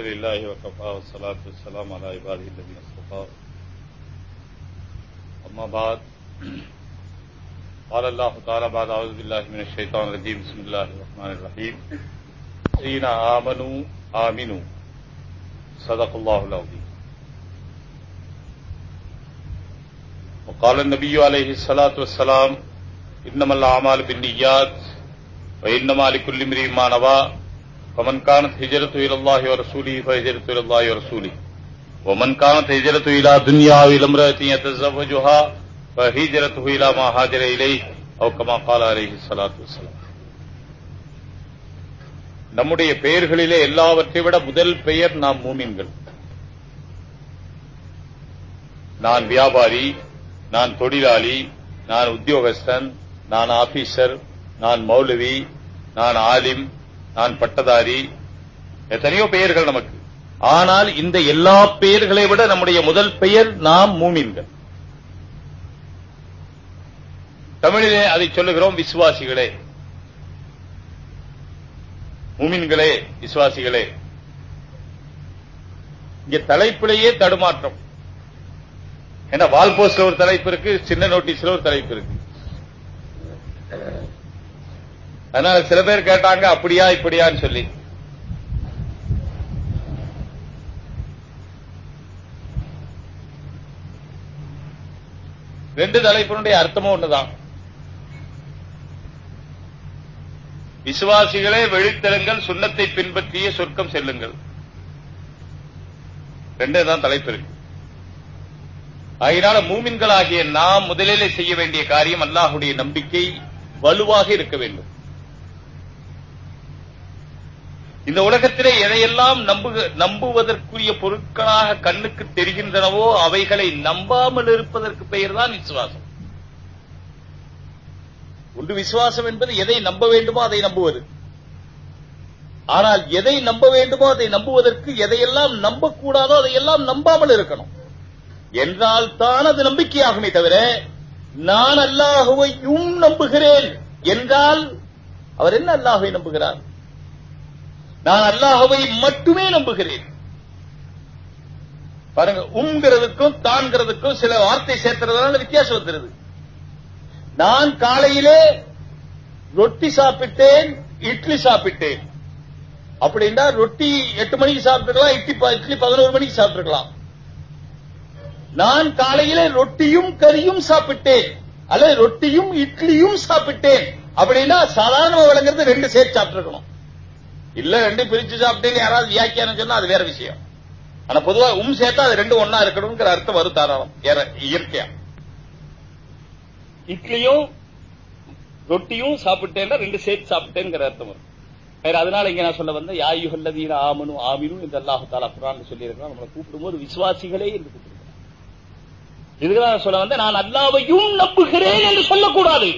لله وكفى والصلاة والسلام على عباده الذين اصطفى أما بعد، قال الله تعالى بعد أعوذ بالله من الشيطان الرجيم بسم الله الرحمن الرحيم الذين آمنوا آمنوا. صدق الله العظيم وقال النبي عليه الصلاة والسلام إنما الأعمال بالنيات وإنما لكل امرئ ما نوى فمن كانت هجرته إلى الله ورسوله فهجرته إلى الله ورسوله ومن كانت هجرته إلى دنيا أو إلى امرأة يتزوجها فهجرته إلى ما هاجر إليه أو كما قال عليه الصلاة والسلام நம்முடைய பெயர்களிலே எல்லாவற்றை விட முதல் பெயர் நாம் மூமின்கள் நான் வியாபாரி நான் தொழிலாளி நான் உத்தியோகஸ்தன் நான் ஆபீசர் நான் மௌலவி நான் ஆலிம் நான் பட்டதாரி. எத்தனையோ பெயர்கள் நமக்கு. ஆனால் இந்த எல்லா பெயர்களை விட நம்முடைய முதல் பெயர் நாம் மூமின்கள். தமிழிலே அதை சொல்லுகிறோம் விசுவாசிகளே. மூமின்களே விசுவாசிகளே. இங்க தலைப்பிலேயே தடுமாற்றம். ஏன்னா வால்போஸ்ட்ல ஒரு தலைப்பு இருக்கு சின்ன நோட்டீஸ்ல ஒரு தலைப்பு இருக்கு. அதனால சில பேர் கேட்டாங்க அப்படியா இப்படியான்னு சொல்லி. ரெண்டு தலைப்பினுடைய அர்த்தமும் ஒண்ணுதான். விசுவாசிகளே வெளித்தருங்கள் சுண்ணத்தை பின்பற்றிய சொர்க்கம் செல்லுங்கள். ரெண்டே தான் தலைப்பு இருக்கு. அதனால மூமின்களாகிய நாம் முதலிலே செய்ய வேண்டிய காரியம் அல்லாஹுடைய நம்பிக்கை வலுவாக இருக்க வேண்டும். இந்த உலகத்திலே எதையெல்லாம் நம்புக நம்புவதற்குரிய பொருட்களாக கண்ணுக்கு தெரிகின்றனவோ அவைகளை நம்பாமல் இருப்பதற்கு பெயர்தான் விசுவாசம். ஒன்று விசுவாசம் என்பது எதை நம்ப வேண்டுமோ அதை நம்புவது. ஆனால் எதை நம்ப வேண்டுமோ அதை நம்புவதற்கு எதையெல்லாம் நம்பக்கூடாதோ அதையெல்லாம் நம்பாமல் இருக்கணும். என்றால் தான் அது நம்பிக்கையாகுமே தவிர நான் அல்லாஹுவையும் நம்புகிறேன் என்றால் அவர் என்ன அல்லாஹுவை நம்புகிறார்? நான் அல்லாஹுவை மட்டுமே நம்புகிறேன். பாருங்க உங்கிறதுக்கும் தான்கிறதுக்கும் சில வார்த்தை சேர்த்துறதுனால வித்தியாசம் வந்துருது. நான் காலையிலே ரொட்டி சாப்பிட்டேன் இட்லி சாப்பிட்டேன். அப்படின்னா ரொட்டி எட்டு மணிக்கு சாப்பிட்டுருக்கலாம் இட்லி இட்லி பதினோரு மணிக்கு சாப்பிட்டுருக்கலாம் நான் காலையிலே ரொட்டியும் கறியும் சாப்பிட்டேன் அல்லது ரொட்டியும் இட்லியும் சாப்பிட்டேன். அப்படின்னா சாதாரண விளங்குறது ரெண்டு சேர்த்து சாப்பிட்டுருக்கணும். இல்ல ரெண்டு பிரிச்சு சாப்பிட்டேன்னு யாராவது வியாக்கியானம் சொன்னா அது வேற விஷயம். ஆனா பொதுவா உம் சேர்த்தா அது ரெண்டும் ஒன்னா இருக்கணுங்கிற அர்த்தம் வரும் தாராளம். இயற்கையா. இட்லியும் ரொட்டியும் சாப்பிட்டேன்னா ரெண்டு சேர்த்து சாப்பிட்டேங்கிற அர்த்தம் வரும் வேற அதனால இங்க நான் சொல்ல வந்த யாயுகல்லதீன ஆமனும் ஆமினும் இந்த அல்லாஹு தாலா குரான் சொல்லி இருக்கிறோம் நம்மளை கூப்பிடும் போது விசுவாசிகளே என்று கூப்பிடுறோம் இதுதான் சொல்ல வந்த நான் அல்லாவையும் நம்புகிறேன் என்று சொல்லக்கூடாது.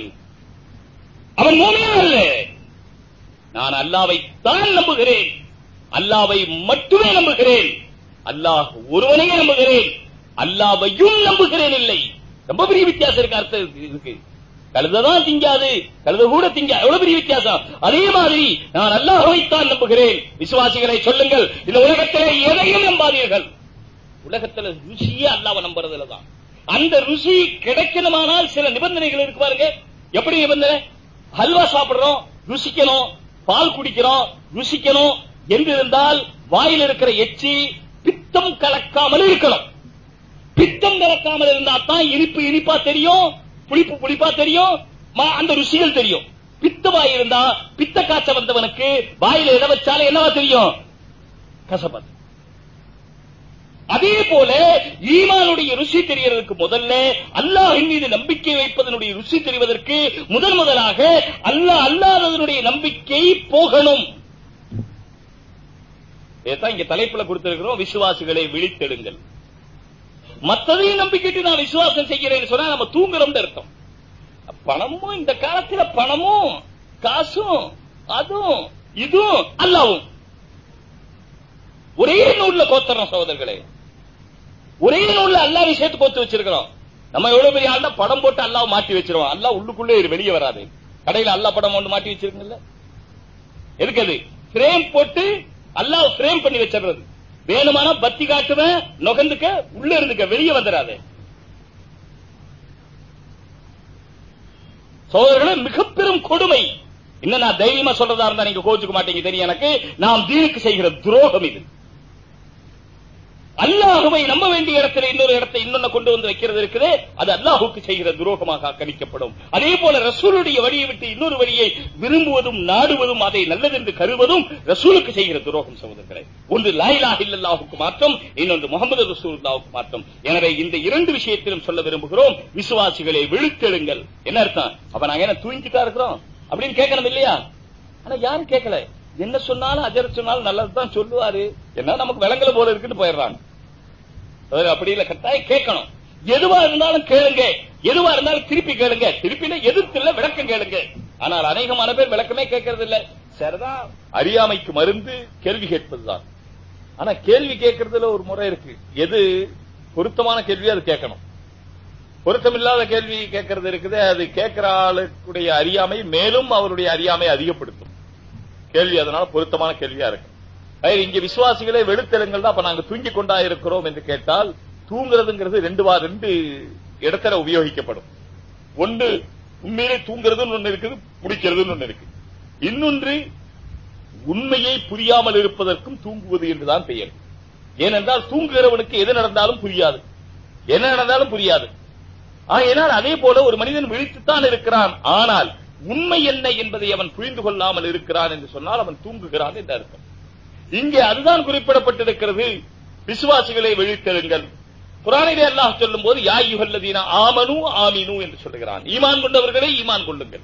அவன் மூமியா அல்ல. நான் அல்லாவை தான் நம்புகிறேன். அல்லாவை மட்டுமே நம்புகிறேன். அல்லாஹ் ஒருவனையே நம்புகிறேன். அல்லாவையும் நம்புகிறேன் இல்லை. ரொம்ப பெரிய வித்தியாசம் இருக்கு அர்த்தம் இருக்கு கழுததான் திங்காது கழுத கூட திங்கா. எவ்வளவு பெரிய வித்தியாசம்? அதே மாதிரி நான் அல்லாஹைத்தான் நம்புகிறேன். விசுவாசிகளை சொல்லுங்கள் இந்த உலகத்திலே எதையும் நம்பாதீர்கள். உலகத்துல ருசியே அல்லாவை நம்புறதுல தான். அந்த ருசி கிடைக்கணுமானால் சில நிபந்தனைகள் இருக்கு பாருங்க. எப்படி நிபந்தனை? ஹல்வா சாப்பிடுறோம் ருசிக்கணும். பால் குடிக்கிறோம் ருசிக்கணும். என்றிருந்தால் வாயில் இருக்கிற எச்சி பித்தம் கலக்காமல் இருக்கணும். பித்தம் கலக்காமல் இருந்தா தான் இனிப்பு இனிப்பா தெரியும் புளிப்பு புளிப்பா தெரியும் அந்த ருசிகள் தெரியும். பித்தவாய் இருந்தா பித்த காய்ச்ச வந்தவனுக்கு வாயில இட வச்சாலே என்னவா தெரியும்? கசப்பது. அதே போல ஈமானுடைய ருசி தெரியறதுக்கு முதல்ல அல்லாஹின் மீது நம்பிக்கை வைப்பதனுடைய ருசி தெரிவதற்கு முதல் முதலாக அல்லாஹ் அல்லாததனுடைய நம்பிக்கை போகணும். இங்க தலைப்புல கொடுத்திருக்கிறோம். விசுவாசிகளை விழித்தெடுங்கள். மத்ததையும் நம்பிக்கிட்டு நான் விசுவாசம் செய்கிறேன் சொன்னா நம்ம தூங்குறோம் அர்த்தம். பணமும் இந்த காலத்துல பணமும் காசும் அதுவும் இதுவும் அல்லாவும். ஒரே நூல்ல கோத்தரம் சகோதரர்களே. ஒரே உள்ள அல்லாவை சேர்த்து கோத்து வச்சிருக்கிறோம். நம்ம எவ்வளவு பெரிய ஆள்னா படம் போட்டு அல்லாஹ் மாட்டி வச்சிருவோம். அல்லா உள்ளுக்குள்ளே வெளியே வராது. கடையில அல்லாஹ் படம் ஒன்று மாட்டி வச்சிருக்கல எதுக்கு அது? பிரேம் போட்டு அல்லாஹ் பிரேம் பண்ணி வச்சிடுறது. வேணுமானா பத்தி காட்டுவேன் நுகர்ந்துக்க உள்ள இருந்துக்க வெளியே வந்துடாது. சோதரர்களே மிக பெரும் கொடுமை. இன்னும் நான் தைரியமா சொல்றதா இருந்தா நீங்க கோச்சுக்க மாட்டீங்க தெரியும் எனக்கு. நாம் தீனுக்கு செய்கிற துரோகம் இது. அல்லாஹுவை நம்ப வேண்டிய இடத்துல இன்னொரு இடத்தை இன்னொன்னு கொண்டு வந்து வைக்கிறது இருக்குது. அது அல்லாஹுக்கு செய்கிற துரோகமாக கணிக்கப்படும். அதே போல ரசூலுடைய வழியை விட்டு இன்னொரு வழியை விரும்புவதும் நாடுவதும் அதை நல்லது என்று கருவதும் ரசூலுக்கு செய்கிற துரோகம் சகோதரர்களே. ஒன்று லாயிலா இல்லாவுக்கு மாற்றம் இன்னொன்று முகமது ரசூலுல்லாவுக்கு மாற்றம். எனவே இந்த இரண்டு விஷயத்திலும் சொல்ல விரும்புகிறோம். விசுவாசிகளை விழுத்தெடுங்கள் என்ன அர்த்தம்? அப்ப நாங்க என்ன தூங்கிட்டா இருக்கிறோம் அப்படின்னு கேட்கணும் இல்லையா? ஆனா யாரும் கேட்கல. என்ன சொன்னாலும் அஜர் சொன்னாலும் நல்லதுதான் சொல்லுவாரு. என்ன நமக்கு விலங்குல போல இருக்குன்னு போயிடுறாங்க. அப்படி இல்ல கட்டாயம் கேட்கணும். எதுவா இருந்தாலும் கேளுங்க. எதுவா இருந்தாலும் திருப்பி கேளுங்க. திருப்பின எதிர்த்து இல்ல விளக்கம் கேளுங்க. ஆனால் அநேகமான பேர் விளக்கமே கேட்கறது இல்ல சரிதான் அறியாமைக்கு மருந்து கேள்வி கேட்பதுதான். ஆனா கேள்வி கேட்கறதுல ஒரு முறை இருக்கு. எது? பொருத்தமான கேள்வி அது கேட்கணும். பொருத்தமில்லாத கேள்வி கேட்கறது இருக்குது. அது கேட்கிற ஆளுக்குடைய அறியாமை மேலும் அவருடைய அறியாமை அதிகப்படுத்தும். கேள்வி அதனால பொருத்தமான கேள்வியா இருக்கு. இங்க விசுவாசிகளே வெளுத்தெழுங்கள் தான் அப்ப நாங்க தூங்கி கொண்டா இருக்கிறோம் என்று கேட்டால் தூங்குறதுங்கிறது ரெண்டு வா ரெண்டு இடத்துல உபயோகிக்கப்படும். ஒன்று உண்மையிலே தூங்குறதுன்னு ஒண்ணு இருக்குது பிடிக்கிறதுன்னு ஒண்ணு இருக்கு இன்னொன்று உண்மையை புரியாமல் இருப்பதற்கும் தூங்குவது என்றுதான் பெயர். ஏனென்றால் தூங்குகிறவனுக்கு எது நடந்தாலும் புரியாது. என்ன நடந்தாலும் புரியாது. ஆகையினால் அதே போல ஒரு மனிதன் விழித்துத்தான் இருக்கிறான். ஆனால் உண்மை என்ன என்பதை அவன் புரிந்து கொள்ளாமல் இருக்கிறான் என்று சொன்னால் அவன் தூங்குகிறான் என்று அர்த்தம். இங்கே அதுதான் குறிப்பிடப்பட்டிருக்கிறது. விசுவாசிகளை விழித்தெழுங்கள். குரானிலே அல்லாஹ் சொல்லும் போது யாயுகல்லதீன ஆமனு ஆமினு என்று சொல்லுகிறான். ஈமான் கொண்டவர்களே ஈமான் கொள்ளுங்கள்.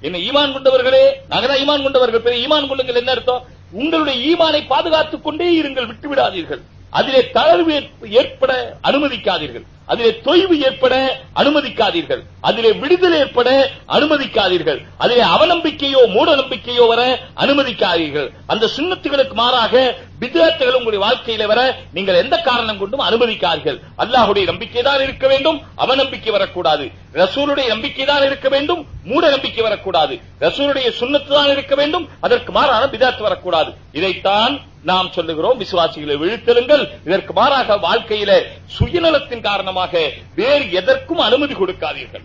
என்ன ஈமான் கொண்டவர்களே? நகர ஈமான் கொண்டவர்கள். பெரிய ஈமான் கொள்ளுங்கள் என்ன அர்த்தம்? உங்களுடைய ஈமானை பாதுகாத்துக் கொண்டே இருங்கள். விட்டு விடாதீர்கள் அதிலே தளர்வு ஏற்பட அனுமதிக்காதீர்கள். அதிலே தொய்வு ஏற்பட அனுமதிக்காதீர்கள். அதிலே விடுதலை ஏற்பட அனுமதிக்காதீர்கள். அதிலே அவநம்பிக்கையோ மூட நம்பிக்கையோ வர அனுமதிக்காதீர்கள். அந்த சுண்ணத்துகளுக்கு மாறாக விதத்துகள் உங்களுடைய வாழ்க்கையில வர நீங்கள் எந்த காரணம் கொண்டும் அனுமதிக்காதீர்கள். அல்லாஹுடைய நம்பிக்கை தான் இருக்க வேண்டும். அவநம்பிக்கை வரக்கூடாது. ரசூலுடைய நம்பிக்கை தான் இருக்க வேண்டும். மூட நம்பிக்கை வரக்கூடாது. ரசூலுடைய சுண்ணத்து தான் இருக்க வேண்டும். அதற்கு மாறான விதாத்து வரக்கூடாது. இதைத்தான் நாம் சொல்லுகிறோம். விசுவாசிகளை விழுத்தெழுங்கள் இதற்கு மாறாக வாழ்க்கையில சுயநலத்தின் காரணம் காரணமாக வேறு எதற்கும் அனுமதி கொடுக்காதீர்கள்.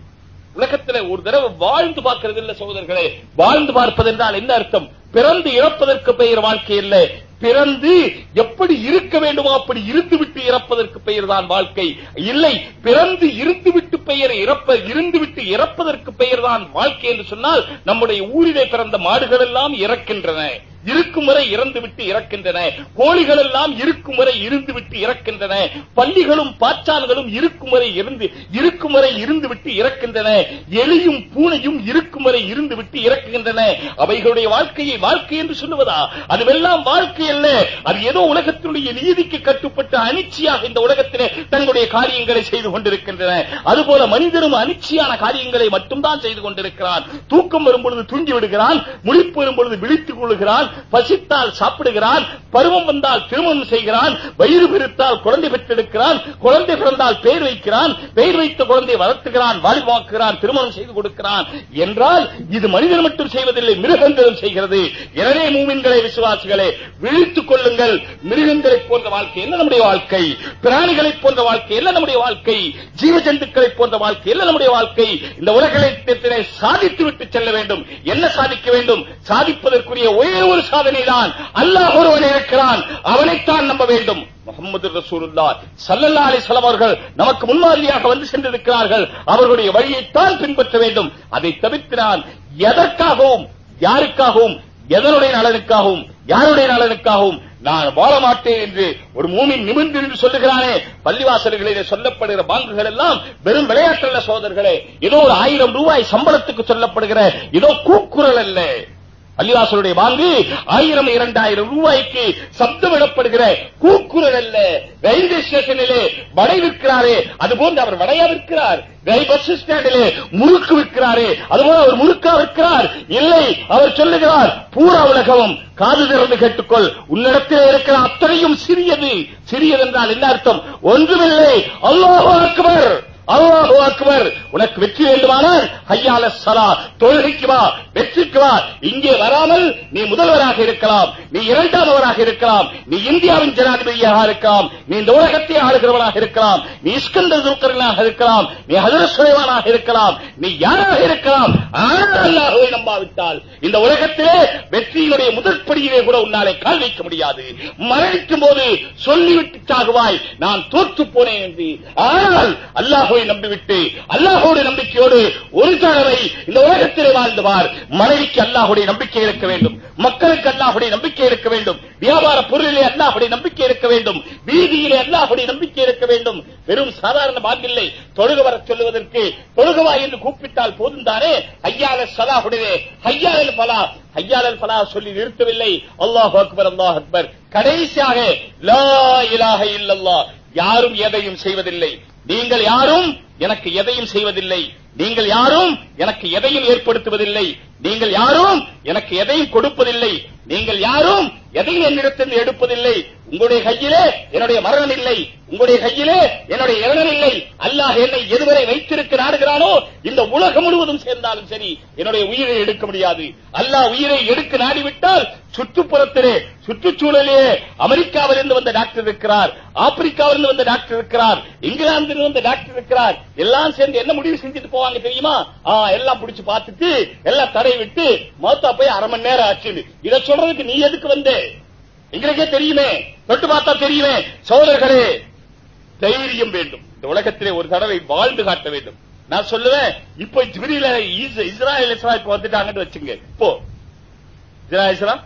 உலகத்தில் ஒரு தடவை வாழ்ந்து பார்க்கிறது இல்ல சகோதரர்களே. வாழ்ந்து பார்ப்பது என்றால் என்ன அர்த்தம்? பிறந்து இறப்பதற்கு பெயர் வாழ்க்கை இல்லை பிறந்து எப்படி இருக்க வேண்டுமோ அப்படி இருந்துவிட்டு இறப்பதற்கு பெயர் தான் வாழ்க்கை. இல்லை பிறந்து இருந்துவிட்டு பெயர் இறப்ப இருந்துவிட்டு இறப்பதற்கு பெயர் தான் வாழ்க்கை என்று சொன்னால் நம்முடைய ஊரிலே பிறந்த மாடுகள் எல்லாம் இறக்கின்றன. இருக்கும் வரை இறந்து விட்டு இறக்கின்றன. கோழிகள் எல்லாம் இருக்கும் வரை இருந்து விட்டு இறக்கின்றன. பள்ளிகளும் பாச்சான்களும் இருக்கும் வரை இருந்து இருக்கும் வரை இருந்து விட்டு இறக்கின்றன. எலியும் பூனையும் இருக்கும் வரை இருந்து விட்டு இறக்குகின்றன. அவைகளுடைய வாழ்க்கையை வாழ்க்கை என்று சொல்லுவதா? அதுவெல்லாம் வாழ்க்கை அல்ல. அது ஏதோ உலகத்தினுடைய நீதிக்கு கட்டுப்பட்ட அனிச்சையாக இந்த உலகத்திலே தங்களுடைய காரியங்களை செய்து கொண்டிருக்கின்றன. அதுபோல மனிதரும் அனிச்சையான காரியங்களை மட்டும்தான் செய்து கொண்டிருக்கிறான். தூக்கம் வரும்பொழுது தூங்கி விடுகிறான். முழிப்பு வரும்பொழுது விழித்துக் கொள்கிறான் பசித்தால் சாப்பிடுகிறான் பருவம் வந்தால் திருமணம் செய்கிறான் வயிறு பிரித்தால் குழந்தை பெற்றெடுக்கிறான் குழந்தை பிறந்தால் பெயர் வைக்கிறான் பெயர் வைத்த குழந்தை வளர்த்துகிறான் வாழ்வாக்குகிறான் திருமணம் செய்து கொடுக்கிறான் என்றால் இது மனிதன் மட்டும் செய்வதில்லை மிருகங்களும் செய்கிறது. எனவே மூமின்களை விசுவாசிகளை விழித்துக் கொள்ளுங்கள். மிருகங்களை போன்ற வாழ்க்கை என்ன நம்முடைய வாழ்க்கை? பிராணிகளை போன்ற வாழ்க்கை என்ன நம்முடைய வாழ்க்கை? ஜீவ ஜந்துக்களை போன்ற வாழ்க்கை என்ன நம்முடைய வாழ்க்கை? இந்த உலகத்திலே சாதித்து விட்டு செல்ல வேண்டும்? என்ன சாதிக்க வேண்டும்? சாதிப்பதற்குரிய ஒரே ஒரு சாதனை தான் அல்லாஹ் ஒருவன் இருக்கிறான் அவனைத்தான் நம்ப வேண்டும். முகமது ரசூலுல்லா சல்லல்லா அலிஸ்லாம் அவர்கள் நமக்கு முன்மாதிரியாக வந்து சென்றிருக்கிறார்கள். அவர்களுடைய வழியைத்தான் பின்பற்ற வேண்டும். அதை தவிர்த்து நான் எதற்காகவும் யாருக்காகவும் எதனுடைய நலனுக்காகவும் யாருடைய நலனுக்காகவும் நான் வாழ மாட்டேன் என்று ஒரு மூமின் நிமிர்ந்து என்று சொல்லுகிறானே. பள்ளிவாசல்களிலே சொல்லப்படுகிற பாங்குகள் எல்லாம் வெறும் விளையாட்டல்ல சோதர்களே ஏதோ ஒரு ஆயிரம் ரூபாய் சம்பளத்துக்கு சொல்லப்படுகிற ஏதோ கூக்குரல் அல்ல. பள்ளிவாசலுடைய வாங்கு ஆயிரம் இரண்டாயிரம் ரூபாய்க்கு சப்தமிடப்படுகிற கூக்குரல் அல்ல. ரயில்வே ஸ்டேஷனிலே வடை விற்கிறாரே அதுபோன்று அவர் வடையா விற்கிறார். பஸ் ஸ்டாண்டிலே முறுக்கு விற்கிறாரே அதுபோல அவர் முறுக்கா விற்கிறார். இல்லை அவர் சொல்லுகிறார் பூரா உலகமும் காது திறந்து கேட்டுக்கொள். உன்னிடத்தில் இருக்கிற அத்தனையும் சிறியது. சிறியது என்றால் என்ன அர்த்தம்? ஒன்றுமில்லை. அல்லாஹ் அக்பர். அல்லாஹு அக்பர். உனக்கு வெற்றி வேண்டுமானால் ஹையால சலா தொழுகைக்கு வா வெற்றிக்கு வா. இங்கே வராமல் நீ முதல்வராக இருக்கலாம் நீ இரண்டாமவராக இருக்கலாம் நீ இந்தியாவின் ஜனாதிபதியாக இருக்கலாம் நீ இந்த உலகத்தை ஆளுகிறவனாக இருக்கலாம் நீ இஸ்கந்தர் துல்கரனாக இருக்கலாம் நீ ஹதரத் சுலைமானாக இருக்கலாம் நீ யாராக இருக்கலாம் ஆனால் அல்லாஹுவை நம்பாவிட்டால் இந்த உலகத்திலே வெற்றியினுடைய முதற்படியிலே கூட உன்னாலே கால் வைக்க முடியாது. மரணிக்கும் போது சொல்லிவிட்டு சாகுவாய் நான் தோற்று போனேன் என்று. ஆனால் அல்லாஹுவை நம்பிவிட்டு அல்லாஹோடு நம்பிக்கையோடு ஒரு தடவை இந்த உலகத்திலே வாழ்ந்தவார். மனைவிக்கு அல்லாஹுடைய நம்பிக்கை இருக்க வேண்டும். மக்களுக்கு அல்லாஹுடைய நம்பிக்கை இருக்க வேண்டும். வியாபார பொருளிலே அல்லாஹுடைய நம்பிக்கை இருக்க வேண்டும். வீதியிலே அல்லாஹுடைய நம்பிக்கை இருக்க வேண்டும். வெறும் சாதாரண பாங்கில்லை தொழுக வர சொல்லுவதற்கு தொழுகவா என்று கூப்பிட்டால் போதும் தானே ஐயால சலாஹுடைய ஐயாலல் பலா. ஐயாளர் பலா சொல்லி நிறுத்தவில்லை. அல்லாஹ் அக்பர் அல்லாஹ் அக்பர். கடைசியாக லா இலாஹ இல்லல்லாஹ். யாரும் எதையும் செய்வதில்லை. நீங்கள் யாரும் எனக்கு எதையும் செய்வதில்லை. நீங்கள் யாரும் எனக்கு எதையும் ஏற்படுத்துவதில்லை. நீங்கள் யாரும் எனக்கு எதையும் கொடுப்பதில்லை. நீங்கள் யாரும் எதையும் என்னிடத்திலிருந்து எடுப்பதில்லை. உங்களுடைய கையிலே என்னுடைய மரணம் இல்லை. உங்களுடைய கையிலே என்னுடைய இரணம் இல்லை. அல்லாஹ் என்னை எதுவரை வைத்திருக்க நாடுகிறானோ இந்த உலகம் முழுவதும் சேர்ந்தாலும் சரி என்னுடைய உயிரை எடுக்க முடியாது. அல்லாஹ் உயிரை எடுக்க நாடிவிட்டால் சுற்றுப்புறத்திலே சுற்றுச்சூழலே அமெரிக்காவிலிருந்து வந்த டாக்டர் இருக்கிறார் ஆப்பிரிக்காவிலிருந்து வந்த டாக்டர் இருக்கிறார் இங்கிலாந்திலிருந்து வந்த டாக்டர் இருக்கிறார் எல்லாம் சேர்ந்து என்ன முடிவு செஞ்சுட்டு போவாங்க பண்ணுவாங்க தெரியுமா? ஆ, எல்லாம் புடிச்சு பார்த்துட்டு எல்லாம் தடை விட்டு மௌத்தா போய் அரை மணி நேரம் ஆச்சு இத சொல்றதுக்கு நீ எதுக்கு வந்தே? எங்களுக்கே தெரியுமே. தொட்டு பார்த்தா தெரியுமே. சோழர்களே தைரியம் வேண்டும். இந்த உலகத்திலே ஒரு தடவை வாழ்ந்து காட்ட வேண்டும். நான் சொல்லுவேன் இப்ப ஜிபிரியில இஸ்ராயல் இஸ்ரா இப்ப வந்துட்டாங்கன்னு வச்சுங்க. இப்போ இஸ்ராயல் இஸ்லாம்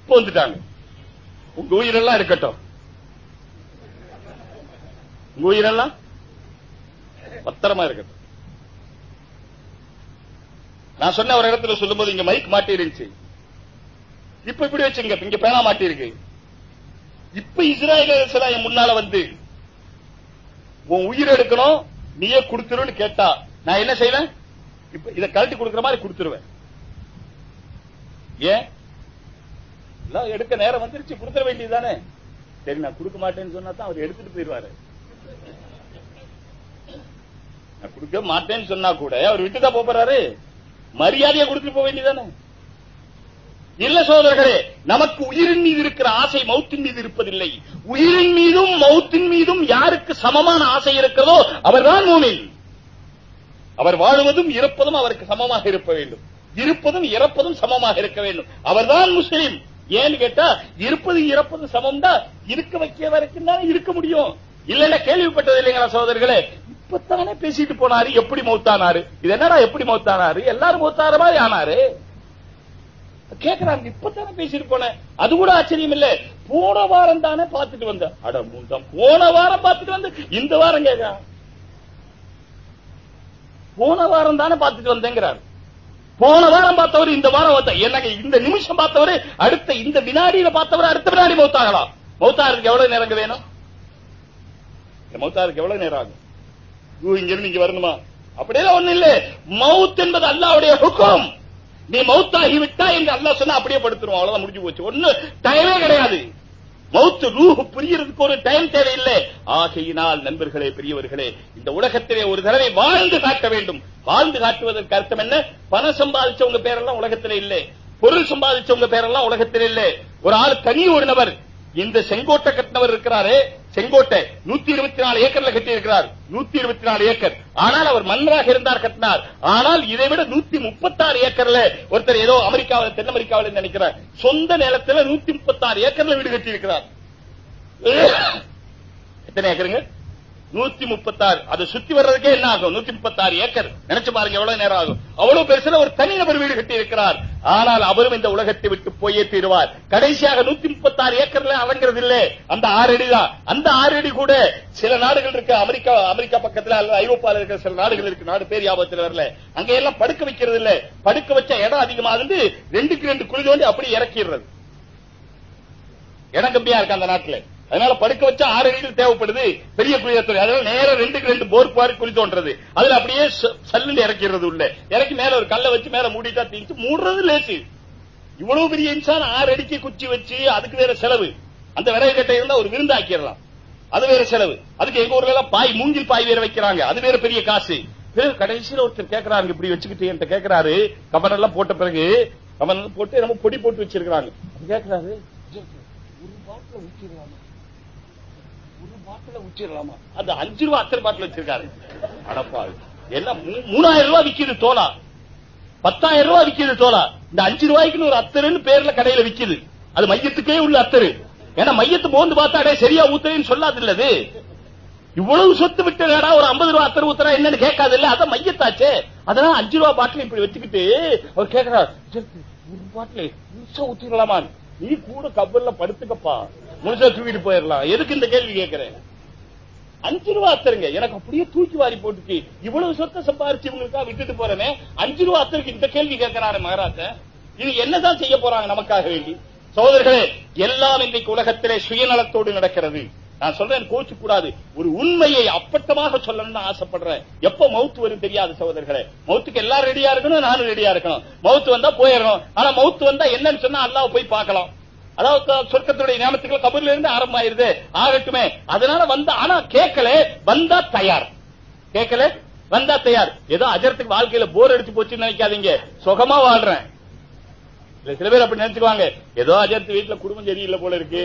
இப்போ வந்துட்டாங்க. உங்க உயிரெல்லாம் இருக்கட்டும். உங்க உயிரெல்லாம் பத்திரமா இருக்கட்டும். நான் சொன்ன ஒரு இடத்துல சொல்லும்போது இங்க மைக் மாட்டி இருந்துச்சு. இப்ப இப்படி வச்சுங்க இங்க பேனா மாட்டி இருக்கு. இப்ப இஸ்ராயல் என் முன்னால வந்து உன் உயிர் எடுக்கணும் நீயே கொடுத்துருன்னு கேட்டா நான் என்ன செய்வேன்? இப்ப இதை கழட்டி கொடுக்குற மாதிரி கொடுத்துருவேன். ஏன்? எடுக்க நேரம் வந்துருச்சு கொடுத்துட வேண்டியதுதானே. சரி நான் கொடுக்க மாட்டேன்னு சொன்னா தான் அவர் எடுத்துட்டு போயிருவாரு நான் கொடுக்க மாட்டேன்னு சொன்னா கூட அவர் விட்டுதான் போறாரு. மரியாதையை கொடுத்துட்டு போக வேண்டியதானே இல்ல சோதரர்களே நமக்கு உயிரின் மீது இருக்கிற ஆசை மௌத்தின் மீது இருப்பதில்லை. உயிரின் மீதும் மௌத்தின் மீதும் யாருக்கு சமமான ஆசை இருக்கிறதோ அவர்தான் மூமின். அவர் வாழுவதும் இறப்பதும் அவருக்கு சமமாக இருக்க வேண்டும். இருப்பதும் இறப்பதும் சமமாக இருக்க வேண்டும். அவர்தான் முஸ்லீம். ஏன்னு கேட்டா இருப்பது இறப்பது சமம்டா இருக்க வைக்க வரைக்கும் தானே இருக்க முடியும். இல்லன்னா கேள்விப்பட்டது இல்லைங்களா சோதரர்களே இப்பத்தானே பேசிட்டு போனாரு? எப்படி மௌத்தானாரு? இது என்னடா எப்படி மௌத்தானாரு? எல்லாரும் மௌத்தார மாதிரி ஆனாரு. கேக்குறாங்க இப்பதானே பேசிட்டு போனேன் அது கூட ஆச்சரியம் இல்ல. போன வாரம் தானே பாத்துட்டு வந்த. அட மூன்றாம் போன வாரம் பாத்துட்டு வந்து இந்த வாரம் கேக்குறான். போன வாரம் தானே பாத்துட்டு வந்தேங்கிறார். போன வாரம் பார்த்தவர் இந்த வாரம் பார்த்தா என்னங்க இந்த நிமிஷம் பார்த்தவர் அடுத்த இந்த வினாடியில பார்த்தவர் அடுத்த வினாடி மௌத்தாகலாம். மௌத்தாருக்கு எவ்வளவு நேரங்க வேணும்? மௌத்தாருக்கு எவ்வளவு நேரம் ஆகும்? இங்க இருந்து இங்க வரணுமா? அப்படியெல்லாம் ஒண்ணு இல்ல. மவுத் என்பது அல்லாவுடைய ஹுக்கம். நீ மவுத் ஆகிவிட்டா எங்க அல்லா சொன்னா அப்படியே படுத்துருவோம் அவ்வளவுதான் முடிஞ்சு போச்சு. ஒண்ணு டைமே கிடையாது. மவுத்து ரூஹ் புரியறதுக்கு ஒரு டைம் தேவையில்லை. ஆகையினால் நண்பர்களே பெரியவர்களே இந்த உலகத்திலே ஒரு தடவை வாழ்ந்து காட்ட வேண்டும். வாழ்ந்து காட்டுவதற்கு அர்த்தம் என்ன? பணம் சம்பாதிச்சவங்க பேரெல்லாம் உலகத்திலே இல்லை. பொருள் சம்பாதிச்சவங்க பேரெல்லாம் உலகத்தில் இல்லை. ஒரு ஆள் தனி ஒரு நபர். இந்த செங்கோட்டை கட்டினவர் இருக்கிறாரே. செங்கோட்டை நூத்தி இருபத்தி நாலு ஏக்கர்ல கட்டி இருக்கிறார் நூத்தி இருபத்தி நாலு ஏக்கர். ஆனால் அவர் மன்னராக இருந்தார் கட்டினார். ஆனால் இதை விட நூத்தி முப்பத்தாறு ஏக்கர்ல ஒருத்தர் ஏதோ அமெரிக்காவில் தென் அமெரிக்காவில் நினைக்கிறார். சொந்த நிலத்துல நூத்தி முப்பத்தாறு ஏக்கர்ல வீடு கட்டி இருக்கிறார் எத்தனை ஏக்கருங்க? நூத்தி முப்பத்தாறு அதை சுத்தி வர்றதுக்கே என்ன ஆகும்? நூத்தி முப்பத்தாறு ஏக்கர். நினைச்சு பாருங்க எவ்வளவு நேரம் ஆகும்? அவ்வளவு பெருசுல ஒரு தனிநபர் வீடு கட்டி இருக்கிறார் ஆனால் அவரும் இந்த உலகத்தை விட்டு போயே தீருவார். கடைசியாக நூத்தி முப்பத்தாறு ஏக்கர்ல அடங்கிறது இல்ல. அந்த ஆறு அடி தான். அந்த ஆறு அடி கூட சில நாடுகள் இருக்கு. அமெரிக்கா அமெரிக்கா பக்கத்துல அல்லது ஐரோப்பால இருக்கிற சில நாடுகள் இருக்கு. நாடு பேர் ஞாபகத்தில் வரல. அங்க எல்லாம் படுக்க வைக்கிறது இல்ல. படுக்க வச்ச இடம் அதிகமாகுது ரெண்டுக்கு ரெண்டு குழி தோண்டி அப்படி இறக்கிடுறது. இடம் கம்மியா இருக்கு அந்த நாட்டுல. அதனால படுக்க வச்சா ஆறு அடிகள் தேவைப்படுது. பெரிய குளியத்துறை அதனால நேரம் ரெண்டுக்கு ரெண்டு போர் பாரி குழி தோன்றது அதுல அப்படியே சல்லுன்னு இறக்கிறது உள்ள. இறக்கி மேல ஒரு கல்லை வச்சு மேல மூடிட்டா தீச்சு மூடுறது லேசு. இவ்வளவு பெரிய இன்சான் ஆறு அடிக்கு குச்சி வச்சு அதுக்கு வேற செலவு. அந்த விறகு கட்டை இருந்தா ஒரு விருந்து ஆக்கிடலாம் அது வேற செலவு. அதுக்கு எங்க ஊர்ல எல்லாம் பாய் மூங்கில் பாய் வேற வைக்கிறாங்க. அது வேற பெரிய காசு. பிறகு கடைசியில ஒருத்தர் கேட்கிறாரு இப்படி வச்சுக்கிட்டு என்கிட்ட கேட்கிறாரு கமன் எல்லாம் போட்ட பிறகு கமன் எல்லாம் போட்டு நம்ம பொடி போட்டு வச்சிருக்காங்க கேட்கிறாரு கேக்குறாரு. ஒரு பாட்டில் ஊற்றிடலாமா பாட்டில ஊற்றிடலாமா அது அஞ்சு ரூபா அத்தனை பாட்டில் வச்சிருக்காரு. அடப்பா. எல்லாம் மூணாயிரம் ரூபாய் விக்குது தோலா. பத்தாயிரம் ரூபாய் விக்குது தோலா. இந்த அஞ்சு ரூபாய்க்குன்னு ஒரு அத்தருன்னு பேர்ல கடையில விக்குது. அது மையத்துக்கே உள்ள அத்தரு. ஏன்னா மையத்து மோந்து பார்த்தாடே சரியா ஊத்துறேன்னு சொல்லாது இல்லது இவ்வளவு சொத்து விட்டு ஒரு ஐம்பது ரூபா அத்தர் ஊத்துறா என்னன்னு கேட்காது இல்ல அதான் மையத்தாச்சே. அதனால அஞ்சு ரூபா பாட்டில் இப்படி வச்சுக்கிட்டு அவர் கேட்கிறார் ஒரு பாட்டில் முழுசா நீ கூட கப்பல்ல படுத்துக்கப்பா. முழுசா தூக்கிட்டு போயிடலாம் எதுக்கு இந்த கேள்வி கேட்கிறேன்? அஞ்சு ரூபா அத்தருங்க. எனக்கு அப்படியே தூக்கி வாரி போட்டுச்சு. இவ்வளவு சொத்தை சம்பாரிச்சு இவங்களுக்கா விட்டுட்டு போறேனே? அஞ்சு ரூபா அத்தருக்கு இந்த கேள்வி கேட்கிறாரு மகாராஜ. இது என்னதான் செய்ய போறாங்க நமக்காக வேண்டி? சகோதரர்களே எல்லாம் இன்றைக்கு உலகத்திலே சுயநலத்தோடு நடக்கிறது. நான் சொல்றேன் கோச்சு கூடாது ஒரு உண்மையை அப்பட்டமாக சொல்லணும்னு ஆசைப்படுறேன். எப்ப மவுத்து வரும் தெரியாது சகோதரர்களே. மவுத்துக்கு எல்லாரும் ரெடியா இருக்கணும் நானும் ரெடியா இருக்கணும். மவுத்து வந்தா போயிடணும் ஆனா மவுத்து வந்தா என்னன்னு சொன்னா அல்லாவை போய் பார்க்கலாம். அதாவது சொர்க்கத்துடைய நியமத்துக்கள் கபர்ல இருந்து ஆரம்பமாயிருது. ஆகட்டுமே. அதனால வந்து ஆனா கேட்கல. வந்தா தயார். கேட்கல? வந்தா தயார். ஏதோ அஜரத்துக்கு வாழ்க்கையில போர் அடிச்சு போச்சுன்னு நினைக்காதீங்க. சுகமா வாழ்றேன். இல்ல சில பேர் அப்படி நினைச்சுக்குவாங்க. ஏதோ அஜரத்து வீட்டுல குடும்பம் சரியில்லை போல இருக்கு.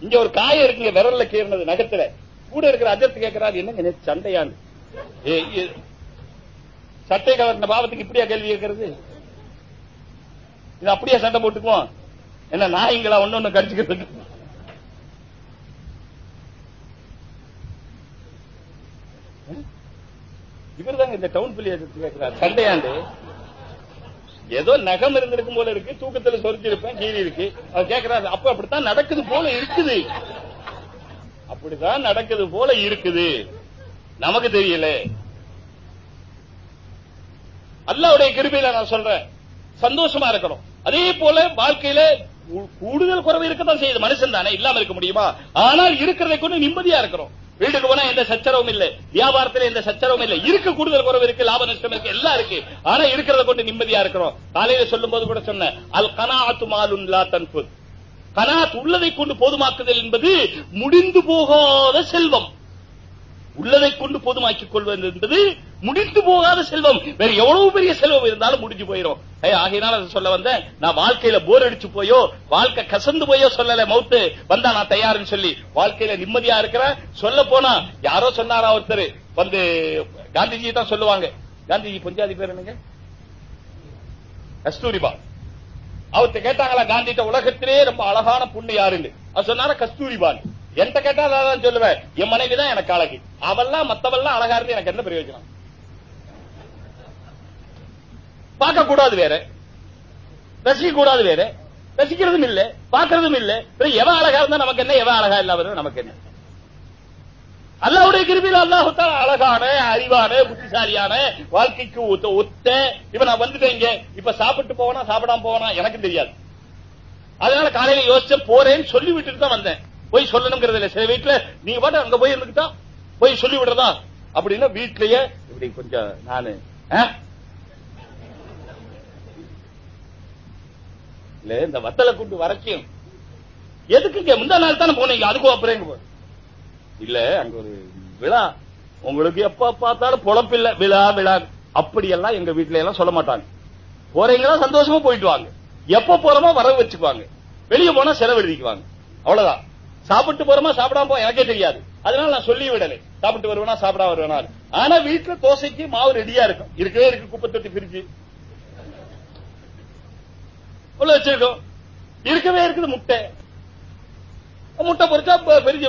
இங்க ஒரு காய இருக்குங்க விரல்ல கீர்னது நகத்துல. கூட இருக்கிற அஜரத்து கேட்கிறாரு என்னங்க நேத்து சண்டையான்னு? ஏ, சட்டை கவர்ன பாவத்துக்கு இப்படியா கேள்வி கேட்கறது? இது அப்படியே சண்டை போட்டுக்குவோம்? என்ன நாய்ங்களா ஒன்னு ஒண்ணு கடிச்சுக்கிறது இவர் தாங்க இந்த டவுன் பிள்ளை கேட்கிறார் சண்டையாண்டு. ஏதோ நகம் இருந்திருக்கும் போல இருக்கு தூக்கத்துல சொரிஞ்சிருப்பேன் கீழே இருக்கு. அவர் கேட்கிறாரு அப்ப அப்படித்தான் நடக்குது போல இருக்குது. அப்படித்தான் நடக்குது போல இருக்குது. நமக்கு தெரியல. அல்லாவுடைய கிருபியில நான் சொல்றேன். சந்தோஷமா இருக்கிறோம் அதே போல வாழ்க்கையில கூடுதல் குறைவு இருக்கத்தான் செய்யுது. மனுஷன் தானே இல்லாம இருக்க முடியுமா? ஆனால் இருக்கிறதை கொண்டு நிம்மதியா இருக்கிறோம். வீட்டுக்கு போனா எந்த சச்சரவும் இல்லை. வியாபாரத்துல எந்த சச்சரவும் இல்ல. இருக்கு கூடுதல் குறைவு இருக்கு லாப நஷ்டம் இருக்கு எல்லாம் இருக்கு. ஆனா இருக்கிறத கொண்டு நிம்மதியா இருக்கிறோம். காலையில சொல்லும் போது கூட சொன்னேன் அல் கனாத்து மாலுன் லா கனாத் உள்ளதை கொண்டு போதுமாக்குதல் என்பது முடிந்து போகாத செல்வம். உள்ளதை கொண்டு போதுமாக்கிக் கொள்வது என்பது முடிந்து போகாத செல்வம். வேற எவ்வளவு பெரிய செல்வம் இருந்தாலும் முடிஞ்சு போயிடும் ஆகையினால அதை சொல்ல வந்தேன். நான் வாழ்க்கையில போர் அடிச்சு போயோ வாழ்க்கை கசந்து போயோ சொல்லல மவுத்து. வந்தா நான் தயாருன்னு சொல்லி. வாழ்க்கையில நிம்மதியா இருக்கிறேன் சொல்ல போனா யாரோ சொன்னாரா ஒருத்தர். வந்து காந்திஜி தான் சொல்லுவாங்க. காந்திஜி பஞ்சாதி பேர் என்னங்க? கஸ்தூரிபா. அவர்த்த கேட்டாங்களா காந்திட்ட உலகத்திலே ரொம்ப அழகான புண்ணு யாருன்னு. அவர் சொன்னாரா கஸ்தூரிபான் என்கிட்ட கேட்டா அதான் சொல்லுவேன். என் மனைவிதான் எனக்கு அழகு. அவெல்லாம் மத்தவெல்லாம் அழகா இருந்து எனக்கு என்ன பிரயோஜனம்? பார்க்க கூடாது வேற. ரசிக்க கூடாது வேற. ரசிக்கிறதும் இல்ல பாக்குறதும் இல்ல. எவன் அழகா இருந்தா நமக்கு என்ன? எவன் அழகா இல்லாம நமக்கு என்ன? அல்லாவுடைய கிருபியில் அல்லாஹு அழகான அறிவான புத்திசாலியான வாழ்க்கைக்கு ஒத்த ஒத்த இப்ப நான் வந்துட்டேன் இங்க. இப்ப சாப்பிட்டு போவனா சாப்பிடாம போவனா? எனக்கு தெரியாது. அதனால காலையில யோசிச்சு போறேன்னு சொல்லி விட்டுட்டு தான் வந்தேன். போய் சொல்லணுங்கிறது இல்ல சில வீட்டுல நீங்க பாட்டு அங்க போய் இருந்துக்கிட்டா போய் சொல்லி விடுறதா அப்படின்னா வீட்லயே இப்படி கொஞ்சம் நானு இல்ல இந்த வத்தலை கூட்டு வரைக்கும் எதுக்குங்க முந்தா நாள் தானே போனீங்க? அதுக்கும் அப்புறம் எங்க இல்ல அங்க ஒரு விழா. உங்களுக்கு எப்ப பார்த்தாலும் பொழப்பில்ல விழா விழா. அப்படியெல்லாம் எங்க வீட்டுல எல்லாம் சொல்ல மாட்டாங்க. போறீங்களா சந்தோஷமா போயிட்டு வாங்க. எப்ப போறோமோ வரவு வச்சுக்குவாங்க. வெளிய போனா செலவு எழுதிக்குவாங்க. அவ்வளவுதான். சாப்பிட்டு போறோமா சாப்பிடாம போ எனக்கே தெரியாது. அதனால நான் சொல்லி விடலை. சாப்பிட்டு வருவேனா சாப்பிடாம வருவேனா? ஆனா வீட்டுல தோசைக்கு மாவு ரெடியா இருக்கும். இருக்கவே இருக்கு குப்பை தொட்டி பிரிச்சு உள்ள வச்சிருக்கோம். இருக்கவே இருக்குது முட்டை. முட்டை பொறிச்சா பெரிய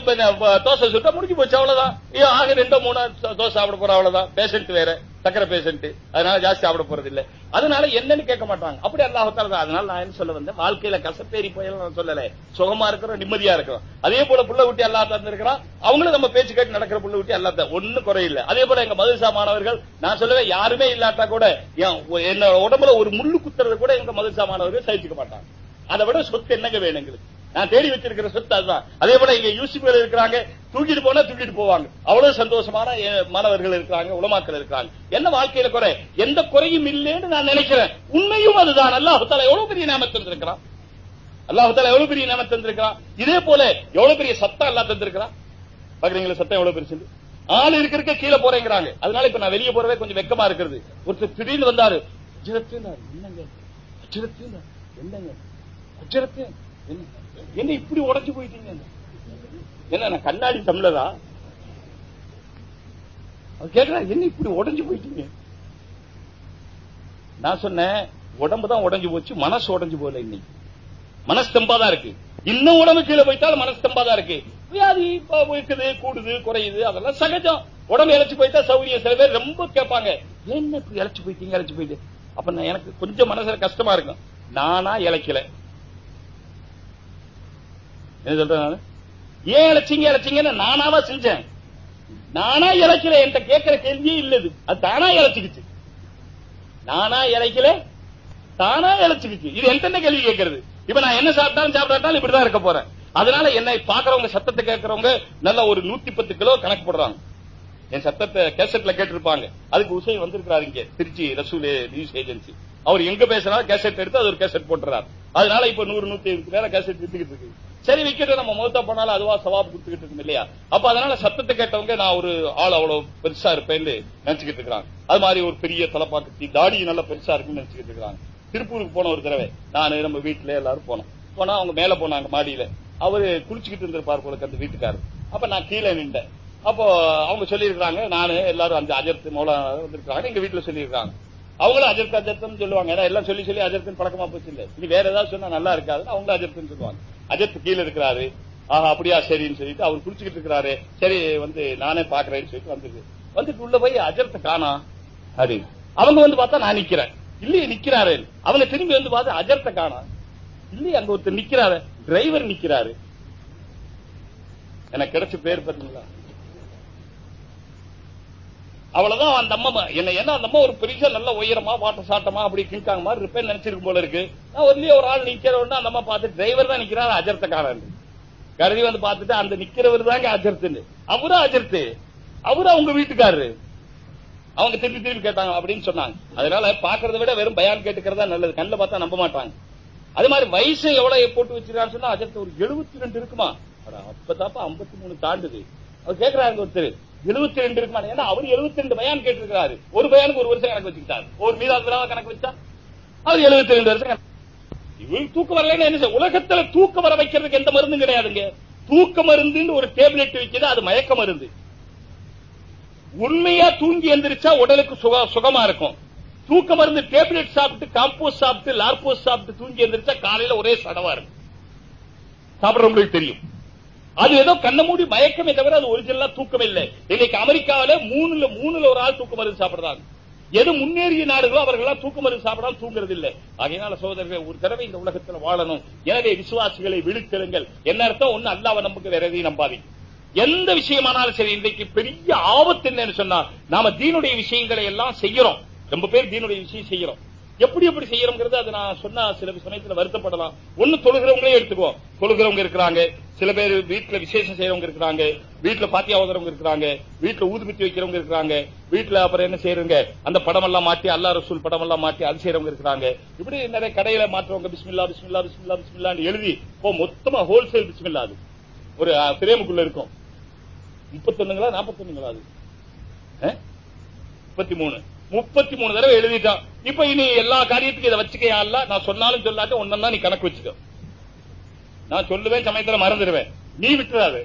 தோசை சுட்டா முடிஞ்சு போச்சு அவ்வளவுதான். ஐயோ, ஆக ரெண்டோ மூணோ தோசை சாப்பிட போறோம் அவ்வளவுதான். பேஷண்ட் வேற சக்கரை பேஷண்ட் அதனால ஜாஸ்தி சாப்பிட போறது இல்ல அதனால என்னன்னு கேட்க மாட்டாங்க. அப்படி அல்லாஹத்தால அதனால நான் என்ன சொல்ல வந்தேன்? வாழ்க்கையில கசப்பேறி போயெல்லாம் நான் சொல்லல. சுகமா இருக்கிறோம் நிம்மதியா இருக்கிறோம். அதே போல புள்ள ஊட்டி அல்லா தந்திருக்கிறான். அவங்களும் நம்ம பேச்சு கேட்டு நடக்கிற புள்ள ஊட்டி அல்லா ஒண்ணு குறையில்லை. அதே போல எங்க மதுரசா மாணவர்கள் நான் சொல்லுவேன் யாருமே இல்லாட்டா கூட என்னோட உடம்புல ஒரு முள்ளு குத்துறது கூட எங்க மதுரசா மாணவர்கள் சகிச்சுக்க மாட்டாங்க. அதை விட சொத்து என்னங்க வேணும் எங்களுக்கு? நான் தேடி வச்சிருக்கிற சொத்து அதுதான். அதே போல இங்க யூசிபில் இருக்கிறாங்க. தூக்கிட்டு போனா தூக்கிட்டு போவாங்க. அவ்வளவு சந்தோஷமான மாணவர்கள் இருக்கிறாங்க உலமாக்கள் இருக்கிறாங்க. என்ன வாழ்க்கையில குறை? எந்த குறையும் இல்லைன்னு நான் நினைக்கிறேன். உண்மையும் அதுதான். அல்லாஹ் தஆலா எவ்வளவு பெரிய நாம தந்திருக்கிறான்? அல்லாஹால எவ்வளவு பெரிய நாம தந்திருக்கிறான்? இதே போல எவ்வளவு பெரிய சத்தம் எல்லாம் தந்திருக்கிறான்? பாக்குறீங்களா சத்தம் எவ்வளவு பெருசு? ஆள் இருக்கிறக்க கீழே போறேங்கிறாங்க. அதனால இப்ப நான் வெளியே போறவே கொஞ்சம் வெக்கமா இருக்கிறது ஒருத்தர் திடீர்னு வந்தாரு. என்னங்க? என்னங்க? என்ன? என்ன இப்படி உடைஞ்சு போயிட்டீங்க? என்ன நான் கண்ணாடி தமிழதா கேட்டா கேட்கிறா என்ன இப்படி உடைஞ்சு போயிட்டீங்க? நான் சொன்னேன் உடம்பு தான் உடைஞ்சு போச்சு மனசு உடைஞ்சு போல இன்னைக்கு. மனஸ்தம்பா தான் இருக்கு. இன்னும் உடம்பு கீழே போயிட்டாலும் மனஸ்தம்பா தான் இருக்கு. வியாதி இருக்குது கூடுது குறையுது அதெல்லாம் சகஜம். உடம்பு இழைச்சு போயிட்டா சௌரியம். சில பேர் ரொம்ப கேட்பாங்க என்ன இப்படி இழைச்சு போயிட்டீங்க இழைச்சு போயிட்டு? அப்ப நான் எனக்கு கொஞ்சம் மனசுல கஷ்டமா இருக்கும். நானா இழைக்கல. என்ன சொல்றேன் நானு? ஏன் இழைச்சிங்க இழைச்சிங்கன்னு நானாவா செஞ்சேன். நானா இழைக்கல என்கிட்ட கேட்கிற கேள்வியே இல்லது அது தானா இழைச்சிக்கிச்சு. நானா இழைக்கல தானா இழைச்சிக்கிச்சு. இது எந்த கேள்வி கேட்கறது? இப்ப நான் என்ன சாப்பிட்டாலும் சாப்பிடாட்டாலும் இப்படிதான் இருக்க போறேன். அதனால என்னை பாக்குறவங்க சத்தத்தை கேட்கறவங்க நல்ல ஒரு நூத்தி பத்து கிலோ கணக்கு போடுறாங்க. என் சத்தத்தை கேசட்ல கேட்டிருப்பாங்க. அதுக்கு உசை வந்திருக்கிறாரு இங்க திருச்சி ரசூலே நியூஸ் ஏஜென்சி. அவர் எங்க பேசுறாரு கேசட் எடுத்து அது ஒரு கேசட் போட்டுறாரு. அதனால இப்ப நூறு நூத்தி இருபது மேல கேசட் வித்துக்கிட்டு இருக்கு. சரி விக்கெட் நம்ம முகத்தா போனாலும் அதுவா சவாப் கொடுத்துக்கிட்டு இருக்கும் இல்லையா? அப்ப அதனால சத்தத்தை கேட்டவங்க நான் ஒரு ஆள் அவ்வளவு பெருசா இருப்பேன்னு நினைச்சுக்கிட்டு இருக்கிறாங்க. அது மாதிரி ஒரு பெரிய தலைப்பாக்கத்தி தாடி நல்லா பெருசா இருக்குன்னு நினைச்சுக்கிட்டு இருக்காங்க திருப்பூருக்கு போன ஒரு தடவை நான் நம்ம வீட்டுல எல்லாரும் போனோம். போனா அவங்க மேல போனாங்க மாடியில. அவரு குளிச்சுக்கிட்டு இருந்திருப்பார் போல அந்த வீட்டுக்காரர். அப்ப நான் கீழே நின்றேன். அப்போ அவங்க சொல்லியிருக்காங்க நானு எல்லாரும் அந்த அஜர்த்து மௌலா வந்திருக்காங்க எங்க வீட்டுல சொல்லியிருக்காங்க அவங்களும் அஜர்த்து அஜர்த்தம் சொல்லுவாங்க. ஏன்னா எல்லாம் சொல்லி சொல்லி அஜர்த்து பழக்கமா போச்சு இல்ல. இனி வேற ஏதாவது சொன்னா நல்லா இருக்காது. அவங்களும் அஜர்த்தன் சொல்லுவாங்க. அஜர்த்து கீழே இருக்கிறாரு. ஆஹா அப்படியா சரின்னு சொல்லிட்டு அவர் குளிச்சுக்கிட்டு இருக்கிறாரு. சரி வந்து நானே பாக்குறேன்னு சொல்லிட்டு வந்துருக்கு வந்துட்டு உள்ள போய் அஜர்த்த காணா. அப்படி அவங்க வந்து பார்த்தா நான் நிக்கிறேன். இல்லையே நிக்கிறாரு. அவங்க திரும்பி வந்து பார்த்து அஜர்த்த காணா. இல்லையே அங்க ஒருத்தர் நிக்கிறாரு. டிரைவர் நிக்கிறாரு. எனக்கு கிடைச்ச பேர் பாத்தீங்களா? அவ்வளவுதான் அந்த அம்மா என்ன என்ன அந்த அம்மா ஒரு பெரிய நல்ல உயரமா வாட்ட சாட்டமா அப்படி கிங்காங்க மாதிரி ரிப்பேர் நினைச்சிருக்கும் போல இருக்கு. நான் ஒருலயே ஒரு ஆள் நிக்கிற அந்த அம்மா பார்த்து டிரைவர் தான் நிக்கிறாரு அஜர்த்தக்காரன் கருதி வந்து பார்த்துட்டு அந்த நிக்கிறவர் தாங்க அஜர்த்துன்னு. அவரும் அஜர்த்து. அவரும் அவங்க வீட்டுக்காரரு அவங்க திருப்பி திருப்பி கேட்டாங்க அப்படின்னு சொன்னாங்க. அதனால பாக்குறத விட வெறும் பயான் கேட்டுக்கிறதா நல்லது. கண்ணில் பார்த்தா நம்ப மாட்டாங்க. அது மாதிரி வயசு எவ்வளவு போட்டு வச்சிருக்கான்னு சொன்னா அஜர்த்து ஒரு எழுபத்தி ரெண்டு இருக்குமா? அப்பதாப்பா ஐம்பத்தி மூணு தாண்டுது. அவர் கேட்கிறாங்க ஒருத்தர். எழுபத்தி ரெண்டு இருக்கு ஏன்னா அவர் எழுபத்தி ரெண்டு பயான் கேட்டிருக்கிறாரு. ஒரு பயானுக்கு ஒரு வருஷம் கணக்கு வச்சுக்கிட்டாரு. ஒரு மீதாத்ராவ கணக்கு வச்சா? அவர் எழுபத்தி ரெண்டு வருஷம் இவருக்கு தூக்க வரல என்ன உலகத்துல தூக்க வர வைக்கிறதுக்கு எந்த மருந்தும் கிடையாதுங்க. தூக்க மருந்துன்னு ஒரு டேப்லெட் வைக்கிறது அது மயக்க மருந்து. உண்மையா தூங்கி எந்திரிச்சா உடலுக்கு சுகமா இருக்கும். தூக்க மருந்து டேப்லெட் சாப்பிட்டு காம்போஸ் சாப்பிட்டு லார்போஸ் சாப்பிட்டு தூங்கி எந்திரிச்சா காலையில ஒரே சடவா இருக்கும். சாப்பிடுறவங்களுக்கு தெரியும். அது ஏதோ கண்ண மூடி மயக்கமே தவிர அது ஒரிஜினலா தூக்கம் இல்லை இன்னைக்கு அமெரிக்காவில மூணுல மூணுல ஒரு ஆள் தூக்க மருந்து சாப்பிடுறாங்க. எது முன்னேறிய நாடுகளோ அவர்கள் தூக்க மருந்து சாப்பிடாம தூங்குறது இல்லை அதனால சோதரர்கள் ஒரு தடவை இந்த உலகத்தில் வாழணும். எனவே விசுவாசிகளை விழித்தெழுங்கள் என்ன அர்த்தம்? ஒண்ணு அல்லாவ நமக்கு வேற எதையும் நம்பாதீங்க எந்த விஷயமானாலும் சரி இன்றைக்கு பெரிய ஆபத்து என்னன்னு சொன்னா நாம தீனுடைய விஷயங்களை எல்லாம் செய்யறோம். ரொம்ப பேர் தீனுடைய விஷயம் செய்யறோம். எப்படி எப்படி செய்யறோங்கிறது அது நான் சொன்னா சில சமயத்துல வருத்தப்படலாம். ஒண்ணு தொழுகிறவங்களே எடுத்துக்குவோம். தொழுகிறவங்க இருக்கிறாங்க. சில பேர் வீட்டுல விசேஷம் செய்யறவங்க இருக்கிறாங்க. வீட்டுல பாத்தி ஆகுறவங்க இருக்கிறாங்க. வீட்டுல ஊதுபத்தி வைக்கிறவங்க இருக்கிறாங்க. வீட்டுல அப்புறம் என்ன செய்யறவங்க அந்த படம் எல்லாம் மாட்டி அல்லா ரசூல் படம் எல்லாம் மாட்டி அது செய்யறவங்க இருக்கிறாங்க. இப்படி நிறைய கடையில மாற்றவங்க பிஸ்மில்லா பிஸ்மில்லா பிஸ்மில்லா பிஸ்மில்லான்னு எழுதி இப்போ மொத்தமா ஹோல்சேல் பிஸ்மில்லா அது. ஒரு பிரேமுக்குள்ள இருக்கும். முப்பத்தொன்னுங்களா நாற்பத்தொன்னுங்களா அது? முப்பத்தி மூணு. முப்பத்தி மூணு தடவை எழுதிட்டான். இப்ப இனி எல்லா காரியத்துக்கும் இதை வச்சுக்க அல்ல நான் சொன்னாலும் சொல்லாட்டும் ஒன்னா நீ கணக்கு வச்சுக்க. நான் சொல்லுவேன் சமயத்துல மறந்துடுவேன். நீ விட்டுறாது.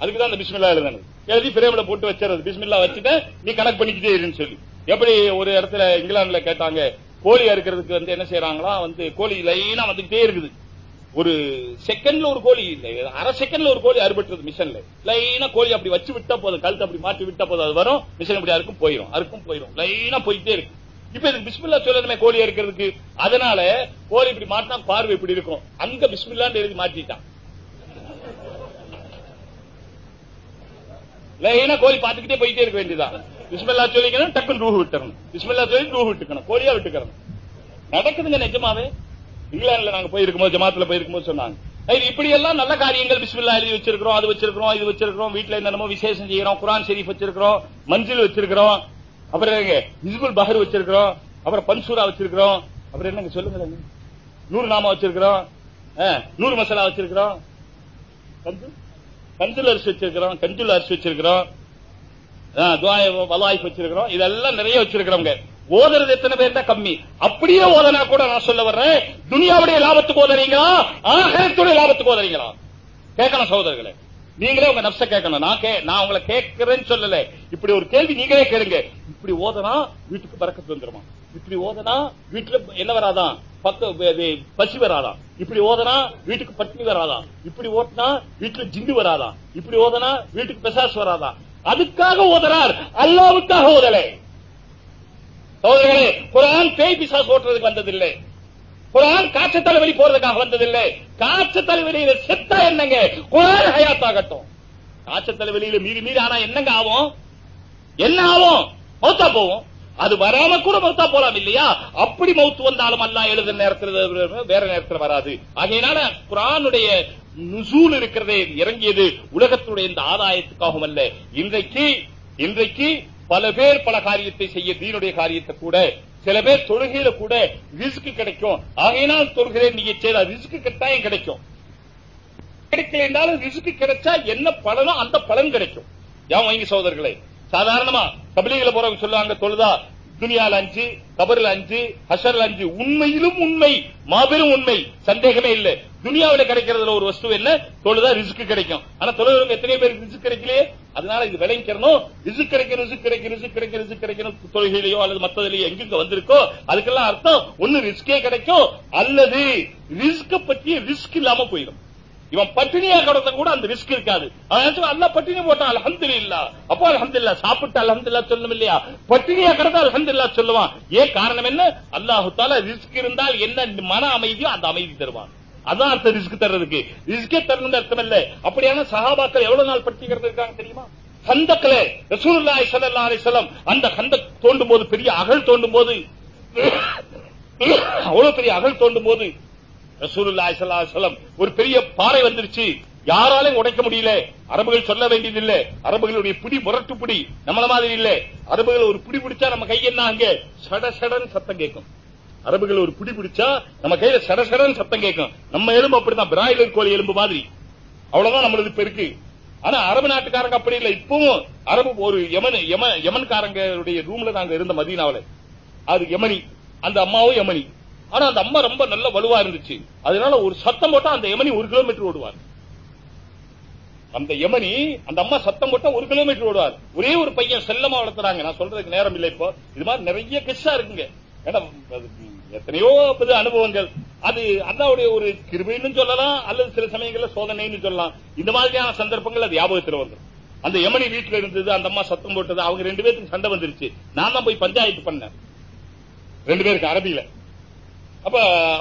அதுக்குதான் அந்த பிஸ்மில்லா எழுதணும் எழுதி பிரேமில போட்டு வச்சிருது பிஸ்மில்லா வச்சுட்டு நீ கணக்கு பண்ணிக்கிட்டே இருன்னு சொல்லி. எப்படி ஒரு இடத்துல இங்கிலாந்துல கேட்டாங்க கோழி அறுக்கிறதுக்கு வந்து என்ன செய்யறாங்களா வந்து கோழி லைனா வந்துகிட்டே இருக்குது. ஒரு செகண்ட்ல ஒரு கோழி இல்லை. அரை செகண்ட்ல ஒரு கோழி அறுபட்டுறது மிஷன்ல லைனா கோழி அப்படி வச்சு விட்டா போதும். கழுத்து அப்படி மாற்றி விட்டா போதும். அது வரும். மிஷன் இப்படி அறுக்கும் போயிடும் அறுக்கும் போயிடும் லைனா போயிட்டே இருக்கு இப்ப இதுக்கு பிஸ்மில்லா சொல்லணுமே கோழி அறுக்கிறதுக்கு. அதனால கோழி இப்படி மாட்டினா பார்வை இப்படி இருக்கும். அங்க பிஸ்மில்லான்னு எழுதி மாட்டிட்டான் லைனா கோழி பாத்துக்கிட்டே போயிட்டே இருக்க வேண்டியதான் பிஸ்மில்லா சொல்லிக்கணும் டக்குன்னு ரூஹ் விட்டுறணும். பிஸ்மில்லா சொல்லி ரூஹ் விட்டுக்கணும். கோழியா விட்டுக்கணும். நடக்குதுங்க நிஜமாவே. இங்கிலாந்துல நாங்க போயிருக்கும் போது ஜமாத்துல போயிருக்கும் போது சொன்னாங்க. இப்படி எல்லாம் நல்ல காரியங்கள் பிஸ்மில்லா எழுதி வச்சிருக்கிறோம் அது வச்சிருக்கிறோம் இது வச்சிருக்கிறோம் வீட்டுல என்னென்னமோ விசேஷம் செய்யறோம் குரான் ஷெரீஃப் வச்சிருக்கிறோம் மஞ்சில் வச்சிருக்கிறோம் அப்புறம் என்னங்க இஸ்புல் பஹர் வச்சிருக்கிறோம் அப்புறம் பன்சூரா வச்சிருக்கிறோம் அப்புறம் என்னங்க சொல்லுங்க? நூறு நாம வச்சிருக்கிறோம் ஆ, நூறு மசாலா வச்சிருக்கிறோம் கஞ்சுல் அரிசி வச்சிருக்கிறோம் கஞ்சுல் அரிசி வச்சிருக்கிறோம் ஆ, வலாய்ப்பு வச்சிருக்கிறோம் இதெல்லாம் நிறைய வச்சிருக்கிறோங்க ஓதுறது எத்தனை பேர் தான் கம்மி. அப்படியே ஓதனா கூட நான் சொல்ல வர்றேன் துனியாவுடைய லாபத்துக்கு ஓதறீங்களா? ஆகத்துடைய லாபத்துக்கு ஓதறீங்களா? கேட்கணும் சகோதரர்களே. நீங்களே உங்க நப்ச கேட்கணும். நான் கே- நான் உங்களை கேட்கிறேன்னு சொல்லல. இப்படி ஒரு கேள்வி நீங்களே கேளுங்க. இப்படி ஓதனா வீட்டுக்கு பறக்கத்து வந்துருமா? இப்படி ஓதனா வீட்டுல என்ன வராதான் பக்க பசி வராதான் இப்படி ஓதனா வீட்டுக்கு பட்டினி வராதான் இப்படி ஓட்டினா வீட்டுல ஜிண்டு வராதான் இப்படி ஓதனா வீட்டுக்கு பெசாஸ் வராதான் அதுக்காக ஓதுறார். அல்லாவுக்காக ஓதலை. சோதரர்களே குரான் பேய் பிசாஸ் ஓட்டுறதுக்கு வந்ததில்லை. குரான் காற்று தலைவலி போறதுக்காக வந்ததில்லை. காற்று தலைவலியில செத்தா என்னங்க? குரான் ஹயாத்தாகட்டும். காற்று தலைவலியில மீறி மீறி ஆனா என்னங்க ஆகும்? என்ன ஆகும்? மௌத்தா போவோம் அது வராம கூட மௌத்தா போலாம் இல்லையா? அப்படி மௌத்து வந்தாலும் அல்லா எழுதுற நேரத்தில் வேற நேரத்தில் வராது. ஆகையினால குரானுடைய நுசூல் இருக்கிறதே இறங்கியது உலகத்துடைய இந்த ஆதாயத்துக்காகவும் அல்ல. இன்றைக்கு இன்றைக்கு பல பேர் பல காரியத்தை செய்ய தீனுடைய காரியத்தை கூட சில பேர் தொழுகையில கூட ரிஸ்க் கிடைக்கும். ஆகையினால் தொழுகிறேன் நீங்க செய்த ரிஸ்க் கட்டாயம் கிடைக்கும்? கிடைக்கல என்றாலும் ரிஸ்க் கிடைச்சா என்ன பலனோ அந்த பலன் கிடைக்கும். ஏன் வாங்கி சகோதரர்களே சாதாரணமா கபலிகளை போறவங்க சொல்லுவாங்க தொழுதா துனியால் அஞ்சு கபரில் அஞ்சு ஹசரில் அஞ்சு. உண்மையிலும் உண்மை மாபெரும் உண்மை. சந்தேகமே இல்ல. துனியாவில கிடைக்கிறதுல ஒரு வஸ்து இல்ல தொழுதா ரிஸ்க் கிடைக்கும். ஆனா தொழுகிறவங்க எத்தனை பேர் ரிஸ்க் கிடைக்கலையே? அதனால இது விளைவிக்கிறனும் ரிஸ்க் கிடைக்கும் ரிஸ்க் கிடைக்கும் ரிஸ்க் கிடைக்கும் ரிஸ்க் கிடைக்கணும் தொழுகையிலையோ அல்லது மத்ததுலயோ எங்க வந்திருக்கோ அதுக்கெல்லாம் அர்த்தம் ஒண்ணு ரிஸ்கே கிடைக்கும். அல்லது ரிஸ்க பற்றி ரிஸ்க் இல்லாம போயிடும். இவன் பட்டினியா கிடந்த கூட அந்த ரிஸ்க் இருக்காது. அவன் அல்ல பட்டினி போட்டான் அலஹந்து இல்லா அப்போ அலஹந்து இல்லா சாப்பிட்டு அலஹந்து இல்லா சொல்லணும் இல்லையா பட்டினியா கிடந்தா அலஹந்து இல்லா சொல்லுவான். ஏன் காரணம் என்ன? அல்லாஹு தால ரிஸ்க் இருந்தால் என்ன மன அமைதியோ அந்த அமைதி தருவான். அதான் அர்த்தம் ரிஸ்க் தர்றதுக்கு. ரிஸ்கே தரணும் அர்த்தம் இல்ல. அப்படியான சகாபாக்கள் எவ்வளவு நாள் படுத்திக்கிறது இருக்காங்க தெரியுமா? கந்தக்கல ரசூலுல்லாஹி ஸல்லல்லாஹு அலைஹி அந்த கந்த தோண்டும் போது பெரிய அகழ் தோண்டும் போது அவ்வளவு பெரிய அகழ் தோண்டும் போது ரசூலுல்லாஹி ஸல்லல்லாஹு அலைஹி ஒரு பெரிய பாறை வந்துருச்சு. யாராலையும் உடைக்க முடியல. அரபுகள் சொல்ல வேண்டியதில்லை அரபுகளுடைய பிடி முரட்டு பிடி நம்மள மாதிரி இல்ல. அரபுகள் ஒரு பிடி பிடிச்சா நம்ம கை என்ன அங்க? சட சடன்னு சத்தம் கேட்கும். அரபுகள் ஒரு பிடி பிடிச்சா நம்ம கையில சடசடன்னு சத்தம் கேட்கும். நம்ம எலும்பு அப்படிதான் பிராய்லர் கோழி எலும்பு மாதிரி. அவ்வளவுதான் நம்மளது பெருக்கு. ஆனா அரபு நாட்டுக்காரங்க அப்படி இல்ல. இப்பவும் அரபு ஒரு யமன் யம- யமன்காரங்களுடைய ரூம்ல நாங்க இருந்த மதீனாவுல. அது யமனி. அந்த அம்மாவும் யமனி. ஆனா அந்த அம்மா ரொம்ப நல்ல வலுவா இருந்துச்சு. அதனால ஒரு சத்தம் போட்டா அந்த யமனி ஒரு கிலோமீட்டர் ஓடுவார். அந்த யமனி அந்த அம்மா சத்தம் போட்டா ஒரு கிலோமீட்டர் ஓடுவார். ஒரே ஒரு பையன் செல்லமா வளர்த்துறாங்க. நான் சொல்றதுக்கு நேரம் இல்லை இப்போ. இது மாதிரி நிறைய கிஸ்ஸா இருக்குங்க. ஏன்னா எத்தனையோ அனுபவங்கள். அது அல்லாவுடைய ஒரு கிருமின்னு சொல்லலாம் அல்லது சில சமயங்கள்ல சோதனைன்னு சொல்லலாம். இந்த மாதிரியான சந்தர்ப்பங்கள் அது ஞாபகத்தில் வந்து அந்த யமனி வீட்டுல இருந்தது அந்த அம்மா சத்தம் போட்டது அவங்க ரெண்டு பேருக்கு சண்டை வந்துருச்சு. நான் தான் போய் பஞ்சாயத்து பண்ணேன். ரெண்டு பேருக்கு அரபியில. அப்ப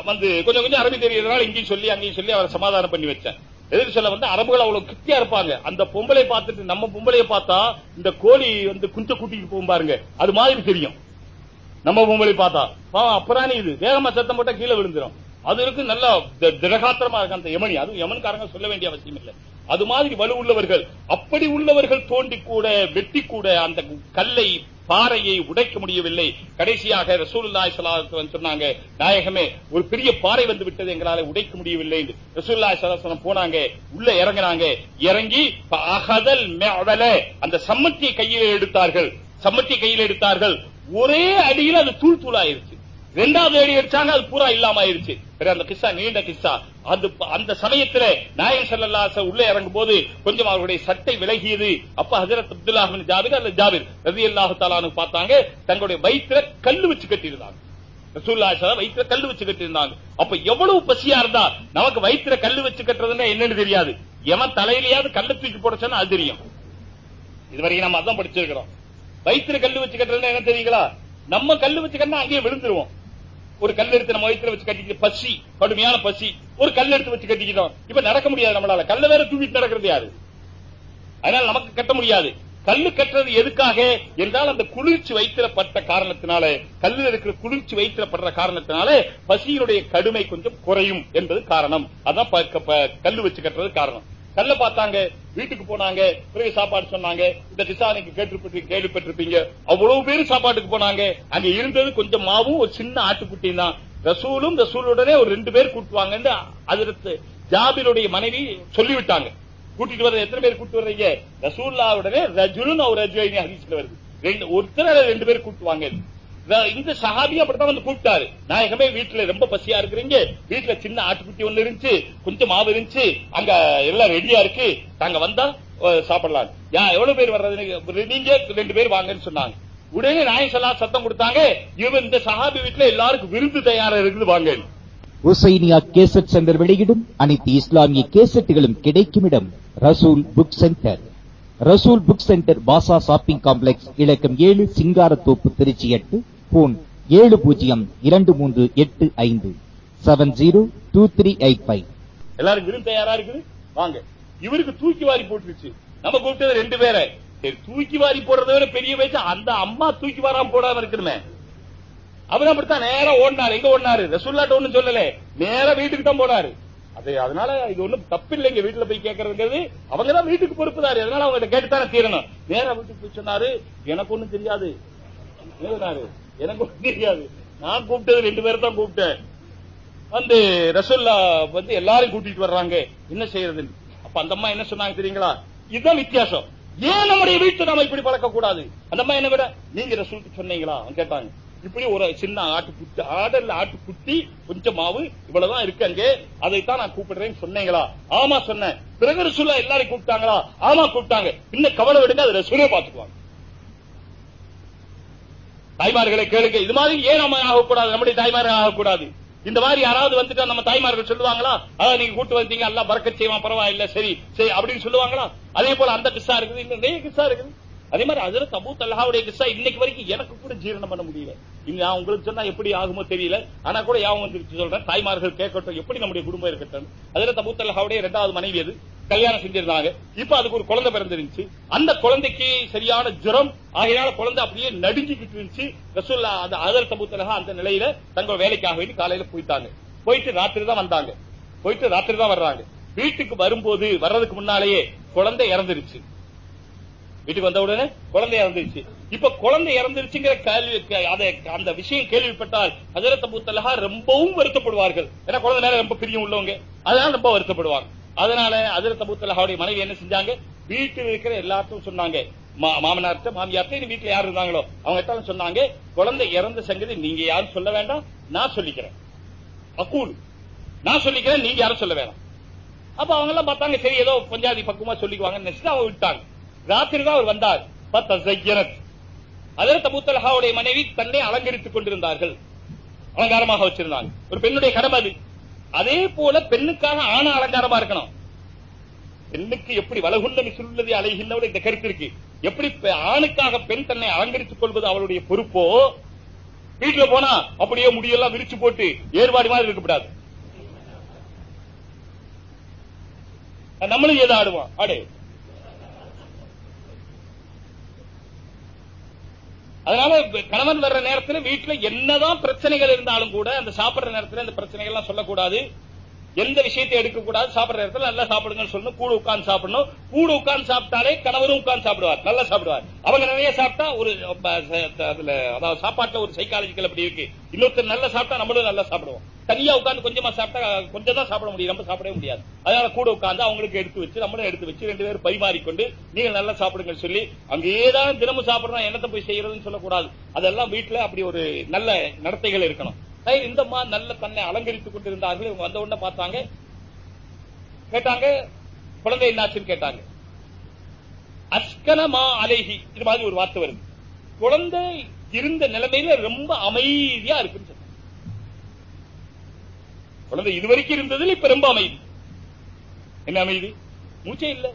வந்து கொஞ்சம் கொஞ்சம் அரபி தெரியறதுனால இங்கேயும் சொல்லி அங்கேயும் சொல்லி அவரை சமாதானம் பண்ணி வச்சேன். எதிர்த்து சொல்ல வந்து அரபுகள் அவ்வளவு கிட்டியா இருப்பாங்க. அந்த பொம்பளை பார்த்துட்டு நம்ம பொம்பளைய பார்த்தா இந்த கோழி வந்து குஞ்ச கூட்டிட்டு போகும் பாருங்க. அது மாதிரி தெரியும். நம்ம பொம்பளை பார்த்தா பாவம் அப்புறானே இது. வேகமா சத்தம் போட்டா கீழே விழுந்துரும். அது இருக்கு நல்லா திடகாத்திரமா இருக்கு அந்த யமனி. அதுவும் யமன்காரங்க சொல்ல வேண்டிய அவசியம் இல்லை. அது மாதிரி வலு உள்ளவர்கள் அப்படி உள்ளவர்கள் தோண்டி கூட வெட்டி கூட அந்த கல்லை பாறையை உடைக்க முடியவில்லை. கடைசியாக ரசூல்லாய் ஸல்லல்லாஹு சொன்னாங்க நாயகமே ஒரு பெரிய பாறை வந்து விட்டது எங்களால உடைக்க முடியவில்லை. ரசூல்லாய் ரசூலுல்லாஹி போனாங்க உள்ள இறங்கினாங்க. இறங்கி அகதல் அந்த சம்மத்தியை கையில எடுத்தார்கள். சம்மத்தி கையில எடுத்தார்கள். ஒரே அடியில் அது தூள் தூளாயிருச்சு. ரெண்டாவது அடி அடிச்சாங்க அது பூரா இல்லாம ஆயிருச்சு அந்த கிஸ்ஸா நீண்ட கிஸ்ஸா அது அந்த சமயத்துல நாயகம் செல்லல்லாச உள்ளே இறங்கும் போது கொஞ்சம் அவருடைய சட்டை விலகியது. அப்ப ஹசரத் அப்துல்லாஹின் பின் ஜாபிர் அல்ல ஜாபிர் ரலியல்லாஹு பார்த்தாங்க தங்களுடைய வயிற்றுல கல்லு வச்சு கட்டியிருந்தாங்க. வயிற்றுல கல்லு வச்சு கட்டியிருந்தாங்க. அப்ப எவ்வளவு பசியா இருந்தா நமக்கு வயிற்றுல கல்லு வச்சு கட்டுறதுன்னா என்னன்னு தெரியாது. எவன் தலையிலேயாவது கல்லு தூக்கி போட அது தெரியும். இதுவரைக்கும் நம்ம அதான் படிச்சிருக்கிறோம். வயிற்றுல கல்லு வச்சு கட்டுறதுன்னா என்ன தெரியுங்களா? நம்ம கல்லு வச்சு கட்டினா அங்கேயே விழுந்துருவோம். ஒரு கல் எடுத்து நம்ம வயிற்றுல வச்சு கட்டிக்கிட்டு பசி கடுமையான பசி ஒரு கல் எடுத்து வச்சு கட்டிக்கிட்டோம். இப்ப நடக்க முடியாது நம்மளால. கல்ல வேற தூக்கிட்டு நடக்கிறது யாரு? அதனால நமக்கு கட்ட முடியாது. கல்லு கட்டுறது எதுக்காக? என்றால் அந்த குளிர்ச்சி வயிற்றுல பட்ட காரணத்தினால கல்லுல இருக்கிற குளிர்ச்சி வயிற்றுல படுற காரணத்தினால பசியினுடைய கடுமை கொஞ்சம் குறையும் என்பது காரணம். அதான் கல்லு வச்சு கட்டுறது காரணம். கல்ல பார்த்தாங்க வீட்டுக்கு போனாங்க பிறகு சாப்பாடு சொன்னாங்க. இந்த திசானைக்கு கேட்டு கேள்விப்பட்டிருப்பீங்க. அவ்வளவு பேர் சாப்பாட்டுக்கு போனாங்க. அங்க இருந்தது கொஞ்சம் மாவும் ஒரு சின்ன ஆட்டுக்குட்டியும் தான். ரசூலும் ரசூலுடனே ஒரு ரெண்டு பேர் கூட்டுவாங்க அதிரத்து ஜாபிருடைய மனைவி சொல்லிவிட்டாங்க. கூட்டிட்டு வர எத்தனை பேர் கூட்டு வர்றீங்க? ரசூல்லாவுடனே ரஜுலுன்னு அவர் ரஜுவைனி ஹதீஸ்ல வருது. ரெண்டு ஒருத்தர் ரெண்டு பேர் கூட்டுவாங்க. இந்த சஹாபி அப்படித்தான் வந்து கூப்பிட்டாரு. நாயகமே வீட்டுல ரொம்ப பசியா இருக்கிறீங்க. வீட்டுல சின்ன ஆட்டுக்குட்டி ஒண்ணு இருந்துச்சு கொஞ்சம் மாவு இருந்துச்சு அங்க எல்லாம் ரெடியா இருக்கு. நாங்க வந்தா சாப்பிடலாம். யா எவ்வளவு பேர் வர்றது? நீங்க- நீங்க ரெண்டு பேர் வாங்கன்னு சொன்னாங்க. உடனே நாயகம் சொல்லா சத்தம் கொடுத்தாங்க இவன் இந்த சஹாபி வீட்டுல எல்லாருக்கும் விருந்து தயாரா இருக்குது வாங்க உசைனியா கேசட் சென்டர் வெளியிடும் அனைத்து இஸ்லாமிய கேசட்டுகளும் கிடைக்கும் இடம் Rasool book centre Rasool book centre பாசா ஷாப்பிங் காம்ப்ளெக்ஸ் இலக்கம் ஏழு சிங்காரத்தோப்பு திருச்சி எட்டு போன் ஏழு பூஜ்ஜியம் இரண்டு மூன்று எட்டு ஐந்து seven zero two three eight five எல்லாரும் விருந்து தயாரா இருக்குது? வாங்க. இவருக்கு தூக்கி வாரி போட்டுருச்சு. நம்ம கூப்பிட்டது ரெண்டு பேரை. சரி தூக்கி வாரி போடுறத விட பெரிய வயசு அந்த அம்மா தூக்கி வாராம போடாம இருக்கணுமே. அவர் அப்படித்தான் நேரா ஓடினாரு. எங்க ஓடினாரு? ரசுல்லாட்ட ஒண்ணும் சொல்லல. நேரா வீட்டுக்கு தான் போனாரு. அது அதனால இது ஒண்ணும் தப்பு இல்லைங்க வீட்டுல போய் கேட்கறதுங்கிறது அவங்க தான் வீட்டுக்கு பொறுப்புதாரு. அதனால அவங்க கேட்டுத்தானே தீரணும். நேரா வீட்டுக்கு போய் சொன்னாரு எனக்கு ஒண்ணும் தெரியாது. எனக்கு தெரியாது. நான் கூப்பிட்டது ரெண்டு பேரை தான் கூப்பிட்டேன். வந்து ரசோல்லா வந்து எல்லாரும் கூட்டிட்டு வர்றாங்க. என்ன செய்யறது அப்ப அந்த அம்மா என்ன சொன்னாங்க தெரியுங்களா? இதுதான் வித்தியாசம். ஏன் நம்முடைய வீட்டு நாம இப்படி பழக்க கூடாது அந்த அம்மா என்ன விட நீங்க ரசூலுக்கு சொன்னீங்களா? கேட்டாங்க. இப்படி ஒரு சின்ன ஆட்டு குட்டி ஆடல்ல ஆட்டு குட்டி கொஞ்சம் மாவு இவ்வளவுதான் இருக்கு அங்கே. அதைத்தான் நான் கூப்பிடுறேன்னு சொன்னீங்களா? ஆமா சொன்னேன். பிறகு ரசூலா எல்லாரும் கூப்பிட்டாங்களா? ஆமா கூப்பிட்டாங்க. இன்னும் கவலை விடுங்க அது ரசூலே பாத்துக்குவாங்க தாய்மார்களை கேளுங்க. இது மாதிரி ஏன் நம்ம ஆகக்கூடாது? நம்முடைய தாய்மார்கள் ஆகக்கூடாது. இந்த மாதிரி யாராவது வந்துட்டா நம்ம தாய்மார்கள் சொல்லுவாங்களா? அதாவது நீங்க கூட்டு வந்தீங்க எல்லாம் பறக்க செய்வான் பரவாயில்ல சரி சரி அப்படின்னு சொல்லுவாங்களா? அதே போல அந்த கிஸ்ஸா இருக்குது இன்னும் நிறைய கிஸ்ஸா இருக்குது. அதே மாதிரி அதுல தபு தல்லாவுடைய கிஸ்ஸா இன்னைக்கு வரைக்கும் எனக்கு கூட ஜீரணம் பண்ண முடியல. இன்னும் நான் உங்களுக்கு சொன்னா எப்படி ஆகுமோ தெரியல. ஆனா கூட யாவும் வந்து சொல்றேன் தாய்மார்கள் கேட்கட்டும் எப்படி நம்முடைய குடும்பம் இருக்கட்டும். அதுல தபு தல்லாவுடைய இரண்டாவது மனைவி அது கல்யாணம் செஞ்சிருந்தாங்க. இப்ப அதுக்கு ஒரு குழந்தை பிறந்திருந்துச்சு. அந்த குழந்தைக்கு சரியான ஜுரம் ஆகையால குழந்தை அப்படியே நடுங்கிக்கிட்டு இருந்துச்சு ரசூல்லா அந்த அதர் தபுத்தலகா அந்த நிலையில தங்கள் வேலைக்காக வேண்டி காலையில போயிட்டாங்க. போயிட்டு ராத்திரி தான் வந்தாங்க. போயிட்டு ராத்திரி தான் வர்றாங்க. வீட்டுக்கு வரும்போது வர்றதுக்கு முன்னாலேயே குழந்தை இறந்துருச்சு. வீட்டுக்கு வந்த உடனே குழந்தை இறந்துருச்சு. இப்ப குழந்தை இறந்துருச்சுங்கிற கேள்வி அதை அந்த விஷயம் கேள்விப்பட்டால் ஹஜரத் அபூ தலஹா ரொம்பவும் வருத்தப்படுவார்கள். ஏன்னா குழந்தை நேரம் ரொம்ப பிரியம் உள்ளவங்க. அதனால ரொம்ப வருத்தப்படுவாங்க. அதனால ஹஜரத் அபூ தலஹாவுடைய மனைவி என்ன செஞ்சாங்க? வீட்டில் இருக்கிற எல்லாத்தையும் சொன்னாங்க. மா- மாமனார்ட்ட வீட்டுல யார் இருந்தாங்களோ? அவங்க எல்லாம் சொன்னாங்க. குழந்தை இறந்த சங்கதி நீங்க யாரும் சொல்ல வேண்டாம். நான் சொல்லிக்கிறேன். அக்கூல். நான் சொல்லிக்கிறேன் நீங்க யாரும் சொல்ல வேணாம். அப்ப அவங்க எல்லாம் பார்த்தாங்க சரி ஏதோ பஞ்சாதி பக்குவமா சொல்லிக்குவாங்கன்னு நினைச்சிட்டு அவங்க விட்டாங்க. ராத்திரி தான் அவர் வந்தார். அதற்கு ஹஜரத் மனைவி தன்னை அலங்கரித்துக் கொண்டிருந்தார்கள். அலங்காரமாக வச்சிருந்தாங்க. ஒரு பெண்ணுடைய கடமை அது. அதே போல பெண்ணுக்காக ஆண அலங்காரமா இருக்கணும். பெண்ணுக்கு எப்படி வலகுள்ள மிசுள்ளது அலைகின்றவள் இந்த கருத்து இருக்கு. எப்படி பெ- ஆணுக்காக பெண் தன்னை அலங்கரித்துக் கொள்வது அவளுடைய பொறுப்போ? வீட்டுல போனா அப்படியே முடியெல்லாம் விரிச்சு போட்டு ஏற்பாடு மாதிரி இருக்கக்கூடாது. நம்மளும் ஏதோ ஆடுவோம் ஆடு. அதனால கணவன் வர்ற நேரத்துல வீட்டுல என்னதான் பிரச்சனைகள் இருந்தாலும் கூட அந்த சாப்பிடுற நேரத்துல அந்த பிரச்சனைகள் எல்லாம் சொல்லக்கூடாது. எந்த விஷயத்தை எடுக்கக்கூடாது சாப்பிடுற இடத்துல நல்லா சாப்பிடுங்கன்னு சொல்லணும். கூடு உட்கார்ந்து சாப்பிடணும். கூடு உட்கார்ந்து சாப்பிட்டாலே கணவரும் உட்கார்ந்து சாப்பிடுவார். நல்லா சாப்பிடுவார். அவங்க நிறைய சாப்பிட்டா ஒரு அதுல அதாவது சாப்பாட்டுல ஒரு சைக்காலஜிக்கல் அப்படி இருக்கு. இன்னொருத்தர் நல்லா சாப்பிட்டா நம்மளும் நல்லா சாப்பிடுவோம். தனியா உட்காந்து கொஞ்சமா சாப்பிட்டா கொஞ்சம் தான் சாப்பிட முடியும். நம்ம சாப்பிடவே முடியாது. அதனால கூட உட்கார்ந்து அவங்களுக்கு எடுத்து வச்சு நம்மளும் எடுத்து வச்சு ரெண்டு பேரும் பரிமாறிக்கொண்டு நீங்க நல்லா சாப்பிடுங்கன்னு சொல்லி அங்கேதான் தினமும் சாப்பிடணும் என்னத்தை போய் செய்யறதுன்னு சொல்லக்கூடாது. அதெல்லாம் வீட்டுல அப்படி ஒரு நல்ல நடத்தைகள் இருக்கணும். இந்த மா நல்ல தன்னை அலங்கரித்துக் கொண்டிருந்தார்கள் இவங்க வந்த உடனே பார்த்தாங்க. கேட்டாங்க குழந்தை என்னாச்சுன்னு கேட்டாங்க. அஸ்கனமா அலைகி இது மாதிரி ஒரு வார்த்தை வருது. குழந்தை இருந்த நிலைமையில ரொம்ப அமைதியா இருக்குன்னு சொன்னாங்க. குழந்தை இதுவரைக்கும் இருந்ததுல இப்ப ரொம்ப அமைதி. என்ன அமைதி? மூச்சே இல்ல.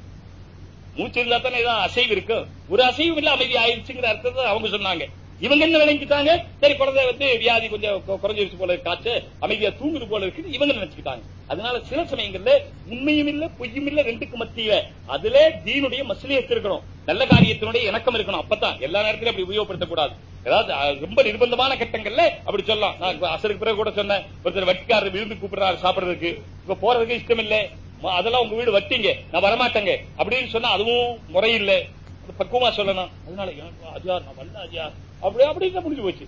மூச்சு இருந்தா தானே ஏதாவது அசைவு இருக்கு. ஒரு அசைவும் இல்ல அமைதி ஆயிடுச்சுங்கிற அர்த்தத்தை அவங்க சொன்னாங்க. இவங்க என்ன நினைச்சுட்டாங்க சரி குழந்தை வந்து வியாதி கொஞ்சம் குறைஞ்சிருச்சு போல காற்று அமைதியா தூங்குது போல இருக்கு இவங்க நினைச்சுக்கிட்டாங்க? அதனால சில சமயங்கள்ல உண்மையும் இல்ல பொய்யும் இல்ல ரெண்டுக்கு மத்தியில. அதுல தீனுடைய மசிலியத்து இருக்கணும். நல்ல காரியத்தினுடைய இணக்கம் இருக்கணும் அப்பதான். எல்லா நேரத்திலும் அப்படி உபயோகப்படுத்தக்கூடாது. ஏதாவது ரொம்ப நிர்பந்தமான கட்டங்கள்ல அப்படி சொல்லலாம். நான் அசருக்கு பிறகு கூட சொன்னேன் ஒருத்தர் வட்டிக்காரர் விருந்து கூப்பிடுறாரு சாப்பிடுறதுக்கு. இப்ப போறதுக்கு இஷ்டம் இல்ல அதெல்லாம் உங்க வீடு வட்டிங்க நான் வரமாட்டேங்க. அப்படின்னு சொன்னா அதுவும் முறையில்லை. பக்குவமா சொல்லணும். அதனால எனக்கு அஜியார் நான் வரல அஜியார் அப்படி அப்படின்னு முடிஞ்சு போச்சு.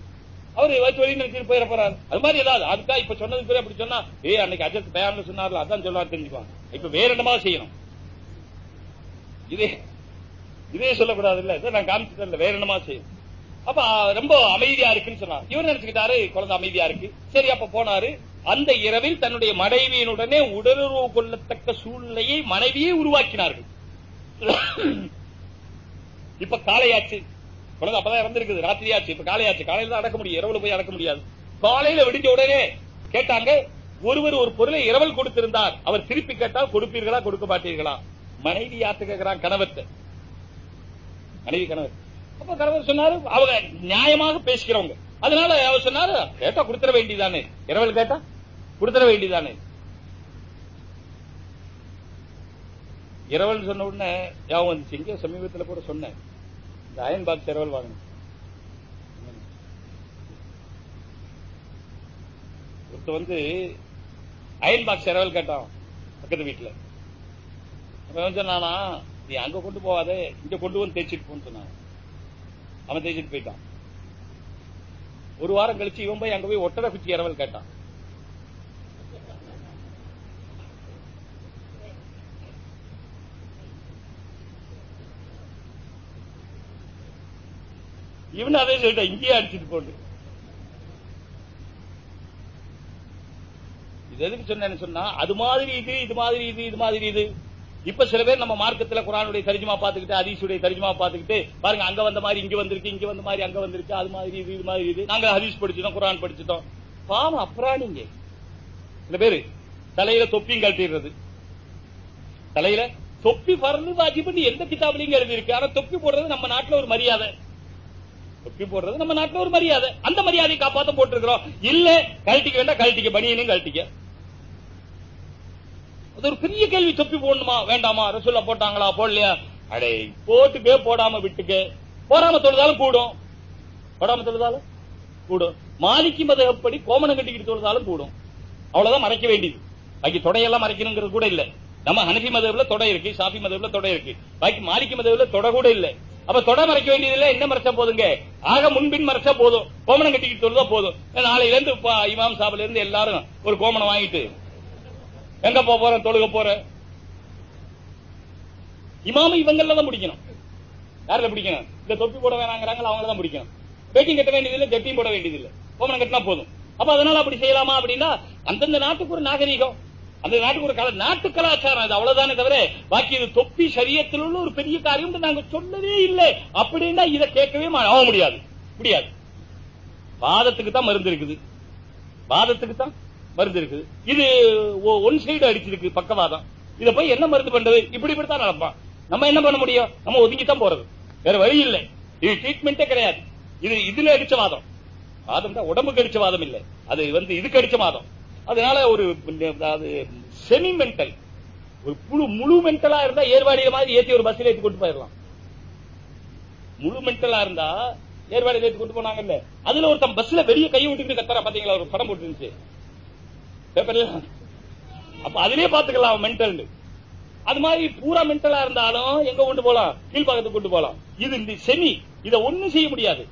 அவர் ஏதாச்சும் வழி போயிட போறாரு. அது மாதிரி ஏதாவது அதுக்கா இப்ப சொன்னது பேர் அப்படி சொன்னா ஏ அன்னைக்கு அஜத் பயான்ல சொன்னார்ல அதான் சொல்லுவாரு தெரிஞ்சுக்குவாங்க இப்ப வேற என்னமா செய்யணும். இதே இதே சொல்லக்கூடாது இல்ல இதை நான் காமிச்சது வேற என்னமா செய்யும் அப்ப ரொம்ப அமைதியா இருக்குன்னு சொன்னார். இவர் நினைச்சுக்கிட்டாரு குழந்தை அமைதியா இருக்கு. சரி அப்ப போனாரு. அந்த இரவில் தன்னுடைய மனைவியினுடனே உடலுறவு கொள்ளத்தக்க சூழ்நிலையை மனைவியே உருவாக்கினார்கள். இப்ப காலையாச்சு. குழந்தை அப்பதான் இறந்திருக்குது. ராத்திரியாச்சு இப்ப காலையாச்சு. காலையில தான் அடக்க முடியும். இரவுல போய் அடக்க முடியாது. காலையில விடிஞ்ச உடனே கேட்டாங்க ஒருவர் ஒரு பொருளை இரவல் கொடுத்திருந்தார். அவர் திருப்பி கேட்டால் கொடுப்பீர்களா கொடுக்க மாட்டீர்களா? மனைவி யாத்து கேட்கிறான்? கணவத்தை மனைவி கணவர். அப்ப கணவர் சொன்னாரு அவங்க நியாயமாக பேசிக்கிறவங்க. அதனால அவர் சொன்னாரு கேட்டா கொடுத்துட வேண்டியதானே இரவல் கேட்டா கொடுத்துட வேண்டியதானே இரவல் சொன்ன உடனே ஞாபகம் வந்துச்சு இங்கே சமீபத்தில் கூட சொன்னேன். இந்த அயன் பாக்ஸ் இரவல் வாங்கணும். ஒருத்த வந்து அயன் பாக்ஸ் இரவல் கேட்டான் பக்கத்து வீட்டுல அவன் சொன்னானா நீ அங்க கொண்டு போகாத இங்க கொண்டு வந்து தேய்ச்சிட்டு போன்னு சொன்னான். அவன் தேய்ச்சிட்டு போயிட்டான். ஒரு வாரம் கழிச்சு இவன் போய் அங்க போய் ஒட்டரை குச்சி இரவல் கேட்டான். இவன் அதே சொல்லிட்டான் இங்கேயே அடிச்சிட்டு போட்டு. இது எதுக்கு சொன்னேன்னு சொன்னா அது மாதிரி இது இது மாதிரி இது இது மாதிரி இது. இப்ப சில பேர் நம்ம மார்க்கத்துல குரானுடைய தரிஜுமா பாத்துக்கிட்டு ஹதீஸுடைய தரிஜுமா பாத்துக்கிட்டு பாருங்க அங்க வந்த மாதிரி இங்க வந்திருக்கு இங்க வந்த மாதிரி அங்க வந்திருக்கு அது மாதிரி இது இது மாதிரி இது. நாங்க ஹதீஸ் படிச்சிட்டோம் குரான் படிச்சிட்டோம். பாவம் அப்புறாணிங்க சில பேரு தலையில தொப்பியும் கழட்டிடுறது. தலையில தொப்பி பறந்து வாஜிபு எந்த கிதாபிலையும் எழுதியிருக்கு. ஆனா தொப்பி போடுறது நம்ம நாட்டுல ஒரு மரியாதை. தொப்பி போடுறது நம்ம நாட்டில் ஒரு மரியாதை. அந்த மரியாதையை காப்பாத்த போட்டிருக்கிறோம். இல்ல கழட்டிக்க வேண்டாம் கழட்டிக்க பனியனும் கழட்டிக்க அது ஒரு பெரிய கேள்வி. தொப்பி போடணுமா வேண்டாமா? ரசூல்லா போட்டாங்களா போடலையா? அடே போட்டுக்கே போடாம விட்டுக்க. போடாம தொழுதாலும் கூடும். போடாம தொழுதாலும் கூடும். மாலிக்கு மதப்படி கோமணம் கட்டிக்கிட்டு தொழுதாலும் கூடும். அவ்வளவுதான் மறைக்க வேண்டியது. பாக்கி தொடையெல்லாம் மறைக்கணுங்கிறது கூட இல்ல. நம்ம ஹனபி மதவுல தொடை இருக்கு சாஃபி மதவுல தொடை இருக்கு. பாக்கி மாலிக்கு மதவுல தொடை கூட இல்ல. அப்ப தொட மறைக்க வேண்டியது இல்ல என்ன மறைச்சா போதுங்க? ஆக முன்பின் மறைச்சா போதும். கோமணம் கட்டிக்கிட்டு தொழுதா போதும். நாளையில இருந்து இமாம் சாபில இருந்து எல்லாரும் ஒரு கோமணம் வாங்கிட்டு எங்க போக போறேன் தொழுக போற? இமாம இவங்கள தான் பிடிக்கணும். யாரில பிடிக்கணும்? இந்த தொப்பி போட வேணாங்கிறாங்க அவங்கள தான் பிடிக்கணும். பேக்கிங் கட்ட வேண்டியதில்லை ஜட்டியும் போட வேண்டியதில்லை. கோமணம் கட்டினா போதும். அப்ப அதனால அப்படி செய்யலாமா அப்படின்னா அந்தந்த நாட்டுக்கு ஒரு நாகரீகம். அந்த நாட்டுக்கு ஒரு கல நாட்டு கலாச்சாரம் அது அவ்வளவுதானே தவிர பாக்கி இது தொப்பி சரியத்தில் உள்ள ஒரு பெரிய காரியம் நாங்க சொல்லவே இல்லை. அப்படின்னா இதை கேட்கவே மா- ஆக முடியாது. முடியாது. வாதத்துக்கு தான் மருந்து இருக்குது. வாதத்துக்கு தான் மருந்து இருக்குது. இது ஒன் சைடு அடிச்சிருக்கு பக்கவாதம். இதை போய் என்ன மருந்து பண்றது? இப்படி இப்படித்தான் நடப்பான். நம்ம என்ன பண்ண முடியும்? நம்ம ஒதுங்கி தான் போறது. வேற வழி இல்லை. இது ட்ரீட்மெண்டே கிடையாது. இது இதுல அடிச்ச வாதம். வாதம் தான் உடம்புக்கு அடிச்ச வாதம் இல்லை. அது வந்து இதுக்கு அடிச்ச வாதம். அதனால ஒரு அதாவது செமி மென்டல் ஒரு புழு முழு மென்டலா இருந்தா ஏர்வாடியில மாதிரி ஏத்தி ஒரு பஸ்ல ஏத்தி கொண்டு போயிடலாம். முழு மென்டலா இருந்தா ஏர்வாடியில ஏத்தி கொண்டு போனாங்கல்ல. அதுல ஒருத்தன் பஸ்ல வெளிய கை விட்டுட்டு கத்தரா பாத்தீங்களா? ஒரு படம் போட்டுருந்துச்சு. பேப்பர்ல? அப்ப அதுலயே பாத்துக்கலாம் மென்டல் அது மாதிரி பூரா மென்டலா இருந்தாலும் எங்க கொண்டு போலாம்? கீழ்பாக்கத்துக்கு கொண்டு போலாம். இது இந்த செமி இத ஒண்ணும் செய்ய முடியாது.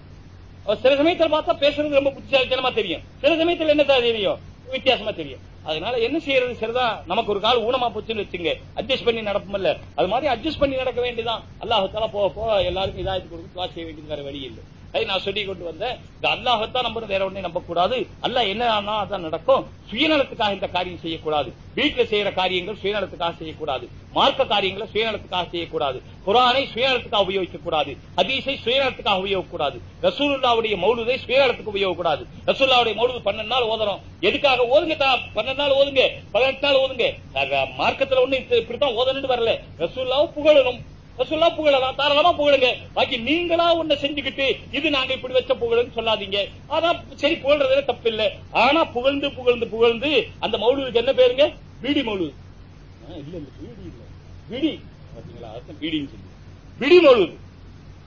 சில சமயத்துல பார்த்தா பேசுறது ரொம்ப புத்திசாலித்தனமா தெரியும். சில சமயத்துல என்ன தெரியும்? வித்தியாசமா தெரியும். அதனால என்ன செய்யறது சரிதான் நமக்கு ஒரு கால் ஊனமா போச்சுன்னு வச்சுங்க அட்ஜஸ்ட் பண்ணி நடப்போம்ல அது மாதிரி அட்ஜஸ்ட் பண்ணி நடக்க வேண்டியதான் அல்லாஹால போக போக எல்லாருக்கும் இதாயத்து கொடுத்து துவா செய்ய வேண்டியது வேற வழி இல்லை. அதை நான் சொல்லி கொண்டு வந்தேன். இந்த அல்லாஹத்தான் நம்பணும் வேற ஒன்றையும் நம்ப கூடாது அல்ல என்ன அதான் நடக்கும்? சுயநலத்துக்காக இந்த காரியம் செய்யக்கூடாது. வீட்டுல செய்யற காரியங்கள் சுயநலத்துக்காக செய்யக்கூடாது. மார்க்க காரியங்களை சுயநலத்துக்காக செய்யக்கூடாது. குரானை சுயநலத்துக்காக உபயோகிக்க கூடாது ஹதீஸை சுயநலத்துக்காக உபயோகக்கூடாது ரசூலுல்லாவுடைய மௌலுதை சுயநலத்துக்கு உபயோகக்கூடாது ரசூல்லாவுடைய மௌலுது பன்னெண்டு நாள் ஓதணும். எதுக்காக ஓதுங்க பன்னெண்டு நாள் ஓதுங்க. பதினெட்டு நாள் ஓதுங்க. மார்க்கத்துல ஒண்ணு இப்படித்தான் ஓதணும்னு வரல. ரசூல்லாவும் புகழணும். ரசூல்லா புகழலாம். தாராளமா புகழுங்க. பாக்கி நீங்களா ஒண்ணு செஞ்சுக்கிட்டு இது நாங்க இப்படி வச்ச புகழுன்னு சொல்லாதீங்க. ஆனா சரி புகழ்றதுல தப்பு இல்ல ஆனா புகழ்ந்து புகழ்ந்து புகழ்ந்து அந்த மௌலுதுக்கு என்ன பேருங்க? பீடி மௌலு இல்ல இல்ல பீடி இல்ல. பீடி. பாத்தீங்களா? பீடின்னு சொல்லி பிடி மௌலுது.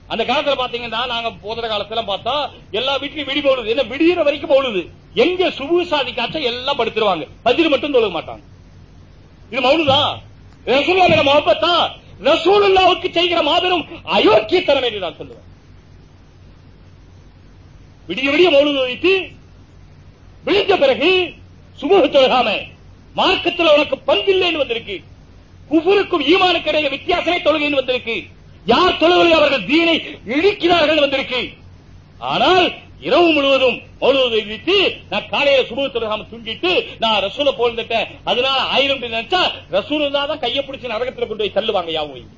அந்த காலத்துல பாத்தீங்கன்னா நாங்க போதற காலத்துல பார்த்தா எல்லா வீட்லயும் விடி போடுது என்ன விடியிற வரைக்கும் போடுது எங்க சுபு சாதி எல்லாம் படுத்துருவாங்க. பதில் மட்டும் தொழுக மாட்டாங்க. இது மௌனுதா சொல்லுவாங்க மேல ரசூலுல்லாவுக்கு செய்கிற மாபெரும் அயோக்கியத்தனம் என்று நான் சொல்லுவேன். விடிய விடிய மௌலுது வைத்து விழித்த பிறகு சுமூக தொழுகாம மார்க்கத்தில் உனக்கு பங்கில்லைன்னு வந்திருக்கு. குஃபுருக்கும் ஈமானுக்கு இடையே வித்தியாசமே தொழுகைன்னு வந்திருக்கு. யார் தொழுகையில் அவர்கள் தீனை இழிக்கிறார்கள் வந்திருக்கு. ஆனால் இரவு முழுவதும் மௌலுவதை விட்டு நான் காலையில சுமூக தூங்கிட்டு நான் ரசூல போயிருந்துட்டேன் அதனால ஆயிரம் நினைச்சா ரசூல் தான் கையை பிடிச்சி நரகத்துல கொண்டு போய் தள்ளுவாங்க யாவும்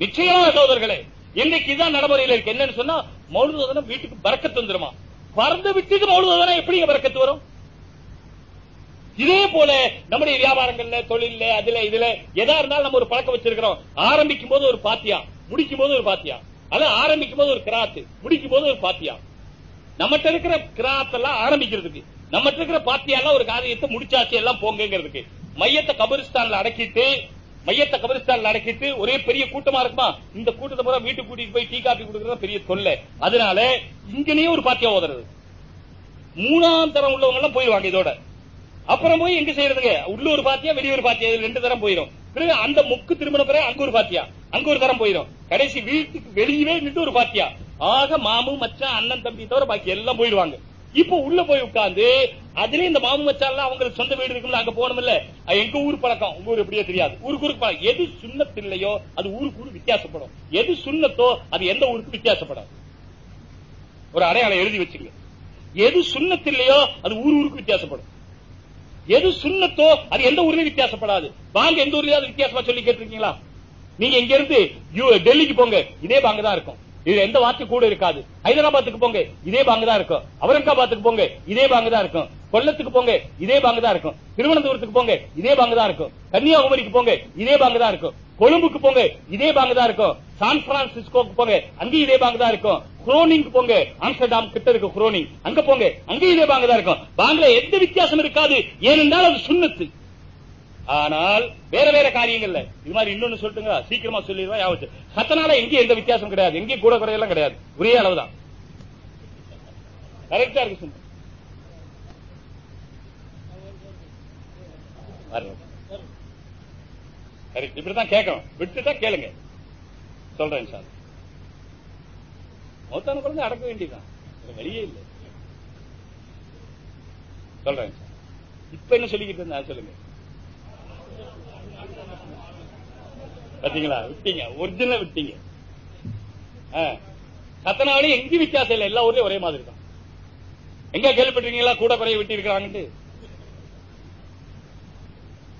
நிச்சயமா சோதர்களே இன்னைக்கு இதான் நடைமுறையில் இருக்கு. என்னன்னு சொன்னா மௌலுவதனம் வீட்டுக்கு பறக்கத்து வந்துருமா பறந்து விட்டுட்டு மௌலுவதனம் எப்படிங்க பறக்கத்து வரும்? இதே போல நம்முடைய வியாபாரங்கள்ல தொழில்ல அதுல இதுல எதா இருந்தாலும் நம்ம ஒரு பழக்கம் வச்சிருக்கிறோம். ஆரம்பிக்கும் போது ஒரு பாத்தியா? முடிக்கும் போது ஒரு பாத்தியா? அதான் ஆரம்பிக்கும் போது ஒரு கிராத்து முடிக்கும் போது ஒரு பாத்தியா. நம்மகிட்ட இருக்கிற கிராத்தெல்லாம் ஆரம்பிக்கிறதுக்கு நம்மகிட்ட இருக்கிற பாத்தியாலாம் ஒரு காரியத்தை முடிச்சாச்சு எல்லாம் போங்கிறதுக்கு மையத்தை கபரிஸ்தான்ல அடக்கிட்டு மையத்தை கபரிஸ்தான்ல அடக்கிட்டு ஒரே பெரிய கூட்டமா இருக்குமா? இந்த கூட்டத்தை பூரா வீட்டுக்கு கூட்டிட்டு போய் டீ காபி கொடுக்கறது பெரிய தொல்லை. அதனால இங்கனே ஒரு பாத்தியா ஓதுறது மூணாம் தரம் உள்ளவங்க எல்லாம் போயிடுவாங்க இதோட. அப்புறம் போய் எங்க செய்யறதுங்க? உள்ள ஒரு பாத்தியா வெளிய ஒரு பாத்தியா? இது ரெண்டு தரம் போயிடும் அந்த முக்கு திருமணம் பிறகு அங்க ஒரு பாத்தியா? அங்க ஒரு தரம் போயிடும் கடைசி வீட்டுக்கு வெளியவே நின்று ஒரு பாத்தியா? ஆக மாமு மச்சான் அண்ணன் தம்பி தவிர பாக்கி எல்லாம் போயிடுவாங்க. இப்போ உள்ள போய் உட்கார்ந்து அதுல இந்த மாமு மச்சான் அவங்களுக்கு சொந்த வீடு இருக்குல்ல அங்க போகணும் இல்ல அது எங்க ஊர் பழக்கம்? உங்க ஊர் எப்படியோ தெரியாது. ஊருக்கு ஊருக்கு பழக்கம். எது சுண்ணத்து இல்லையோ அது ஊருக்கு ஊர் வித்தியாசப்படும். எது சுண்ணத்தோ அது எந்த ஊருக்கு வித்தியாசப்படும். ஒரு அடையாளம் எழுதி வச்சுங்க எது சுண்ணத்து இல்லையோ அது ஊர் ஊருக்கு வித்தியாசப்படும். எது சுண்ணத்தோ அது எந்த ஊர்லயும் வித்தியாசப்படாது. வாங்க எந்த ஊர்லயாவது வித்தியாசமா சொல்லி கேட்டிருக்கீங்களா? நீங்க இங்க இருந்து யூ- டெல்லிக்கு போங்க. இதே பாங்க தான் இருக்கும். இது எந்த வார்த்தை கூட இருக்காது. ஹைதராபாத்துக்கு போங்க இதே பாங்குதான் இருக்கும். அவுரங்காபாத்துக்கு போங்க இதே பாங்குதான் இருக்கும். கொல்லத்துக்கு போங்க இதே பாங்குதான் இருக்கும். திருவனந்தபுரத்துக்கு போங்க இதே பாங்குதான் இருக்கும். கன்னியாகுமரிக்கு போங்க இதே பாங்கு தான் இருக்கும். கொழும்புக்கு போங்க இதே பாங்குதான் இருக்கும். சான் பிரான்சிஸ்கோக்கு போங்க அங்கேயும் இதே பாங்குதான் இருக்கும். குரோனிங்க்கு போங்க ஆம்ஸ்டர்டாம் கிட்ட இருக்கு குரோனிங். அங்க போங்க அங்க இதே பாங்க தான் இருக்கும். பாங்கல எந்த வித்தியாசம் இருக்காது. ஏனென்றால் அது சுண்ணத்து. ஆனால் வேற வேற காரியங்கள்ல. இது மாதிரி இன்னொன்னு சொல்லிட்டுங்களா சீக்கிரமா சொல்லிடுவா யாவது சத்தனால எங்கேயும் எந்த வித்தியாசம் கிடையாது. எங்கேயும் கூட குறையெல்லாம் கிடையாது. ஒரே அளவுதான். கரெக்டா இருக்கு சும்மா கரெக்ட் இப்படிதான் கேட்கணும். விட்டுட்டா கேளுங்க. சொல்றேன் சார். மௌத்தான குழந்தை அடக்க வேண்டியதுதான். வழியே வெளியே இல்லை. சொல்றேன் சார். இப்ப என்ன சொல்லிக்கிட்டு இருந்தா சொல்லுங்க. பாத்தீங்களா? விட்டீங்க. ஒரிஜினல் விட்டீங்க. ஆ. சத்தனாவளி எங்கேயும் வித்தியாசம் இல்லை. எல்லா ஊர்லயும் ஒரே மாதிரி தான். எங்க கேள்விப்பட்டிருக்கீங்களா? கூட குறைய விட்டு இருக்கிறாங்கன்னு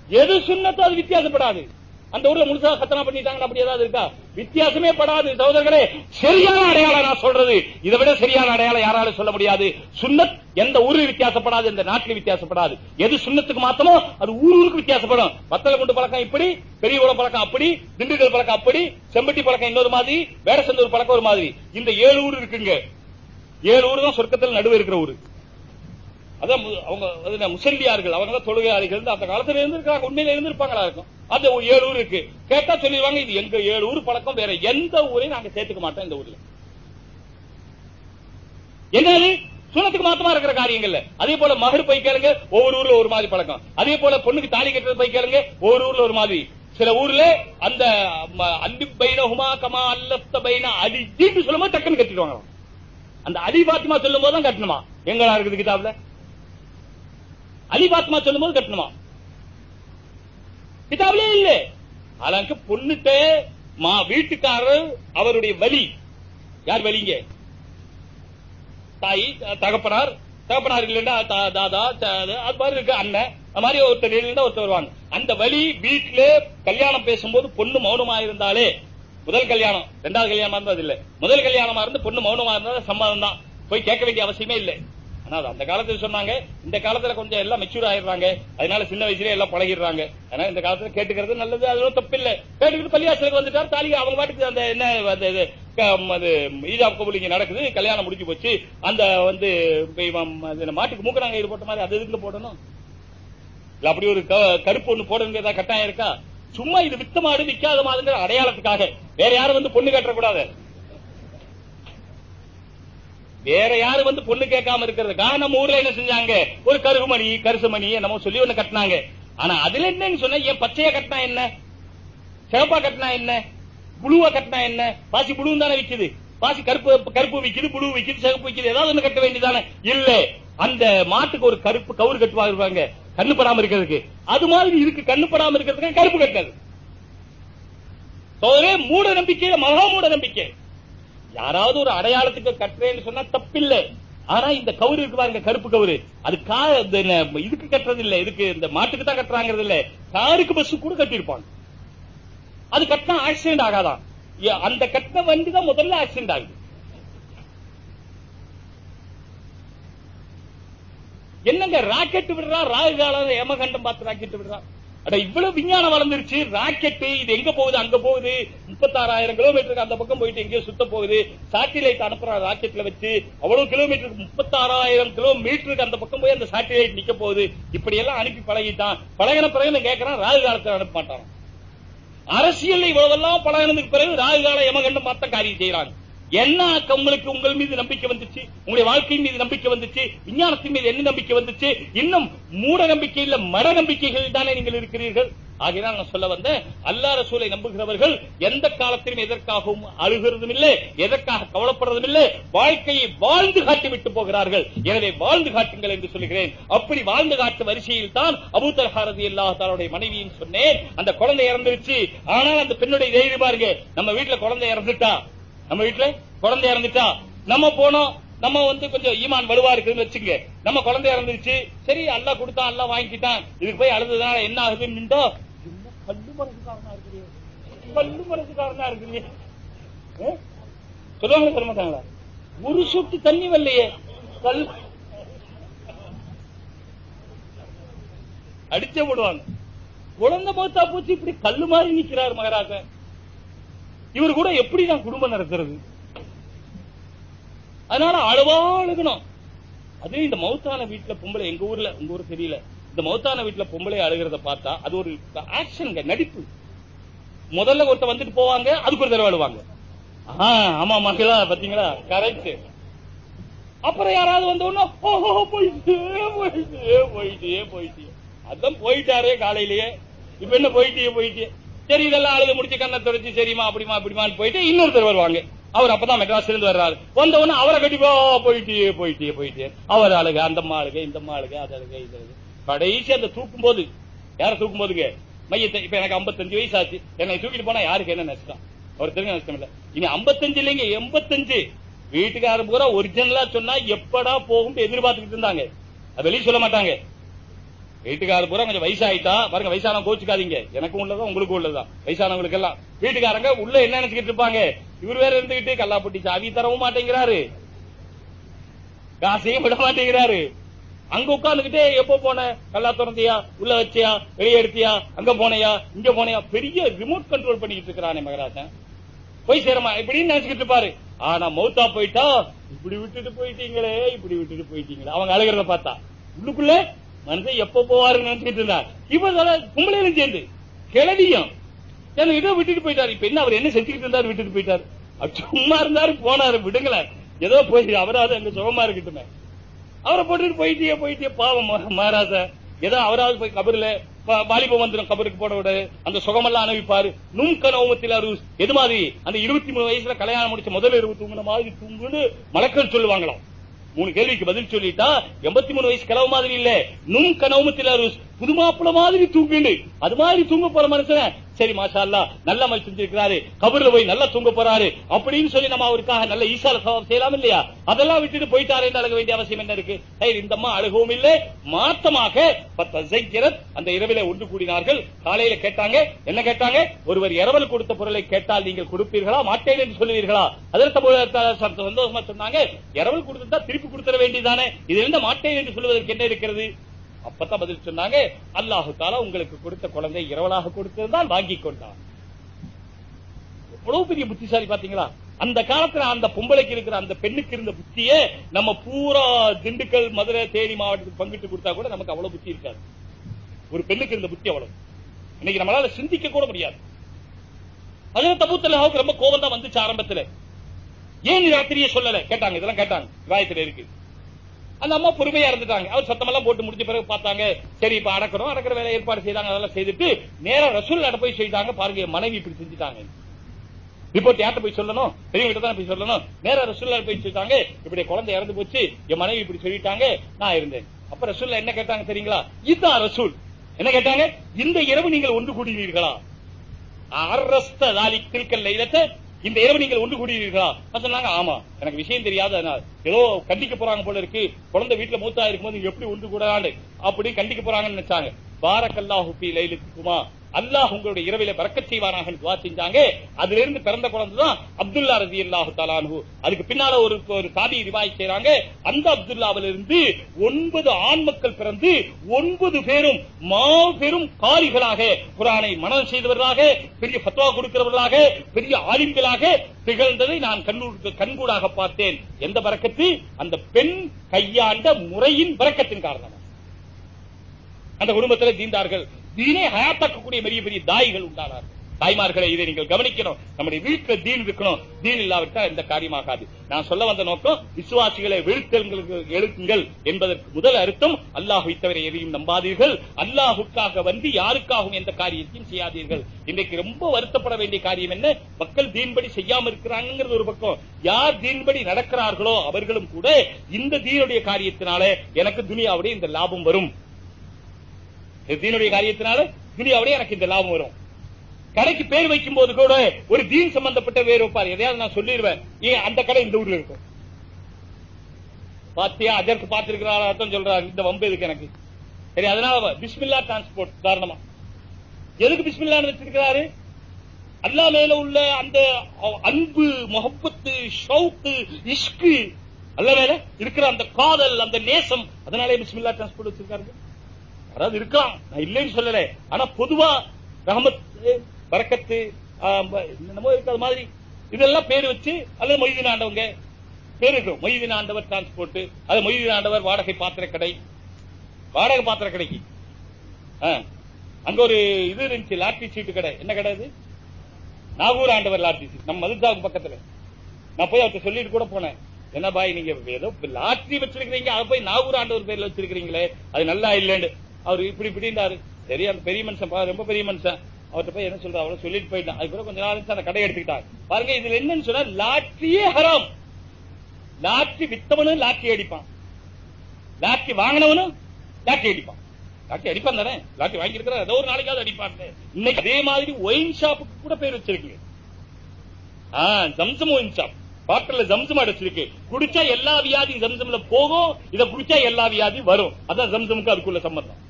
எது சுண்ணத்தோ அது வித்தியாசப்படாது. அந்த ஊர்ல முழுசா சத்தனா பண்ணிட்டாங்க அப்படி ஏதாவது இருக்கா? வித்தியாசமே படாது சகோதரர்களே. சரியான அடையாளம் நான் சொல்றது. இதை விட சரியான அடையாளம் யாராலும் சொல்ல முடியாது. சுண்ணத் எந்த ஊரில் வித்தியாசப்படாது எந்த நாட்டில் வித்தியாசப்படாது. எது சுண்ணத்துக்கு மாத்தமோ அது ஊர் ஊருக்கு வித்தியாசப்படும். வத்தல குண்டு பழக்கம் இப்படி பெரிய உலக பழக்கம் அப்படி திண்டுக்கல் பழக்கம் அப்படி செம்பட்டி பழக்கம் இன்னொரு மாதிரி வேடசந்தூர் பழக்கம் ஒரு மாதிரி. இந்த ஏழு ஊர் இருக்குங்க. ஏழு ஊர் தான் சொர்க்கத்தில் நடுவே இருக்கிற ஊரு. அதான் அவங்க முசல்லியார்கள் அவங்க தான் தொழுகையாளிகள் அந்த காலத்துல இருந்திருக்காங்க உண்மையில இருந்திருப்பாங்களா இருக்கும். அந்த ஏழு ஊர் இருக்கு. கேட்டா சொல்லிடுவாங்க இது எங்க ஏழு ஊர் பழக்கம் வேற எந்த ஊரையும் நாங்க சேர்த்துக்க மாட்டோம் இந்த ஊர்ல. என்னது? சுனத்துக்கு மாத்தமா இருக்கிற காரியங்கள்ல. அதே போல மகர் போய் கேளுங்க ஒவ்வொரு ஊர்ல ஒரு மாதிரி பழக்கம். அதே போல பொண்ணுக்கு தாலி கட்டுறது போய் கேளுங்க ஒவ்வொரு ஊர்ல ஒரு மாதிரி. சில ஊர்ல அந்த ம- பைன ஹுமா கமா அல்லத்த பைன அடிஜின்னு சொல்லும்போது டக்குன்னு கட்டிடுவாங்க அந்த அடி பாத்திமா சொல்லும் போது தான் கட்டணுமா? எங்களா இருக்குது கிதாப்ல? அலி சொல்லும் போது கட்டணுமா? கிதாப்லே இல்ல. அதற்கு பொண்ணுட்ட மா வீட்டுக்காரர் அவருடைய வலி. யார் வலிங்க? தாய் தகப்பனார். தகப்பனார் இல்லைன்னா தாதா அது மாதிரி இருக்கு அண்ணன். அது மாதிரி ஒருத்தர் இல்லைன்னா ஒருத்தர் வருவாங்க. அந்த வழி வீட்டுல கல்யாணம் பேசும்போது பொண்ணு மௌனமா இருந்தாலே முதல் கல்யாணம் ரெண்டாவது கல்யாணமா இருந்தது இல்ல. முதல் கல்யாணமா இருந்து பொண்ணு மௌனமா இருந்தா சம்மதம் தான் போய் கேட்க வேண்டிய அவசியமே இல்லை. ஆனா அது அந்த காலத்துல சொன்னாங்க. இந்த காலத்துல கொஞ்சம் எல்லாம் மெச்சூர் ஆயிடுறாங்க. அதனால சின்ன வயசுல எல்லாம் பழகிடுறாங்க. அதனால இந்த காலத்துல கேட்டுக்கிறது நல்லது அது தப்பில்லை தப்பு கேட்டுக்கிட்டு பள்ளியாசலுக்கு வந்துட்டார் தாலி அவங்க பாட்டுக்கு அந்த என்ன அது இது, க- அது கபூல் இங்க நடக்குது கல்யாணம் முடிஞ்சு போச்சு. அந்த வந்து மாட்டுக்கு மூக்குறாங்க இது போட்ட மாதிரி அது எதுக்கு போடணும்? இல்ல அப்படி ஒரு க- கருப்பு ஒண்ணு போடணுங்க ஏதாவது கட்டாயம் இருக்கா? சும்மா இது வித்த மாடு விற்காத மாடுங்கிற அடையாளத்துக்காக. வேற யாரும் வந்து பொண்ணு கட்டக்கூடாது. வேற யாரும் வந்து பொண்ணு கேட்காம இருக்கிறதுக்காக நம்ம ஊர்ல என்ன செஞ்சாங்க? ஒரு கருகுமணி கருசுமணி என்னமோ சொல்லி ஒண்ணு கட்டினாங்க. ஆனா அதுல என்னன்னு சொன்னா ஏன் பச்சையா கட்டினா என்ன? சிவப்பா கட்டினா என்ன? புழுவா கட்டினா என்ன? பாசி புழுவும் தானே விக்குது. பாசி கருப்பு கருப்பு விக்குது புழு விக்குது சிவப்பு விக்குது. ஏதாவது ஒண்ணு கட்ட வேண்டியதானே? இல்ல. அந்த மாட்டுக்கு ஒரு கருப்பு கவுறு கட்டுவாங்க. கண்ணு படாம இருக்கிறதுக்கு. அது மாதிரி இதுக்கு கண்ணு படாம இருக்கிறதுக்கு கருப்பு கட்டினது மூட நம்பிக்கை மகா மூட நம்பிக்கை. யாராவது ஒரு அடையாளத்துக்கு கட்டுறேன்னு சொன்னா தப்பில்லை. ஆனா இந்த கவுரு இருக்கு பாருங்க கருப்பு கவுரு. அது கா இதுக்கு கட்டுறது இல்ல இதுக்கு இந்த மாட்டுக்கு தான் கட்டுறாங்கிறது இல்ல காருக்கு பஸ் கூட கட்டியிருப்பாங்க. அது கட்டினா ஆக்சிடென்ட் ஆகாதான் அந்த கட்டின வண்டி தான் முதல்ல ஆக்சிடென்ட் ஆகுது. என்னங்க ராக்கெட் விடுறா ராகு காலம் ஏமகண்டம் பார்த்து ராக்கெட் விடுறான் அட இவ்வளவு விஞ்ஞானம் வளர்ந்துருச்சு. ராக்கெட் இது எங்க போகுது அங்க போகுது. முப்பத்தாறாயிரம் கிலோமீட்டருக்கு அந்த பக்கம் போயிட்டு எங்கேயோ சுத்த போகுது. சாட்டிலைட் அனுப்புற ராக்கெட்ல வச்சு அவ்வளவு கிலோமீட்டருக்கு முப்பத்தாறாயிரம் கிலோமீட்டருக்கு அந்த பக்கம் போய் அந்த சாட்டிலைட் நிக்க போகுது. இப்படி எல்லாம் அனுப்பி பழகிட்டான். பழகின பிறகு நான் கேட்கறான் ராகு காலத்தில் அனுப்ப மாட்டான். அரசியல் இவ்வளவெல்லாம் பழகினதுக்கு பிறகு ராகு கால யமகண்டம் பார்த்த காரியம் செய்யறாங்க என்ன உங்களுக்கு உங்கள் மீது நம்பிக்கை வந்துச்சு? உங்களுடைய வாழ்க்கையின் மீது நம்பிக்கை வந்துச்சு? விஞ்ஞானத்தின் மீது என்ன நம்பிக்கை வந்துச்சு? இன்னும் மூட நம்பிக்கை இல்ல மர நம்பிக்கைகள் தானே நீங்கள் இருக்கிறீர்கள்? ஆகையால் நான் சொல்ல வந்த அல்லா ரசூலை நம்புகிறவர்கள் எந்த காலத்திலும் எதற்காகவும் அழுகிறதும் இல்லை எதற்காக கவலைப்படுறதும் இல்லை வாழ்க்கையை வாழ்ந்து காட்டி விட்டு போகிறார்கள். எனவே வாழ்ந்து காட்டுங்கள் என்று சொல்கிறேன் அப்படி வாழ்ந்து காட்டு வரிசையில் தான் அபூத்தல்ஹாரதி அல்லாஹாலுடைய மனைவியும் சொன்னேன் அந்த குழந்தை இறந்துருச்சு. ஆனால் அந்த பெண்ணுடைய தைரியம் பாருங்க நம்ம வீட்டுல குழந்தை இறந்துட்டா. நம்ம வீட்டுல குழந்தை இறந்துட்டா நம்ம போனோம் நம்ம வந்து கொஞ்சம் ஈமான் வலுவா இருக்குன்னு வச்சுங்க நம்ம குழந்தை இறந்துருச்சு சரி அல்லா கொடுத்தா அல்லா வாங்கிக்கிட்டான். இதுக்கு போய் அழுதுனால என்ன ஆகுதுன்னு நின்றோ, என்ன கல்லு மனசுக்காரனா இருக்கிறீங்க கல்லு மனசுக்காரனா இருக்கிறீங்க சொல்லுவாங்க சொல்ல மாட்டாங்களா? ஒரு சொட்டு தண்ணி வரலையே. கல். அடிச்சே போடுவாங்க. குழந்தை போத்தா பூச்சி இப்படி கல்லு மாதிரி நிக்கிறார் மகராஜன். இவர் கூட எப்படி தான் குடும்பம் நடத்துறது அதனால அளவா அழுகணும். அதே இந்த மௌத்தான வீட்டுல பொம்பளை எங்க ஊர்ல உங்க ஊர் தெரியல. இந்த மௌத்தான வீட்டுல பொம்பளை அழுகிறத பார்த்தா அது ஒரு ஆக்ஷனுங்க நடிப்பு. முதல்ல ஒருத்த வந்துட்டு போவாங்க அதுக்கு ஒரு தடவை அழுவாங்க. ஆமா மகளா பாத்தீங்களா? கரெக்ட் அப்புறம் யாராவது வந்த உடனே ஓஹோ போயிட்டே போயிட்டே போயிட்டே போயிட்டே. அதான் போயிட்டாரே காலையிலேயே. இப்ப என்ன போயிட்டே போயிட்டே. சரி இதெல்லாம் அழுது முடிச்சு கண்ணை தொடச்சு சரிமா அப்படிமா அப்படிமான்னு போயிட்டு இன்னொருத்தர் வருவாங்க. அவர் அப்பதான் மெட்ராஸ்ல இருந்து வர்றாரு. வந்த உடனே அவரை கட்டி போயிட்டே போயிட்டே போயிட்டே. அவர் அழுக அந்த அழுக இந்த அழுக அது அழுக இது அழுக. கடைசி அந்த தூக்கும் போது யார தூக்கும் போதுங்க மையத்தை இப்ப எனக்கு 55 வயசு ஆச்சு என்னை தூக்கிட்டு போனா யாருக்கு என்ன நஷ்டம்? ஒருத்தருக்கு நஷ்டம் இல்ல. இனி 55 இல்லைங்க எண்பத்தஞ்சு. வீட்டுக்காரர் பூரா ஒரிஜினலா சொன்னா எப்படா போகும் எதிர்பார்த்துக்கிட்டு இருந்தாங்க. அது வெளியே சொல்ல மாட்டாங்க. வீட்டுக்காரர் பூரா கொஞ்சம் வயசாயிட்டா பாருங்க வயசானவங்க கோச்சுக்காதீங்க. எனக்கும் உள்ளதான் உங்களுக்கும் உள்ளதான் வயசானவங்களுக்கு எல்லாம் வீட்டுக்காரங்க உள்ள என்ன நினைச்சுக்கிட்டு இருப்பாங்க? இவர் வேற இருந்துகிட்டு கல்லாப்பட்டி சாவி தரவும் மாட்டேங்கிறாரு. காசையும் விட மாட்டேங்கிறாரு. அங்க உட்கார்ந்துகிட்டே எப்போ போன? கல்லா திறந்தியா? உள்ள வச்சியா? வெளியே எடுத்தியா? அங்க போனையா? இங்க போனையா? பெரிய ரிமோட் கண்ட்ரோல் பண்ணிக்கிட்டு இருக்கிறானே மகராஜன். போய் சேரமா? இப்படின்னு நினைச்சுக்கிட்டு இருப்பாரு. ஆனா மௌத்தா போயிட்டா இப்படி விட்டுட்டு போயிட்டீங்களே இப்படி விட்டுட்டு போயிட்டீங்களே. அவங்க அழுகிறத பார்த்தா. உள்ளுக்குள்ள மனுஷன் எப்ப போவாருன்னு நினைச்சிட்டு இருந்தார். இப்ப கும்பலையிலும் சேர்ந்து. கிளவியும் எனக்கு விட்டுட்டு போயிட்டாரு. இப்ப என்ன அவர் என்ன செஞ்சுக்கிட்டு இருந்தாரு விட்டுட்டு போயிட்டாரு? சும்மா இருந்தாரு போனாரு விடுங்களேன். ஏதோ போய் அவராவது அங்க சுகமா இருக்கட்டுமே. அவரை போட்டுட்டு போயிட்டே போயிட்டே பாவம் ம- மகாராஜா. ஏதோ அவராவது போய் கபருல ப- வாலிபம் வந்துடும் கபருக்கு போட விட அந்த சுகமெல்லாம் அனுப்பிப்பாரு நும்க நோமத்தில் அருஸ். எது மாதிரி? அந்த இருபத்தி மூணு வயசுல கல்யாணம் முடிச்ச முதல்ல இருபத்தி தூங்குன மாதிரி தூங்குன்னு மலக்கள் சொல்லுவாங்களாம். மூணு கேள்விக்கு பதில் சொல்லிட்டா எண்பத்தி மூணு வயசு கிளவு மாதிரி இல்ல. நுண் கனவு புது மாப்பிள மாதிரி தூங்குன்னு அது மாதிரி தூங்க போற மனுஷன் சரி மாஷா அல்லா நல்ல மாதிரி செஞ்சிருக்கிறாரு கபர்ல போய் நல்லா தூங்க போறாரு அப்படின்னு சொல்லி நம்ம அவருக்காக நல்ல ஈசால சவாப் செய்யலாம் இல்லையா? அதெல்லாம் விட்டுட்டு போயிட்டாரு என்று அழக வேண்டிய அவசியம் என்ன இருக்கு? சரி இந்த அம்மா அழுகவும் இல்லை. மாத்தமாக அந்த இரவில ஒன்று கூடினார்கள். காலையில கேட்டாங்க. என்ன கேட்டாங்க? ஒருவர் இரவல் கொடுத்த பொருளை கேட்டால் நீங்கள் கொடுப்பீர்களா? மாட்டேன் என்று சொல்லுவீர்களா? அதற்கு சந்தோஷமா சொன்னாங்க. இரவல் கொடுத்தா திருப்பி கொடுத்துட வேண்டியதானே இதுல இருந்து மாட்டேன் என்று சொல்வதற்கு என்ன இருக்கிறது? அப்பதான் பதில் சொன்னாங்க அல்லாஹு தாலா உங்களுக்கு கொடுத்த குழந்தை இரவலாக கொடுத்திருந்தால் வாங்கி கொண்டான் எவ்வளவு பெரிய புத்திசாலி பாத்தீங்களா? அந்த காலத்துல அந்த பொம்பளைக்கு இருக்கிற அந்த பெண்ணுக்கு இருந்த புத்தியே நம்ம பூரா திண்டுக்கல் மதுரை தேனி மாவட்டத்துக்கு பங்கிட்டு கொடுத்தா கூட நமக்கு அவ்வளவு புத்தி இருக்காது. ஒரு பெண்ணுக்கு இருந்த புத்தி அவ்வளவு. இன்னைக்கு நம்மளால சிந்திக்க கூட முடியாது. அதுல தபூத்தல்லாவுக்கு ரொம்ப கோபம் தான் வந்துச்சு ஆரம்பத்துல. ஏன் நீ ராத்திரியே சொல்லல? கேட்டாங்க இதெல்லாம் கேட்டாங்க. விவாயத்துல இருக்கு. அந்த அம்மா பொறுமையா இருந்துட்டாங்க. அவர் சத்தமெல்லாம் போட்டு முடிஞ்ச பிறகு பார்த்தாங்க. சரி இப்ப அடக்கணும். அடக்கிற வேலை ஏற்பாடு செய்தாங்க. அதெல்லாம் செய்துட்டு நேரா ரசூல் போய் செய்தாங்க. பாருங்க மனைவி இப்படி செஞ்சுட்டாங்க. ரிப்போர்ட் யார்கிட்ட போய் சொல்லணும்? பெரியவங்க தான் போய் சொல்லணும். நேரா ரசூல்லா போய் சொல்லிட்டாங்க. இப்படி குழந்தை இறந்து போச்சு. என் மனைவி இப்படி சொல்லிட்டாங்க. நான் இருந்தேன். அப்ப ரசூல்லா என்ன கேட்டாங்க தெரியுங்களா? இதுதான் ரசூல். என்ன கேட்டாங்க? இந்த இரவு நீங்கள் ஒன்று கூடினீர்களா? அரஸ்த தாலி தில்கல் லைலத்தை இந்த இரவு நீங்கள் ஒன்று கூடியிருக்கிறா சொன்னாங்க ஆமா எனக்கு விஷயம் தெரியாத அதனால ஏதோ கண்டிக்க போறாங்க போல இருக்கு. குழந்தை வீட்டுல மூத்தா இருக்கும்போது நீங்க எப்படி ஒன்று கூடாது அப்படி கண்டிக்க போறாங்கன்னு நினைச்சாங்க. பாரக்கல்லாஹு ஃபீ லைலுக்குமா அல்லாஹ் உங்களுடைய இரவில பறக்க செய்வார்கள் துவா செஞ்சாங்க. அதுல இருந்து பிறந்த குழந்தைதான் அப்துல்லா ரதி அல்லாஹு தாலானு அதுக்கு பின்னால ஒரு ஒரு சாதி ரிவாய் செய்யறாங்க அந்த அப்துல்லாவில இருந்து ஒன்பது ஆண் மக்கள் பிறந்து ஒன்பது பேரும் மாபெரும் காலிகளாக குரானை மனம் செய்தவர்களாக பெரிய பத்வா கொடுக்கிறவர்களாக பெரிய ஆலிம்களாக திகழ்ந்ததை நான் கண்கூடாக பார்த்தேன். எந்த பறக்கத்து? அந்த பெண் கையாண்ட முறையின் பறக்கத்தின் காரணமாக. அந்த குடும்பத்தில் தீண்டார்கள். தீனே ஹயாத்தாக்கக்கூடிய பெரிய பெரிய தாய்கள் உண்டானார்கள். தாய்மார்களை இதை நீங்கள் கவனிக்கணும். நம்முடைய வீட்டில் தீன் இருக்கணும். தீன் இல்லாவிட்டால் எந்த காரியமாகாது. நான் சொல்ல வந்த நோக்கம் விசுவாசிகளை வீழ்த்தல்களுக்கு எழுத்துங்கள் என்பதற்கு முதல் அர்த்தம் அல்லாஹு தவிர எதையும் நம்பாதீர்கள். அல்லாஹுக்காக வந்து யாருக்காகவும் எந்த காரியத்தையும் செய்யாதீர்கள். இன்றைக்கு ரொம்ப வருத்தப்பட வேண்டிய காரியம் என்ன? மக்கள் தீன்படி செய்யாம இருக்கிறாங்கிறது ஒரு பக்கம். யார் தீன்படி நடக்கிறார்களோ அவர்களும் கூட இந்த தீனுடைய காரியத்தினால எனக்கு துனியாவுடைய இந்த லாபம் வரும். தீனுடைய காரியத்தினால துனியாவுடைய எனக்கு இந்த லாபம் வரும். கடைக்கு பேர் வைக்கும் போது கூட ஒரு தீன் சம்பந்தப்பட்ட பேர் வைப்பார். எதையாவது நான் சொல்லிடுவேன். ஏன் அந்த கடை இந்த ஊர்ல இருக்கும்? பாத்தியா? அதற்கு பார்த்திருக்கிறார் அர்த்தம் சொல்றாரு. இந்த வம்பு இருக்கு எனக்கு? சரி அதனால பிஸ்மில்லா டிரான்ஸ்போர்ட் உதாரணமா. எதுக்கு பிஸ்மில்லான்னு வச்சிருக்கிறாரு? அல்லா மேல உள்ள அந்த அன்பு முகப்பத்து ஷவுக்கு இஷ்கு அல்ல மேல இருக்கிற அந்த காதல் அந்த நேசம் அதனாலே பிஸ்மில்லா டிரான்ஸ்போர்ட் வச்சிருக்காரு. அதாவது இருக்கலாம் நான் இல்லைன்னு சொல்லல. ஆனா பொதுவா ரஹமத்து பறக்கத்து என்னமோ இருக்கிற மாதிரி. இதெல்லாம் பேர் வச்சு அல்லது மொய்தீன் ஆண்டவங்க. பேர் இருக்கும் மொய்தீன் ஆண்டவர் டிரான்ஸ்போர்ட் அது மொய்தீன் ஆண்டவர் வாடகை பாத்திர கடை. வாடகை பாத்திர கடைக்கு. அங்க ஒரு இது இருந்துச்சு லாட்டரி சீட்டு கடை. என்ன கடை அது? நாகூர் ஆண்டவர் லாட்டரி சீட். நம்ம மதுதாவுக்கு பக்கத்துல. நான் போய் அவர்கிட்ட சொல்லிட்டு கூட போனேன். என்ன பாய் நீங்க ஏதோ லாட்டரி வச்சிருக்கீங்க அதை போய் நாகூர் ஆண்டவர் பேர்ல வச்சிருக்கீங்களே அது நல்லா இல்லைன்னு. அவர் இப்படி இப்படின்னாரு. சரி அந்த பெரிய மனுஷன் பா, ரொம்ப பெரிய மனுஷன். அவர்கிட்ட போய் என்ன சொல்ற அவரை சொல்லிட்டு போயிட்டான். அதுக்கப்புறம் கொஞ்ச நாள் அந்த கடை எடுத்துக்கிட்டார். பாருங்க இதுல என்னன்னு சொன்னா லாட்டரியே ஹராம். லாட்டரி வித்தவனும் லாட்டி அடிப்பான். லாட்டரி வாங்கினவனும் லாட்டரி அடிப்பான். லாட்டி அடிப்பான் தானே? லாட்டி வாங்கி இருக்கிற ஏதோ ஒரு நாளைக்காவது அடிப்பான் இன்னைக்கு அதே மாதிரி ஒயின் ஷாப்புக்கு கூட பேர் வச்சிருக்கீங்க. ஜம்சம் ஒயின் ஷாப் பாட்டில ஜம்சம் அடைச்சிருக்கு குடிச்சா எல்லா வியாதியும் ஜம்சம்ல போகும். இத குடிச்சா எல்லா வியாதியும் வரும். அதான் ஜம்சமுக்கு அதுக்குள்ள சம்பந்தம்.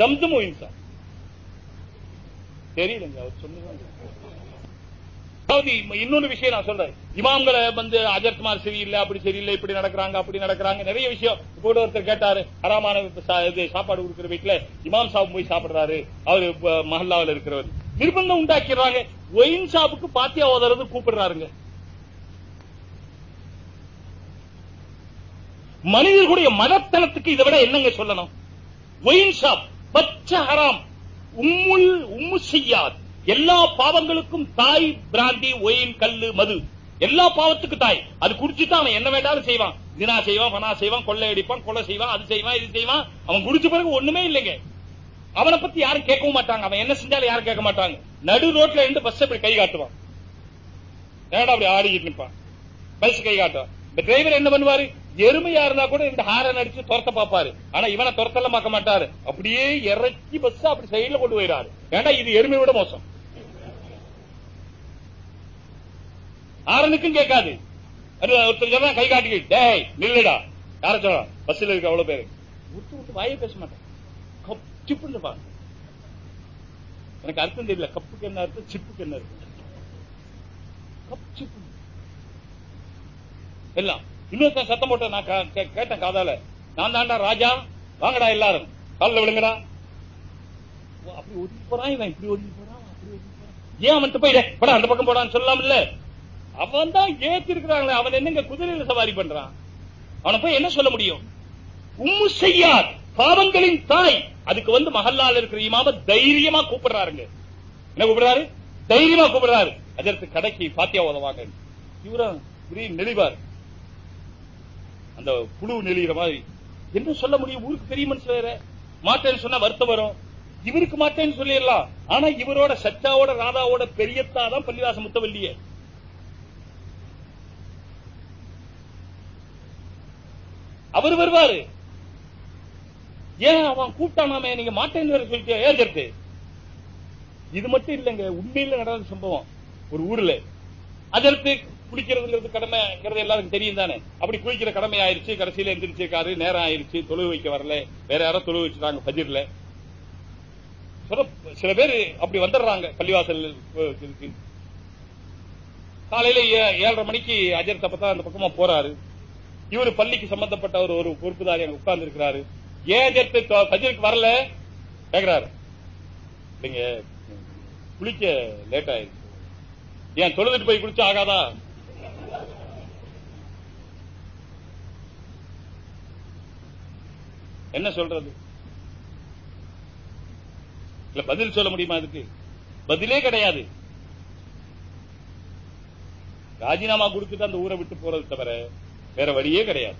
ஜம்சம் ஒயின் ஷாப் தெரியலங்க அவர் சொன்னது அதாவது இன்னொரு விஷயம் நான் சொல்றேன். இமாம்களை வந்து அஜர்குமார் சரியில்லை அப்படி சரியில்லை இப்படி நடக்கிறாங்க அப்படி நடக்கிறாங்க நிறைய விஷயம். கூட ஒருத்தர் கேட்டாரு ஹராமான இது சாப்பாடு கொடுக்கிற வீட்டுல இமாம் சாப் போய் சாப்பிடுறாரு. அவரு மஹல்லாவில் இருக்கிறவர். நிர்பந்தம் உண்டாக்கிறாங்க ஒயின் ஷாப்புக்கு பாத்தியா ஓதறது கூப்பிடுறாருங்க. மனிதர்களுடைய மதத்தனத்துக்கு இதை விட என்னங்க சொல்லணும்? ஒயின் ஷாப் பச்சஹராம் உம்முல் உம்மு செய்யாத். எல்லா பாவங்களுக்கும் தாய் பிராந்தி ஒயின் கல்லு மது. எல்லா பாவத்துக்கு தாய். அது குடிச்சுட்டு அவன் என்ன வேண்டாலும் செய்வான். தினா செய்வான் பனா செய்வான் கொள்ளை அடிப்பான் கொலை செய்வான் அது செய்வான் இது செய்வான். அவன் குடிச்ச பிறகு ஒண்ணுமே இல்லைங்க. அவனை பத்தி யாரும் கேட்கவும் மாட்டாங்க. அவன் என்ன செஞ்சாலும் யாரும் கேட்க மாட்டாங்க. நடு ரோட்ல இருந்து பஸ் அப்படி கை காட்டுவான். ஏடா அப்படி ஆடிக்கிட்டு நிப்பான்? பஸ் கை காட்டுவான். இந்த டிரைவர் என்ன பண்ணுவாரு? எருமையா இருந்தா கூட இந்த ஹாரன் அடிச்சு துரத்த பாப்பாரு ஆனா இவனை துரத்தெல்லாம் பார்க்க மாட்டாரு. அப்படியே இறக்கி பஸ் அப்படி சைடுல கொண்டு போயிடாரு ஏன்னா இது எருமை விட மோசம்? ஹாரனுக்கும் கேட்காது. ஒருத்தர் சொன்னா கை காட்டி டேய் நில்லுடா. யார சொல்றா பஸ்ல இருக்க அவ்வளவு பேரு. விட்டு விட்டு வாயே பேச மாட்டேன். கப் சிப்புன்னு பாருங்க எனக்கு அர்த்தம் தெரியல. கப்புக்கு என்ன அர்த்தம்? சிப்புக்கு என்ன அர்த்தம்? Cup sip. எல்லாம். இன்னொருத்தன் சத்தம் போட்ட நான் கே- கேட்டேன் காதால. நான் தாண்டா ராஜா. வாங்கடா எல்லாரும். காலில் விழுங்கடா. அப்படி ஒதுங்கி போறான் இவன் இப்படி ஒதுங்கி போறான் அப்படி ஒதுங்கி போறான். ஏன் அவன் போயிட அந்த பக்கம் போடான்னு சொல்லலாம் இல்ல. அவன் தான் ஏத்தி இருக்கிறாங்களே அவன் என்னங்க குதிரையில சவாரி பண்றான்? அவனை போய் என்ன சொல்ல முடியும்? உம்மு செய்யார் பாவங்களின் தாய். அதுக்கு வந்து மஹல்லால் இருக்கிற இமாம தைரியமா கூப்பிடுறாருங்க. என்ன கூப்பிடுறாரு? தைரியமா கூப்பிடுறாரு. அதற்கு கடைக்கு பாத்தியா உதவாங்க இவரும் நெளிவார். அந்த புழு நெளிகிற மாதிரி. என்ன சொல்ல முடியும்? ஊருக்கு பெரிய மனுஷன் வேற. மாட்டேன்னு சொன்னா வருத்தம் வரும். இவருக்கு மாட்டேன்னு சொல்லிடலாம். ஆனா இவரோட சச்சாவோட ராதாவோட பெரியத்தா தான் பள்ளிவாச முத்தவல்லிய. அவர் வருவாரு. ஏன் அவன் கூப்பிட்டானாமே நீங்க மாட்டேன்னு வேற சொல்லிட்டு ஏன் இது மட்டும் இல்லைங்க. உண்மையில நடந்த சம்பவம். ஒரு ஊர்ல. அதற்கு குளிக்கிறதுங்கிறது கடமைங்கிறது எல்லாருக்கும் தெரியும் தானே அப்படி குளிக்கிற கடமை ஆயிருச்சு கடைசியில எந்திரிச்சிருக்காரு நேரம் ஆயிருச்சு தொழுவு வைக்க வரல வேற யாரோ தொழுவு வச்சுட்டாங்க பஜிர்ல சில- பேர் அப்படி வந்துடுறாங்க பள்ளிவாசல் காலையில ஏ- ஏழரை மணிக்கு அஜர் தப்பத்தான் அந்த பக்கமா போறாரு. இவரு பள்ளிக்கு சம்பந்தப்பட்ட ஒரு ஒரு பொறுப்புதாரி அங்க உட்கார்ந்து இருக்கிறாரு ஏன் அஜர்த்து பஜருக்கு வரல? கேக்குறாரு. நீங்க குளிக்க லேட் ஆயிடுச்சு ஏன் தொழுதுட்டு போய் குளிச்சா ஆகாதா? என்ன சொல்றது? இல்ல பதில் சொல்ல முடியுமா அதுக்கு? பதிலே கிடையாது. ராஜினாமா கொடுத்துட்டு அந்த ஊரை விட்டு போறது தவிர வேற வழியே கிடையாது.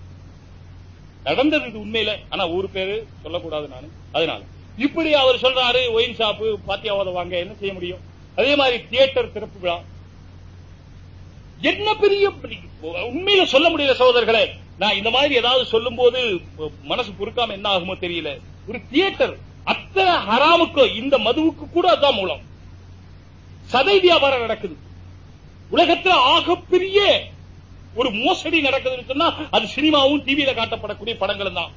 நடந்தது இது உண்மையில ஆனா ஊர் பேரு சொல்லக்கூடாது நானு. அதனால. இப்படி அவர் சொல்றாரு ஒயின் ஷாப்பு பாத்தியாவத வாங்க என்ன செய்ய முடியும்? அதே மாதிரி தியேட்டர் திறப்பு விழா. என்ன பெரிய உண்மையில சொல்ல முடியல சகோதரர்களே. நான் இந்த மாதிரி ஏதாவது சொல்லும் போது மனசு பொறுக்காம என்ன ஆகுமோ தெரியல. ஒரு தியேட்டர் அத்தனை ஹராமுக்கு இந்த மதுவுக்கு கூட அதான் மூலம். சதை வியாபாரம் நடக்குது. உலகத்துல ஆகப்பெரிய ஒரு மோசடி நடக்குதுன்னு சொன்னா அது சினிமாவும் டிவியில காட்டப்படக்கூடிய படங்களும் தான்.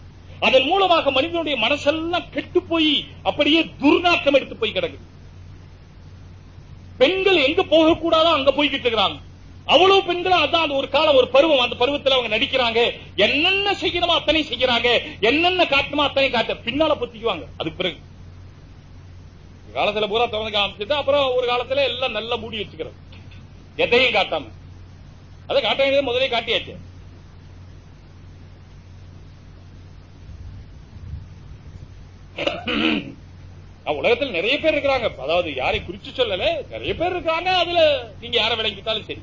அதன் மூலமாக மனிதனுடைய மனசெல்லாம் கெட்டு போய் அப்படியே துர்நாற்றம் எடுத்து போய் கிடக்குது. பெண்கள் எங்க போகக்கூடாதோ அங்க போய்கிட்டு இருக்கிறாங்க. அவ்வளவு பெண்களும் அதான் அந்த ஒரு காலம் ஒரு பருவம். அந்த பருவத்துல அவங்க நடிக்கிறாங்க. என்னென்ன செய்யணுமோ அத்தனை செய்யறாங்க. என்னென்ன காட்டுமோ அத்தனை காட்ட. பின்னால பொத்திக்குவாங்க. அதுக்கு பிறகு. காலத்துல பூரா திறந்து காமிச்சிட்டு அப்புறம் ஒரு காலத்துல எல்லாம் நல்லா மூடி வச்சுக்கிறது. எதையும் காட்டாம. அதை காட்ட வேண்டியது முதலே காட்டியாச்சு. உலகத்தில் நிறைய பேர் இருக்கிறாங்க. அதாவது யாரை குறிச்சு சொல்லல. நிறைய பேர் இருக்காங்க அதுல நீங்க யாரை விளங்கிட்டாலும் சரி.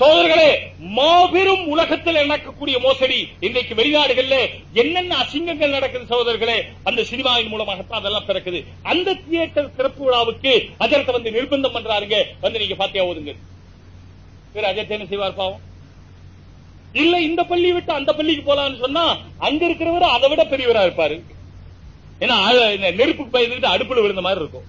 சோதர்களே மாபெரும் உலகத்தில் நடக்கக்கூடிய மோசடி இன்றைக்கு வெளிநாடுகள்ல என்னென்ன அசிங்கங்கள் நடக்குது சோதர்களே அந்த சினிமாவின் மூலமாகத்தான் அதெல்லாம் பிறக்குது. அந்த தியேட்டர் திறப்பு விழாவுக்கு அஜரத்தை வந்து நிர்பந்தம் பண்றாருங்க. வந்து நீங்க பாத்தியா ஓதுங்க வேற அஜரத்தை என்ன செய்வார் பாவம்? இல்ல இந்த பள்ளி விட்டு அந்த பள்ளிக்கு போலாம்னு சொன்னா அங்க இருக்கிறவர் அதை விட பெரியவரா இருப்பாரு. ஏன்னா நெருப்பு இந்த பயந்துட்டு அடுப்புல விழுந்த மாதிரி இருக்கும்.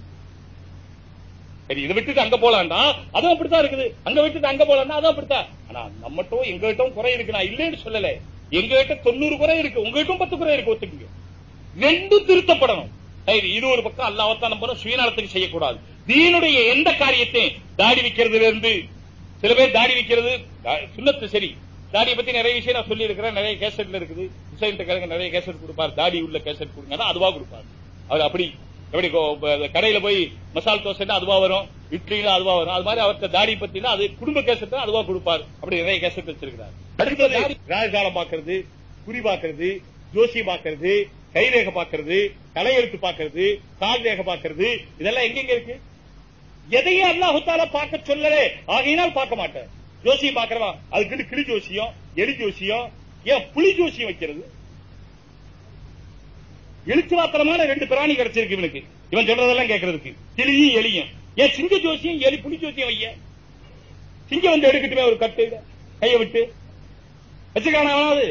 சரி இதை விட்டுட்டு அங்க போலாம்டா. அதுவும் அப்படித்தான் இருக்குது. அங்க விட்டுட்டு அங்க போலாம்னா அதுவும் அப்படித்தான். ஆனா நம்மட்டும் எங்ககிட்டும் குறை இருக்கு. நான் இல்லைன்னு சொல்லல. எங்ககிட்ட தொண்ணூறு குறை இருக்கு. உங்ககிட்டும் பத்து குறை இருக்கு. ஒத்துக்குங்க. ரெண்டும் திருத்தப்படணும். சரி இது ஒரு பக்கம் அல்லாவத்தான் நம்பணும் சுயநலத்துக்கு செய்யக்கூடாது. தீனுடைய எந்த காரியத்தையும் தாடி வைக்கிறதுல இருந்து சில பேர் தாடி வைக்கிறது சுண்ணத்து சரி. தாடியை பத்தி நிறைய விஷயம் நான் சொல்லி இருக்கிறேன் நிறைய கேசட்ல இருக்குது. ஹுசைன் கிழங்கு நிறைய கேசட் கொடுப்பார். தாடி உள்ள கேசட் கொடுங்க. அதுவா கொடுப்பார். அவர் அப்படி எப்படி கடையில போய் மசால் தோசைன்னா அதுவா வரும் இட்லினா அதுவா வரும். அது மாதிரி அவர்கிட்ட தாடி பத்தினா அது குடும்ப கேசட் அதுவா கொடுப்பார். அப்படி நிறைய கேசட் வச்சிருக்கிறார். அடுத்தது ராஜகாலம் பாக்குறது குறி பாக்குறது ஜோசி பாக்குறது கைரேகை பாக்குறது தலையெழுத்து பாக்குறது கால் ரேகை பாக்குறது இதெல்லாம் எங்கெங்க இருக்கு? எதையும் அல்லாஹுத்தால பார்க்க சொல்லலே. ஆகையினால் பார்க்க மாட்டேன் ஜோசியம் பார்க்கறவா அதுக்கு கிளி ஜோசியம் எலி ஜோசியம் ஏன் புலி ஜோசியம் வைக்கிறது? எழுச்சுவாத்தனமான ரெண்டு பிராணி கிடைச்சிருக்கு இவனுக்கு. இவன் சொல்றதெல்லாம் கேட்கறதுக்கு கிளியும் எலியும். ஏன் சிங்க ஜோசியும் எலி புலி ஜோசியம் ஐயா? சிங்கம் வந்து எடுக்கட்டுமே ஒரு கட்டு கைய விட்டு. வச்சுக்கான அவனாவது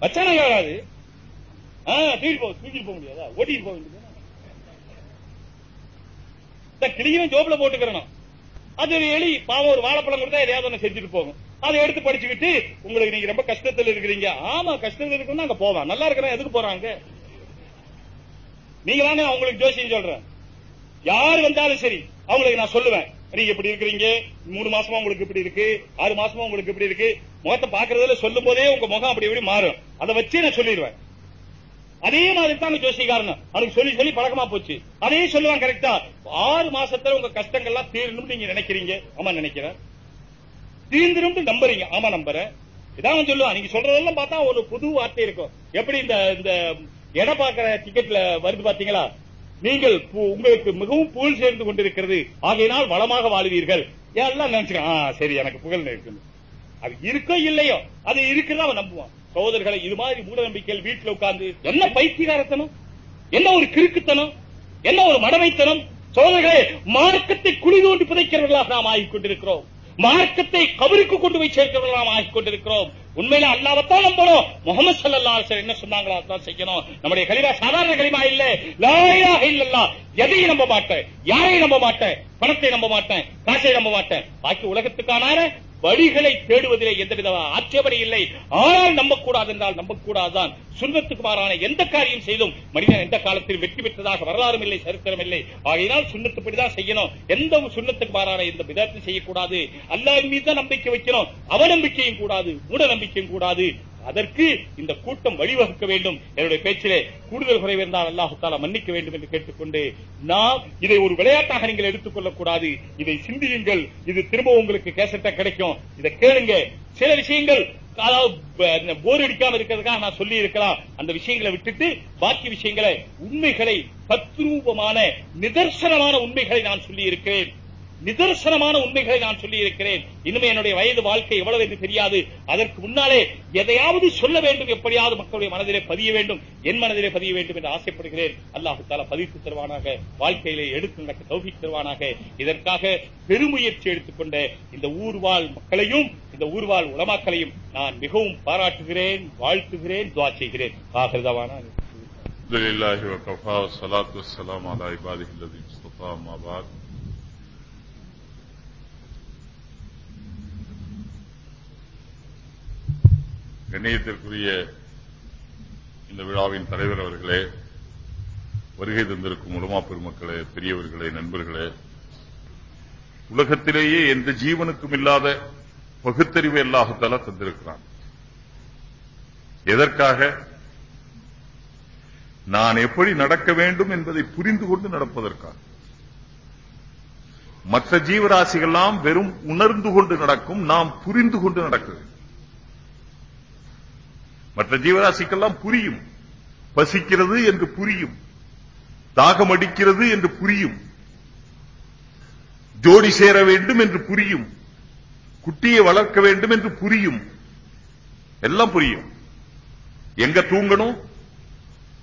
வச்சானே வராது ஆ, தூக்கிட்டு போக தூக்கிட்டு போக முடியாதா? ஓட்டிட்டு போக வேண்டியது கிளியும் ஜோப்ல போட்டுக்கிறணும். அது எலி பாவம் ஒரு வாழைப்பழம் கொடுத்தா எதையாவது ஒண்ணு செஞ்சுட்டு போகும். அதை எடுத்து படிச்சுக்கிட்டு உங்களுக்கு நீங்க ரொம்ப கஷ்டத்துல இருக்கிறீங்க. ஆமா கஷ்டத்துல இருக்குன்னு அங்க போவேன் நல்லா இருக்கிறேன் எதுக்கு போறாங்க நீங்க தானே அவங்களுக்கு ஜோசியம் சொல்றேன். யார் வந்தாலும் சரி அவங்களுக்கு நான் சொல்லுவேன். நீங்க இப்படி இருக்கிறீங்க மூணு மாசமா உங்களுக்கு இப்படி இருக்கு ஆறு மாசமா உங்களுக்கு இப்படி இருக்கு. முகத்தை பாக்குறதுல சொல்லும் போதே உங்க முகம் அப்படி இப்படி மாறும். அதை வச்சு நான் சொல்லிடுவேன். அதே மாதிரி தான் ஜோசிக்காரன் அவனுக்கு சொல்லி சொல்லி பழக்கமா போச்சு. அதே சொல்லுவான் கரெக்டா ஆறு மாசத்துல உங்க கஷ்டங்கள்லாம் தீரணும்னு நீங்க நினைக்கிறீங்க. ஆமா நினைக்கிறேன். தீர்ந்துரும் நம்புறீங்க. ஆமா நம்புறேன் இதான் சொல்லுவா நீங்க சொல்றதெல்லாம் பார்த்தா ஒரு புது வார்த்தை இருக்கும். எப்படி இந்த இந்த இடம் பாக்குற டிக்கெட்ல வருது பாத்தீங்களா நீங்கள் பு- உங்களுக்கு மிகவும் புகழ் சேர்ந்து கொண்டிருக்கிறது. ஆகையினால் வளமாக வாழ்வீர்கள். எல்லாம் நினைச்சுக்க சரி எனக்கு புகழ் இருக்குது அது இருக்கோ இல்லையோ அது இருக்குன்னு அவன் நம்புவான். சகோதரர்களை இது மாதிரி மூட நம்பிக்கை வீட்டுல உட்கார்ந்து என்ன பைத்தியகாரத்தனம்? என்ன ஒரு கிறுக்குத்தனம்? என்ன ஒரு மடமைத்தனம்? சோதர்களை மார்க்கத்தை குழி தோண்டி புதைக்கிறவர்களாக நாம் ஆகிக் கொண்டிருக்கிறோம் மார்க்கத்தை கபருக்கு கொண்டு போய் சேர்க்கிறவர்களாக நாம் ஆகிக் கொண்டிருக்கிறோம் உண்மையில அல்லாவத்தான் நம்பணும் முகமது சல்லா என்ன சொன்னாங்களோ அதான் செய்யணும். நம்முடைய கலிமா சாதாரண கலிமா இல்ல. லாயா இல்லல்லா எதையும் நம்ப மாட்டேன். யாரையும் நம்ப மாட்டேன். பணத்தை நம்ப மாட்டேன். காசை நம்ப மாட்டேன். பாக்கி உலகத்துக்கான வழிகளை தேடுவதிலே எந்தவித ஆட்சேபனை இல்லை. ஆனால் நம்பக்கூடாது என்றால் நம்பக்கூடாதுதான் சுண்ணத்துக்கு மாறான எந்த காரியம் செய்தும் மனிதன் எந்த காலத்தில் வெற்றி பெற்றதாக வரலாறும் இல்லை சரித்திரம் இல்லை. ஆகையினால் சுண்ணத்துப்படிதான் செய்யணும். எந்த சுண்ணத்துக்கு மாறான எந்த விதத்தை செய்யக்கூடாது. அல்லாஹ் மீது தான் நம்பிக்கை வைக்கணும். அவநம்பிக்கையும் கூடாது மூட நம்பிக்கையும் கூடாது. அதற்கு இந்த கூட்டம் வழிவகுக்க வேண்டும். என்னுடைய பேச்சிலே கூடுதல் குறைவு இருந்தால் அல்லாஹு தாலா மன்னிக்க வேண்டும் என்று கேட்டுக்கொண்டு நாம் இதை ஒரு விளையாட்டாக நீங்கள் எடுத்துக்கொள்ளக் கூடாது இதை சிந்தியுங்கள். இது திரும்ப உங்களுக்கு கேசட்டா கிடைக்கும். இதை கேளுங்க. சில விஷயங்கள் அதாவது போர் அடிக்காம இருக்கிறதுக்காக நான் சொல்லி இருக்கலாம். அந்த விஷயங்களை விட்டுட்டு பாக்கி விஷயங்களை உண்மைகளை பத்ரூபமான நிதர்சனமான உண்மைகளை நான் சொல்லி இருக்கிறேன். நிதர்சனமான உண்மைகளை நான் சொல்லி இருக்கிறேன் இனிமே என்னுடைய வயது வாழ்க்கை எவ்வளவு என்று தெரியாது அதற்கு முன்னாலே எதையாவது சொல்ல வேண்டும் எப்படியாவது மக்களுடைய மனதிலே பதிய வேண்டும் என் மனதிலே பதிய வேண்டும் என்று ஆசைப்படுகிறேன் அல்லாஹு தாலா பதித்து தருவானாக வாழ்க்கையிலே எடுத்து நடக்க தௌஃபீக் தருவானாக இதற்காக பெருமுயற்சி எடுத்துக்கொண்ட இந்த ஊர்வாழ் மக்களையும் இந்த ஊர்வாழ் உலமாக்களையும் நான் மிகவும் பாராட்டுகிறேன் வாழ்த்துகிறேன் துவா செய்கிறேன் ஆகிருதவான الحمد لله وكفى والصلاة والسلام على عباده الذين اصطفى أما بعد கண்ணியத்திற்குரிய இந்த விழாவின் தலைவர் அவர்களே வருகை தந்திருக்கும் உலமா பெருமக்களே பெரியவர்களே நண்பர்களே உலகத்திலேயே எந்த ஜீவனுக்கும் இல்லாத பகுத்தறிவு அல்லாஹத்தால தந்திருக்கிறான். எதற்காக? நான் எப்படி நடக்க வேண்டும் என்பதை புரிந்து கொண்டு நடப்பதற்காக. மற்ற ஜீவராசிகள்லாம் வெறும் உணர்ந்து கொண்டு நடக்கும் நாம் புரிந்து கொண்டு நடக்க வேண்டும். மற்ற ஜீவராசிக்கெல்லாம் புரியும். பசிக்கிறது என்று புரியும். தாகம் அடிக்கிறது என்று புரியும். ஜோடி சேர வேண்டும் என்று புரியும். குட்டியை வளர்க்க வேண்டும் என்று புரியும். எல்லாம் புரியும். எங்க தூங்கணும்?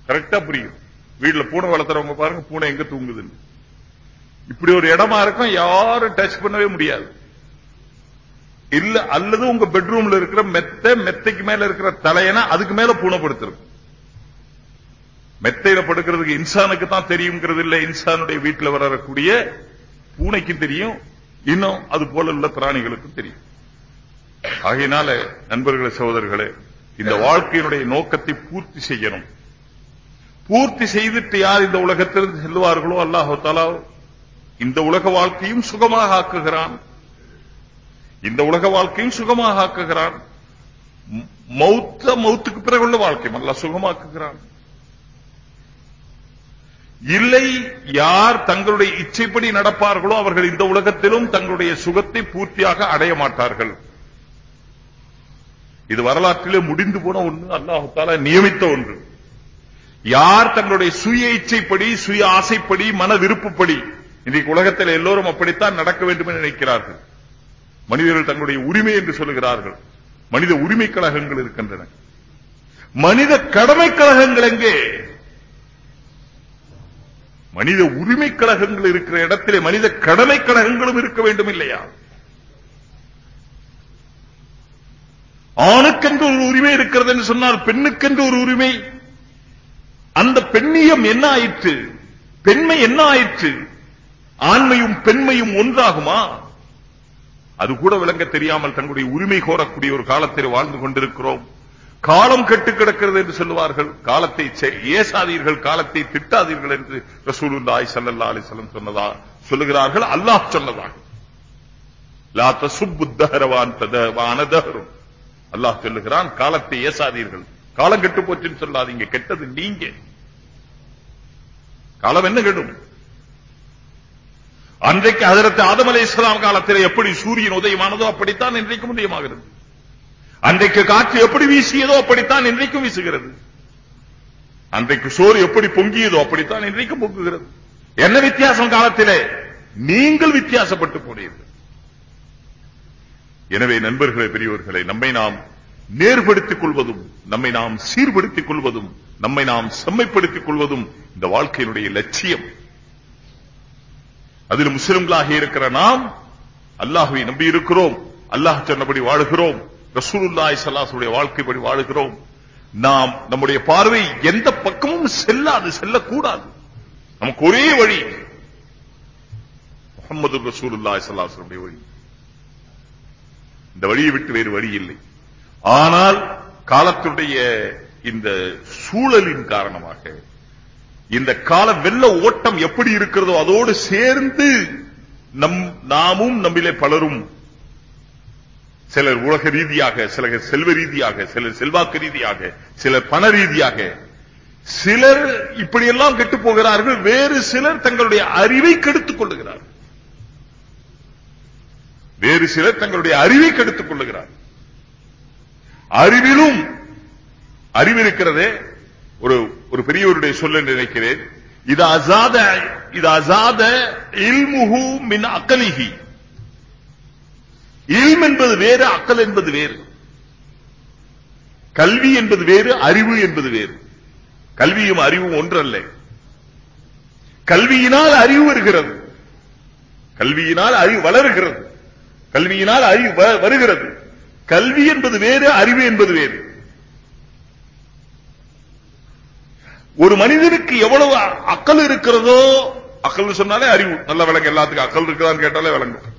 கரெக்டா புரியும். வீட்டுல பூனை வளர்த்துறவங்க பாருங்க பூனை எங்க தூங்குதுன்னு. இப்படி ஒரு இடமா இருக்கும் யாரும் டச் பண்ணவே முடியாது. இல்ல அல்லது உங்க பெட்ரூம்ல இருக்கிற மெத்த மெத்தைக்கு மேல இருக்கிற தலையனா அதுக்கு மேல பூனப்படுத்திருக்கும் மெத்தையில படுக்கிறதுக்கு இன்சானுக்கு தான் தெரியுங்கிறது இல்ல இன்சானுடைய வீட்டுல வரக்கூடிய பூனைக்கும் தெரியும் இன்னும் அது போல உள்ள பிராணிகளுக்கும் தெரியும். ஆகையினால நண்பர்களே சகோதரர்களே இந்த வாழ்க்கையினுடைய நோக்கத்தை பூர்த்தி செய்யணும். பூர்த்தி செய்துட்டு யார் இந்த உலகத்திலிருந்து செல்வார்களோ அல்லாஹோ தாலா இந்த உலக வாழ்க்கையும் சுகமாக ஆக்குகிறான். இந்த உலக வாழ்க்கையும் சுகமாக ஆக்குகிறான். மௌத்த மௌத்துக்கு பிறகு உள்ள வாழ்க்கை நல்லா சுகமாக்குகிறான். இல்லை யார் தங்களுடைய இச்சைப்படி நடப்பார்களோ அவர்கள் இந்த உலகத்திலும் தங்களுடைய சுகத்தை பூர்த்தியாக அடைய மாட்டார்கள். இது வரலாற்றிலே முடிந்து போன ஒன்று அல்லாஹால நியமித்த ஒன்று. யார் தங்களுடைய சுய இச்சைப்படி சுய ஆசைப்படி மன விருப்பப்படி இன்றைக்கு உலகத்தில் எல்லோரும் அப்படித்தான் நடக்க வேண்டும் என்று நினைக்கிறார்கள். மனிதர்கள் தங்களுடைய உரிமை என்று சொல்லுகிறார்கள். மனித உரிமை கழகங்கள் இருக்கின்றன. மனித கடமை கழகங்கள் எங்கே? மனித உரிமை கழகங்கள் இருக்கிற இடத்திலே மனித கடமை கழகங்களும் இருக்க வேண்டும் இல்லையா ஆணுக்கென்று ஒரு உரிமை இருக்கிறது என்று சொன்னால் பெண்ணுக்கென்று ஒரு உரிமை? அந்த பெண்ணியம் என்ன ஆயிற்று? பெண்மை என்ன ஆயிற்று? ஆண்மையும் பெண்மையும் ஒன்றாகுமா? அது கூட விளங்க தெரியாமல் தங்களுடைய உரிமை கோரக்கூடிய ஒரு காலத்தில் வாழ்ந்து கொண்டிருக்கிறோம். காலம் கெட்டு கிடக்கிறது என்று சொல்லுவார்கள். காலத்தை ஏசாதீர்கள் காலத்தை திட்டாதீர்கள் என்று ரசூலுல்லாய் சல்லல்லா அலிசல்லம் சொன்னதா சொல்லுகிறார்கள். அல்லாஹ் சொன்னதாக. லா அல்லாஹ் சொல்லுகிறான் காலத்தை ஏசாதீர்கள். காலம் கெட்டு போச்சுன்னு சொல்லாதீங்க. கெட்டது நீங்க. காலம் என்ன கெடும்? அன்றைக்கு அதற்கு ஆதம் அலை இஸ்லாம் காலத்தில் எப்படி சூரியன் உதயமானதோ அப்படித்தான் இன்றைக்கும் உதயமாகிறது. அன்றைக்கு காற்று எப்படி வீசியதோ அப்படித்தான் இன்றைக்கும் வீசுகிறது. அன்றைக்கு சோறு எப்படி பொங்கியதோ அப்படித்தான் இன்றைக்கும் பொங்குகிறது. என்ன வித்தியாசம் காலத்திலே? நீங்கள் வித்தியாசப்பட்டு போனீர்கள். எனவே நண்பர்களே பெரியவர்களை நம்மை நாம் நேர்படுத்திக் கொள்வதும் நம்மை நாம் சீர்படுத்திக் கொள்வதும் நம்மை நாம் செம்மைப்படுத்திக் கொள்வதும் இந்த வாழ்க்கையினுடைய லட்சியம். அதில் முஸ்லிம்களாக இருக்கிற நாம் அல்லாஹுவை நம்பி இருக்கிறோம் அல்லாஹ் சொன்னபடி வாழுகிறோம் ரசூலுல்லாய் சல்லாசுடைய வாழ்க்கைப்படி வாழுகிறோம். நாம் நம்முடைய பார்வை எந்த பக்கமும் செல்லாது செல்லக்கூடாது. நமக்கு ஒரே வழி முகமது ரசூலுல்லாய் சல்லாசுடைய வழி. இந்த வழியை விட்டு வேறு வழி இல்லை. ஆனால் காலத்துடைய இந்த சூழலின் காரணமாக இந்த கால வெள்ள ஓட்டம் எப்படி இருக்கிறதோ அதோடு சேர்ந்து நம் நாமும் நம்மிலே பலரும் சிலர் உலக ரீதியாக சிலர் செல்வ ரீதியாக சிலர் செல்வாக்கு ரீதியாக சிலர் பண ரீதியாக சிலர் இப்படியெல்லாம் கெட்டு போகிறார்கள். வேறு சிலர் தங்களுடைய அறிவை கெடுத்துக் கொள்ளுகிறார்கள். வேறு சிலர் தங்களுடைய அறிவை கெடுத்துக் கொள்ளுகிறார்கள். அறிவிலும் அறிவிருக்கிறதே ஒரு ஒரு பெரியவருடைய சொல்ல நினைக்கிறேன். இது அசாத இது அசாத இல்முஹு மின் அக்கலிகி இல்ம் என்பது வேறு அக்கல் என்பது வேறு. கல்வி என்பது வேறு அறிவு என்பது வேறு. கல்வியும் அறிவும் ஒன்றல்ல. கல்வியினால் அறிவு வருகிறது. கல்வியினால் அறிவு வளருகிறது. கல்வியினால் அறிவு வ- வருகிறது. கல்வி என்பது வேறு அறிவு என்பது வேறு. ஒரு மனிதனுக்கு எவ்வளவு அக்கல் இருக்கிறதோ அக்கல் சொன்னாலே அறிவு. நல்ல விளங்கு எல்லாத்துக்கும் அக்கல் இருக்குதான்னு கேட்டாலே விளங்கும்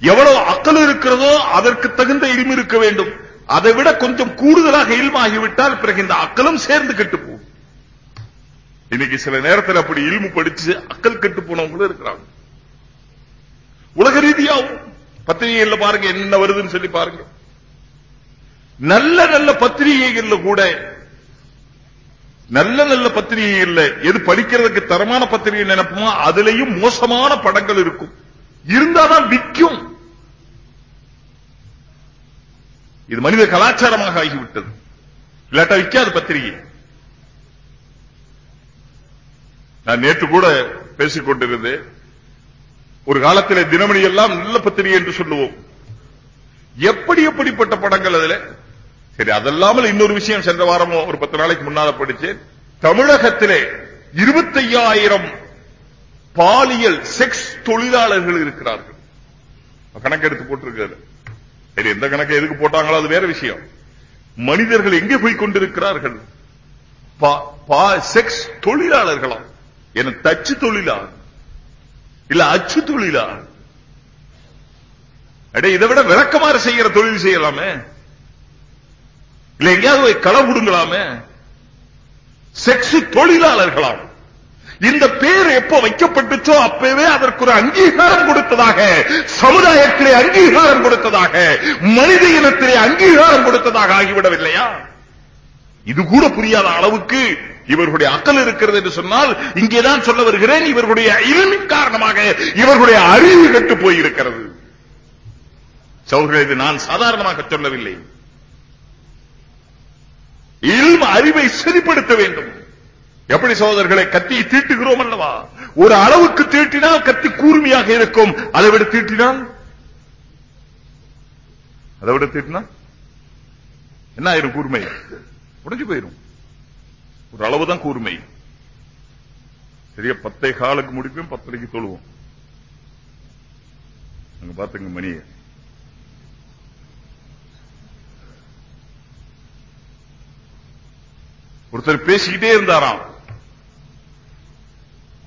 எவ்வளவு அக்கல் இருக்கிறதோ அதற்கு தகுந்த இல்மு இருக்க வேண்டும். அதை விட கொஞ்சம் கூடுதலாக இல்மாகிவிட்டால் பிறகு இந்த அக்கலும் சேர்ந்து கெட்டு போகும். இன்னைக்கு சில நேரத்தில் அப்படி இல்மு படிச்சு அக்கல் கெட்டு போனவங்களும் இருக்கிறாங்க. உலக ரீதியாகவும் பத்திரிகைகள்ல பாருங்க என்ன வருதுன்னு சொல்லி பாருங்க. நல்ல நல்ல பத்திரிகைகள்ல கூட நல்ல நல்ல பத்திரிகை இல்ல. எது படிக்கிறதுக்கு தரமான பத்திரிகை நினைப்போமோ அதுலயும் மோசமான படங்கள் இருக்கும். இருந்தாதான் விற்கும். இது மனித கலாச்சாரமாக ஆகிவிட்டது. இல்லாட்டா விற்காது பத்திரிகை. நான் நேற்று கூட பேசிக் கொண்டிருந்தேன். ஒரு காலத்தில் தினமணி எல்லாம் நல்ல பத்திரிகை என்று சொல்லுவோம். எப்படி எப்படிப்பட்ட படங்கள் அதுல? சரி அதல்லாமல் இன்னொரு விஷயம் சென்ற வாரம் ஒரு பத்து நாளைக்கு முன்னால படிச்சேன் தமிழகத்திலே இருபத்தையாயிரம் பாலியல் செக்ஸ் தொழிலாளர்கள் இருக்கிறார்கள். கணக்கெடுத்து போட்டிருக்காரு சரி எந்த கணக்கு எதுக்கு போட்டாங்களோ அது வேற விஷயம். மனிதர்கள் எங்கே போய் கொண்டிருக்கிறார்கள்? பா- பா- செக்ஸ் தொழிலாளர்களா? என தச்சு தொழிலா? இல்ல அச்சு தொழிலா? அடே இதை விட விளக்கமாறு செய்யற தொழில் செய்யலாமே? இல்ல எங்கேயாவது போய் களை விடுங்களாமே செக்ஸ் தொழிலாளர்களாம். இந்த பேர் எப்ப வைக்கப்பட்டுச்சோ அப்பவே அதற்கு ஒரு அங்கீகாரம் கொடுத்ததாக சமுதாயத்திலே அங்கீகாரம் கொடுத்ததாக மனித இனத்திலே அங்கீகாரம் கொடுத்ததாக ஆகிவிடவில்லையா? இது கூட புரியாத அளவுக்கு இவர்களுடைய அக்கல் இருக்கிறது என்று சொன்னால் இங்கேதான் சொல்ல வருகிறேன் இவர்களுடைய இல்மின் காரணமாக இவர்களுடைய அறிவு கெட்டு போயிருக்கிறது. சௌகரிய இது நான் சாதாரணமாக சொல்லவில்லை. இல்ம அறிவை சரிப்படுத்த வேண்டும். எப்படி சகோதரர்களை கத்தியை தீட்டுகிறோம் அல்லவா? ஒரு அளவுக்கு தீட்டினால் கத்தி கூர்மையாக இருக்கும். அதை விட தீட்டினால்? அதை விட தீட்டினா என்ன ஆயிரும் கூர்மை? உடைஞ்சு போயிடும் ஒரு அளவுதான் கூர்மை. சரியா பத்தை காலுக்கு முடிப்போம் பத்தரைக்கு தொழுவோம். அங்க பாத்துங்க மணியை. ஒருத்தர் பேசிக்கிட்டே இருந்தாராம்.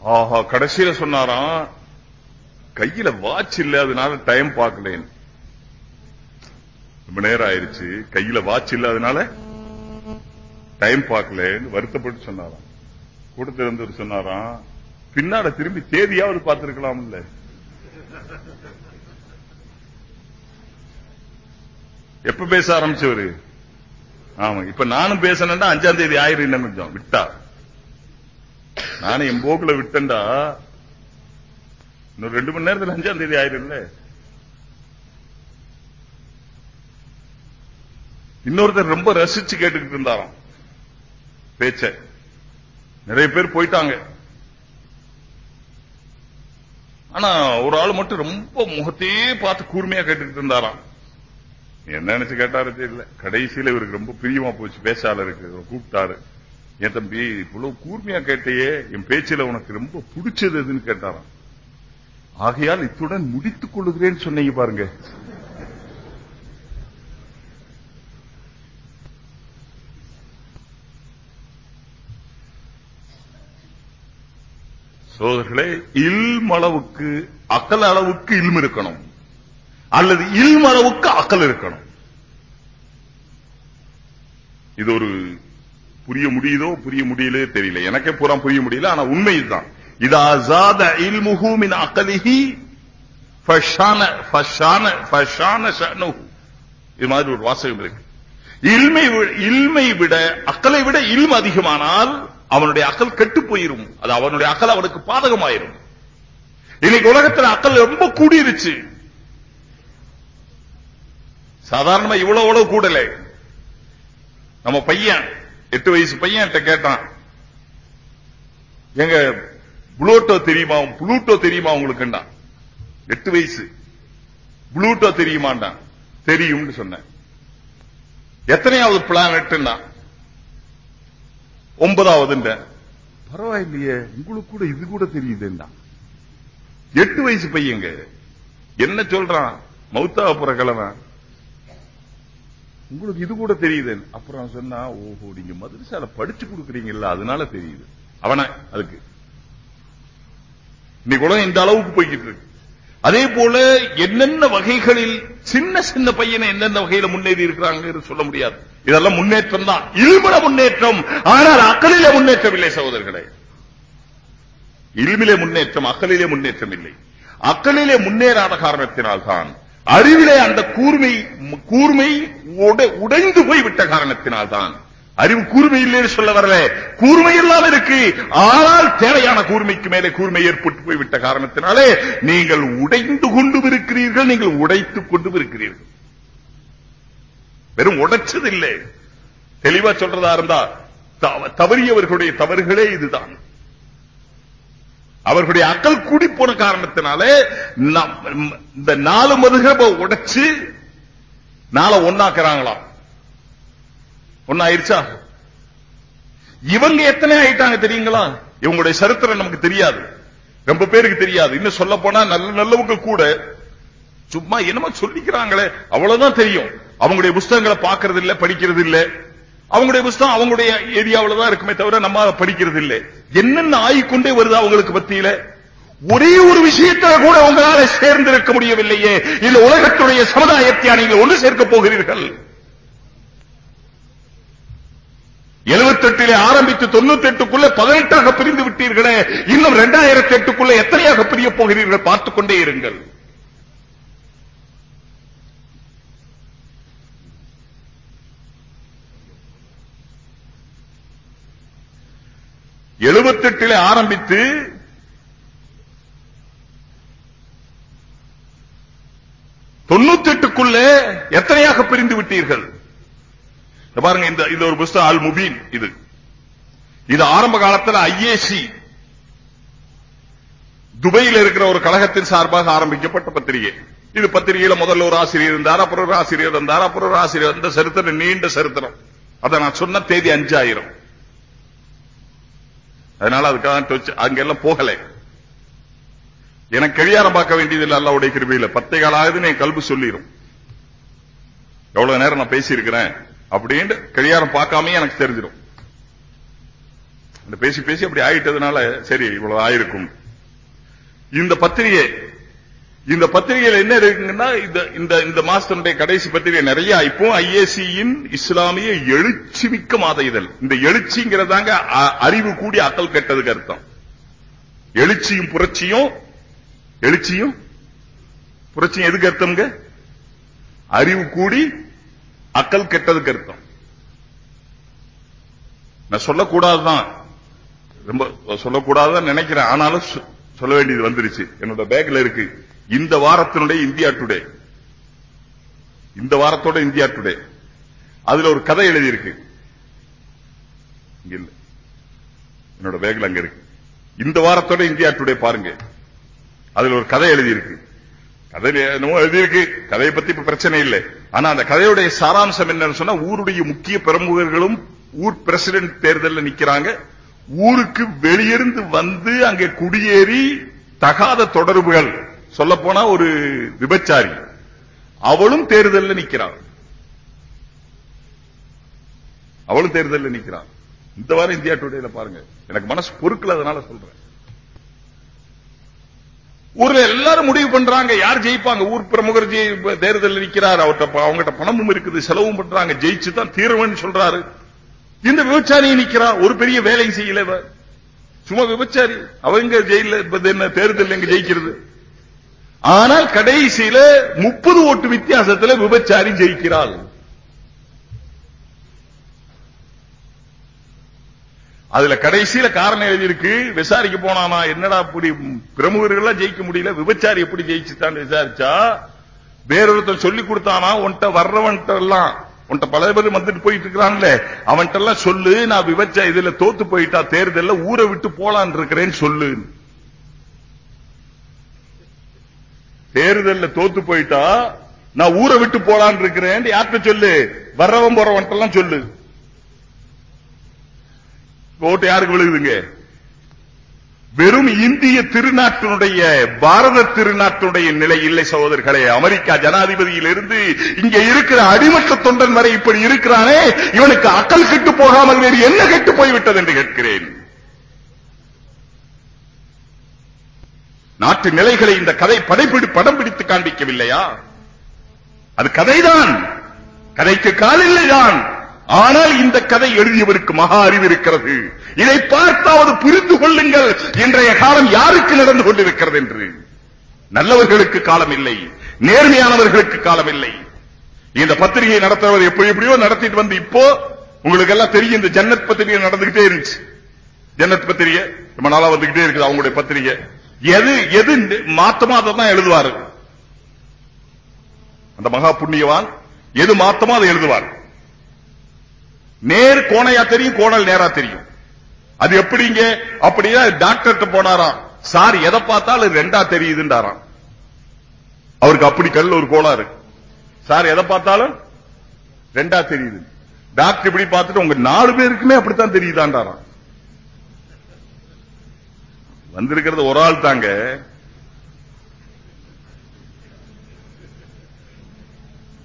ஆஹா கடைசியில சொன்னாராம் கையில வாட்ச் இல்ல அதனால டைம் பார்க்கலேன். ரொம்ப நேரம் ஆயிருச்சு கையில வாட்ச் இல்ல அதனால டைம் பார்க்கலன்னு வருத்தப்பட்டு சொன்னாராம். கூட்டத்தில் இருந்தவர் சொன்னாராம் பின்னால திரும்பி தேதியாவது பார்த்திருக்கலாம்ல. எப்ப பேச ஆரம்பிச்சவரு? ஆமா இப்ப நானும் பேசணும்டா அஞ்சாம் தேதி ஆயிரம் இன்னும் கொஞ்சம் விட்டா. நானும் என் போக்குல விட்டேன்டா. இன்னும் ரெண்டு மணி நேரத்துல அஞ்சாம் தேதி ஆயிரம் இல்ல இன்னொருத்தர் ரொம்ப ரசிச்சு கேட்டுக்கிட்டு இருந்தாராம். பேச்ச. நிறைய பேர் போயிட்டாங்க. ஆனா ஒரு ஆள் மட்டும் ரொம்ப முகத்தையே பார்த்து கூர்மையா கேட்டுக்கிட்டு இருந்தாராம். என்ன நினைச்சு கேட்டாரு தெரியல. கடைசியில இவருக்கு ரொம்ப பிரியமா போச்சு. பேச்சாளருக்கு கூப்பிட்டாரு. என் தம்பி இவ்வளவு கூர்மையா கேட்டையே. என் பேச்சில உனக்கு ரொம்ப பிடிச்சது எதுன்னு கேட்டாராம். ஆகையால் இத்துடன் முடித்துக் கொள்ளுகிறேன்னு சொன்னீங்க பாருங்க. சோதர்களே இல்மளவுக்கு அளவுக்கு அக்கல் அளவுக்கு இல்மு இருக்கணும். அல்லது இல்மளவுக்கு அக்கல் இருக்கணும். இது ஒரு புரிய முடியுதோ புரிய முடியலே தெரியல. எனக்கே பூரா புரிய முடியல ஆனா உண்மை இதுதான். இதா ஜாத இல்முஹு மின் இது மாதிரி ஒரு வாசகம் இருக்கு. இல்மை இல்மை விட அக்கலை விட இல்ம அதிகமானால் அவனுடைய அக்கல் கெட்டு போயிரும். அது அவனுடைய அக்கல் அவனுக்கு பாதகமாயிரும். இன்னைக்கு உலகத்துல அக்கல் ரொம்ப கூடிருச்சு. சாதாரணமா இவ்வளவு அவ்வளவு கூடல. நம்ம பையன் எட்டு வயசு பையன் என்கிட்ட கேட்டான். எங்க புளூட்டோ தெரியுமா? புளூட்டோ தெரியுமா உங்களுக்கு எட்டு வயசு. புளூட்டோ தெரியுமாண்டான் தெரியும்னு சொன்னேன். எத்தனையாவது பிளானட்னா ஒன்பதாவது பரவாயில்லையே உங்களுக்கு கூட இது கூட தெரியுதுண்டா எட்டு வயசு பையங்க என்ன சொல்றான்? மௌத்தா புற கிழமை உங்களுக்கு இது கூட தெரியுது. அப்புறம் சொன்னா ஓஹோ நீங்க மதுரசால படிச்சு கொடுக்குறீங்கல்ல அதனால தெரியுது. அவன அதுக்கு. இன்னைக்கு உலகம் இந்த அளவுக்கு போய்கிட்டு இருக்கு. அதே போல என்னென்ன வகைகளில் சின்ன சின்ன பையனை என்னென்ன வகையில முன்னேறி இருக்கிறாங்க சொல்ல முடியாது. இதெல்லாம் முன்னேற்றம் தான். இல்மன முன்னேற்றம். ஆனால் அக்கலிலே முன்னேற்றம் இல்லை சகோதரர்களே. இல்மிலே முன்னேற்றம் அக்கலிலே முன்னேற்றம் இல்லை. அக்கலிலே முன்னேறாத காரணத்தினால்தான் அறிவிலே அந்த கூர்மை கூர்மை உடைந்து போய்விட்ட காரணத்தினால்தான். அறிவு கூர்மை இல்லைன்னு சொல்ல வரல. கூர்மை எல்லாம் இருக்கு. ஆனால் தேவையான கூர்மைக்கு மேலே கூர்மை ஏற்பட்டு போய்விட்ட காரணத்தினாலே நீங்கள் உடைந்து கொண்டும் இருக்கிறீர்கள் நீங்கள் உடைத்துக் கொண்டும் இருக்கிறீர்கள். வெறும் உடைச்சது இல்லை தெளிவா சொல்றதா இருந்தா தவ- தவறியவர்களுடைய தவறுகளே இதுதான். அவர்களுடைய அக்கல் கூடி போன காரணத்தினாலே இந்த நாலு மதுகப உடைச்சு நாளை ஒன்னாக்குறாங்களாம் ஒன்னாயிருச்சா இவங்க எத்தனை ஆயிட்டாங்க தெரியுங்களா? இவங்களுடைய சரித்திரம் நமக்கு தெரியாது. ரொம்ப பேருக்கு தெரியாது. இன்னும் சொல்ல போனா நல்ல நல்லவங்க கூட சும்மா என்னமோ சொல்லிக்கிறாங்களே அவ்வளவுதான் தெரியும். அவங்களுடைய புஸ்தகங்களை பார்க்கறது இல்ல படிக்கிறது இல்ல அவங்களுடைய புஸ்தகம் அவங்களுடைய ஏரியாவில தான் இருக்குமே தவிர நம்ம படிக்கிறது இல்ல என்னென்ன ஆயிக்கொண்டே வருது அவங்களுக்கு பத்தியில ஒரே ஒரு விஷயத்துல கூட உங்களால சேர்ந்திருக்க முடியவில்லையே. இந்த உலகத்துடைய சமுதாயத்தை நீங்கள் ஒன்று சேர்க்க போகிறீர்கள்? எழுபத்தெட்டிலே ஆரம்பித்து தொண்ணூத்தி எட்டுக்குள்ள பதினெட்டாக பிரிந்து விட்டீர்களே. இன்னும் இரண்டாயிரத்தி எட்டுக்குள்ள எத்தனையாக பிரிய போகிறீர்கள்? பார்த்துக் கொண்டே இருங்கள். எழுபத்தெட்டிலே ஆரம்பித்து தொண்ணூத்தி எட்டுக்குள்ளே எத்தனையாக பிரிந்து விட்டீர்கள்? பாருங்க இந்த இது ஒரு புஸ்தகம் அல் முபீன் இது. இது ஆரம்ப காலத்தில் ஐஏசி துபையில் இருக்கிற ஒரு கழகத்தின் சார்பாக ஆரம்பிக்கப்பட்ட பத்திரிகை. இது பத்திரிகையில முதல்ல ஒரு ஆசிரியர் இருந்தார் அப்புறம் ஒரு ஆசிரியர் இருந்தார் அப்புறம் ஒரு ஆசிரியர் இந்த சரித்திரம் நீண்ட சரித்திரம். அதை நான் சொன்ன தேதி அஞ்சாயிரம். அதனால அதுக்காக அங்கெல்லாம் போகலை. எனக்கு கழியாரம் பார்க்க வேண்டியதில்லை அல்லாவுடைய கிருபையில. பத்தே கால என் கல்வி சொல்லிடும் எவ்வளவு நேரம் நான் பேசியிருக்கிறேன் அப்படின்னு கழியாரம் பார்க்காமயே எனக்கு தெரிஞ்சிடும் பேசி பேசி அப்படி ஆயிட்டதுனால சரி இவ்வளவு ஆயிருக்கும். இந்த பத்திரிகை இந்த பத்திரிகையில் என்ன இருக்குங்கன்னா இந்த இந்த இந்த மாசத்தினுடைய கடைசி பத்திரிகை நிறைய. இப்போ ஐஏசியின் இஸ்லாமிய எழுச்சி மிக்க மாத இதழ் இந்த எழுச்சிங்கிறதாங்க அறிவு கூடி அக்கல் கெட்டதுக்கு அர்த்தம். எழுச்சியும் புரட்சியும் எழுச்சியும் புரட்சியும் எதுக்கு அர்த்தம்ங்க? அறிவு கூடி அக்கல் கெட்டதுக்கு அர்த்தம். நான் சொல்லக்கூடாதுதான். ரொம்ப சொல்லக்கூடாதுதான் நினைக்கிறேன். ஆனாலும் சொ- சொல்ல வேண்டியது வந்துருச்சு. என்னோட பேக்ல இருக்கு. இந்த வாரத்தினுடைய இந்தியா டுடே. இந்த வாரத்தோட இந்தியா டுடே. அதுல ஒரு கதை எழுதி இருக்கு இல்ல. என்னோட பேக்ல அங்க இருக்கு. இந்த வாரத்தோட இந்தியா டுடே பாருங்க. அதுல ஒரு கதை எழுதி இருக்கு என்னமோ எழுதியிருக்கு. கதையை பத்தி இப்ப பிரச்சனை இல்லை. ஆனா அந்த கதையுடைய சாராம்சம் என்னன்னு சொன்னா ஊருடைய முக்கிய பிரமுகர்களும் ஊர் பிரசிடென்ட் தேர்தலில் நிக்கிறாங்க. ஊருக்கு வெளியிருந்து வந்து அங்கே குடியேறி தகாத தொடர்புகள். சொல்ல போனா ஒரு விபச்சாரி. அவளும் தேர்தல்ல நிக்கிறாள். அவளும் தேர்தல்ல நிக்கிறான் இந்த வாரம் இந்தியா டுடேல பாருங்க. எனக்கு மனசு பொறுக்கல அதனால சொல்றேன். ஊர்ல எல்லாரும் முடிவு பண்றாங்க. யார் ஜெயிப்பாங்க? ஊர் பிரமுகர் தேர்தல் நிற்கிறார் அவர்கிட்ட அவங்ககிட்ட பணமும் இருக்குது செலவும் பண்றாங்க. ஜெயிச்சு தான் தீர்வன் சொல்றாரு. இந்த விபச்சாரி நிற்கிறார் ஒரு பெரிய வேலையும் செய்யல சும்மா விபச்சாரி. அவங்க ஜெயில இப்ப என்ன தேர்தல் எங்க ஜெயிக்கிறது? ஆனால் கடைசியில முப்பது ஓட்டு வித்தியாசத்துல விபச்சாரி ஜெயிக்கிறாள். அதுல கடைசியில காரணம் எழுதியிருக்கு விசாரிக்க போனானா என்னடா இப்படி பிரமுகர்கள் எல்லாம் ஜெயிக்க முடியல விபச்சாரி எப்படி ஜெயிச்சுட்டான்னு விசாரிச்சா வேறொருத்தர் சொல்லி கொடுத்தானா உன்கிட்ட வர்றவன்ட்ட எல்லாம் உன்கிட்ட பல பேர் வந்துட்டு போயிட்டு இருக்கிறான்ல அவன்கிட்ட எல்லாம் சொல்லு நான் விபச்சா இதுல தோத்து போயிட்டா தேர்தல்ல ஊரை விட்டு போலான் இருக்கிறேன்னு சொல்லு. தேர்தல்ல தோத்து போயிட்டா நான் ஊரை விட்டு போலான் இருக்கிறேன் யார்கிட்ட சொல்லு? வர்றவன் போறவன்ட்ட எல்லாம் சொல்லு. ஓட்டு யாருக்கு விழுகுதுங்க? வெறும் இந்திய திருநாட்டினுடைய பாரத திருநாட்டினுடைய நிலை இல்லை சகோதரர்களே. அமெரிக்கா ஜனாதிபதியிலிருந்து இங்க இருக்கிற அடிமட்ட தொண்டன் வரை இப்படி இருக்கிறானே இவனுக்கு அக்கல் கெட்டு போகாமல் வேறு என்ன கெட்டு போய்விட்டது என்று கேட்கிறேன். நாட்டு நிலைகளை இந்த கதை படைப்பிடி படம் பிடித்து காண்பிக்கவில்லையா? அது கதைதான். கதைக்கு காலில்லைதான் ஆனால் இந்த கதை எழுதியவருக்கு மகா அறிவு இருக்கிறது. இதை பார்த்தாவது புரிந்து கொள்ளுங்கள். இன்றைய காலம் யாருக்கு நடந்து கொண்டிருக்கிறது என்று. நல்லவர்களுக்கு காலம் இல்லை. நேர்மையானவர்களுக்கு காலம் இல்லை. இந்த பத்திரிகை நடத்துறவர் எப்படி எப்படியோ நடத்திட்டு வந்து இப்போ உங்களுக்கு எல்லாம் தெரியும் இந்த ஜன்னத் பத்திரிகை நடந்துகிட்டே இருந்துச்சு. ஜன்னத் பத்திரிகை ரொம்ப நாளா வந்துகிட்டே இருக்குது அவங்களுடைய பத்திரிகை. எது எது மாத்தமா அதை தான் எழுதுவாரு. அந்த மகா புண்ணியவான் எது மாத்தமா அதை எழுதுவார். நேர் கோணையா தெரியும் கோணல் நேரா தெரியும். அது எப்படிங்க? அப்படின்னா டாக்டர்கிட்ட போனாராம். சார் எதை பார்த்தாலும் ரெண்டா தெரியுதுன்றாராம். அவருக்கு அப்படி கல் ஒரு கோளாறு சார் எதை பார்த்தாலும் ரெண்டா தெரியுது. டாக்டர் இப்படி பார்த்துட்டு உங்க நாலு பேருக்குமே அப்படித்தான் தெரியுதான்றாராம். வந்திருக்கிறது ஒரு ஆள் தாங்க.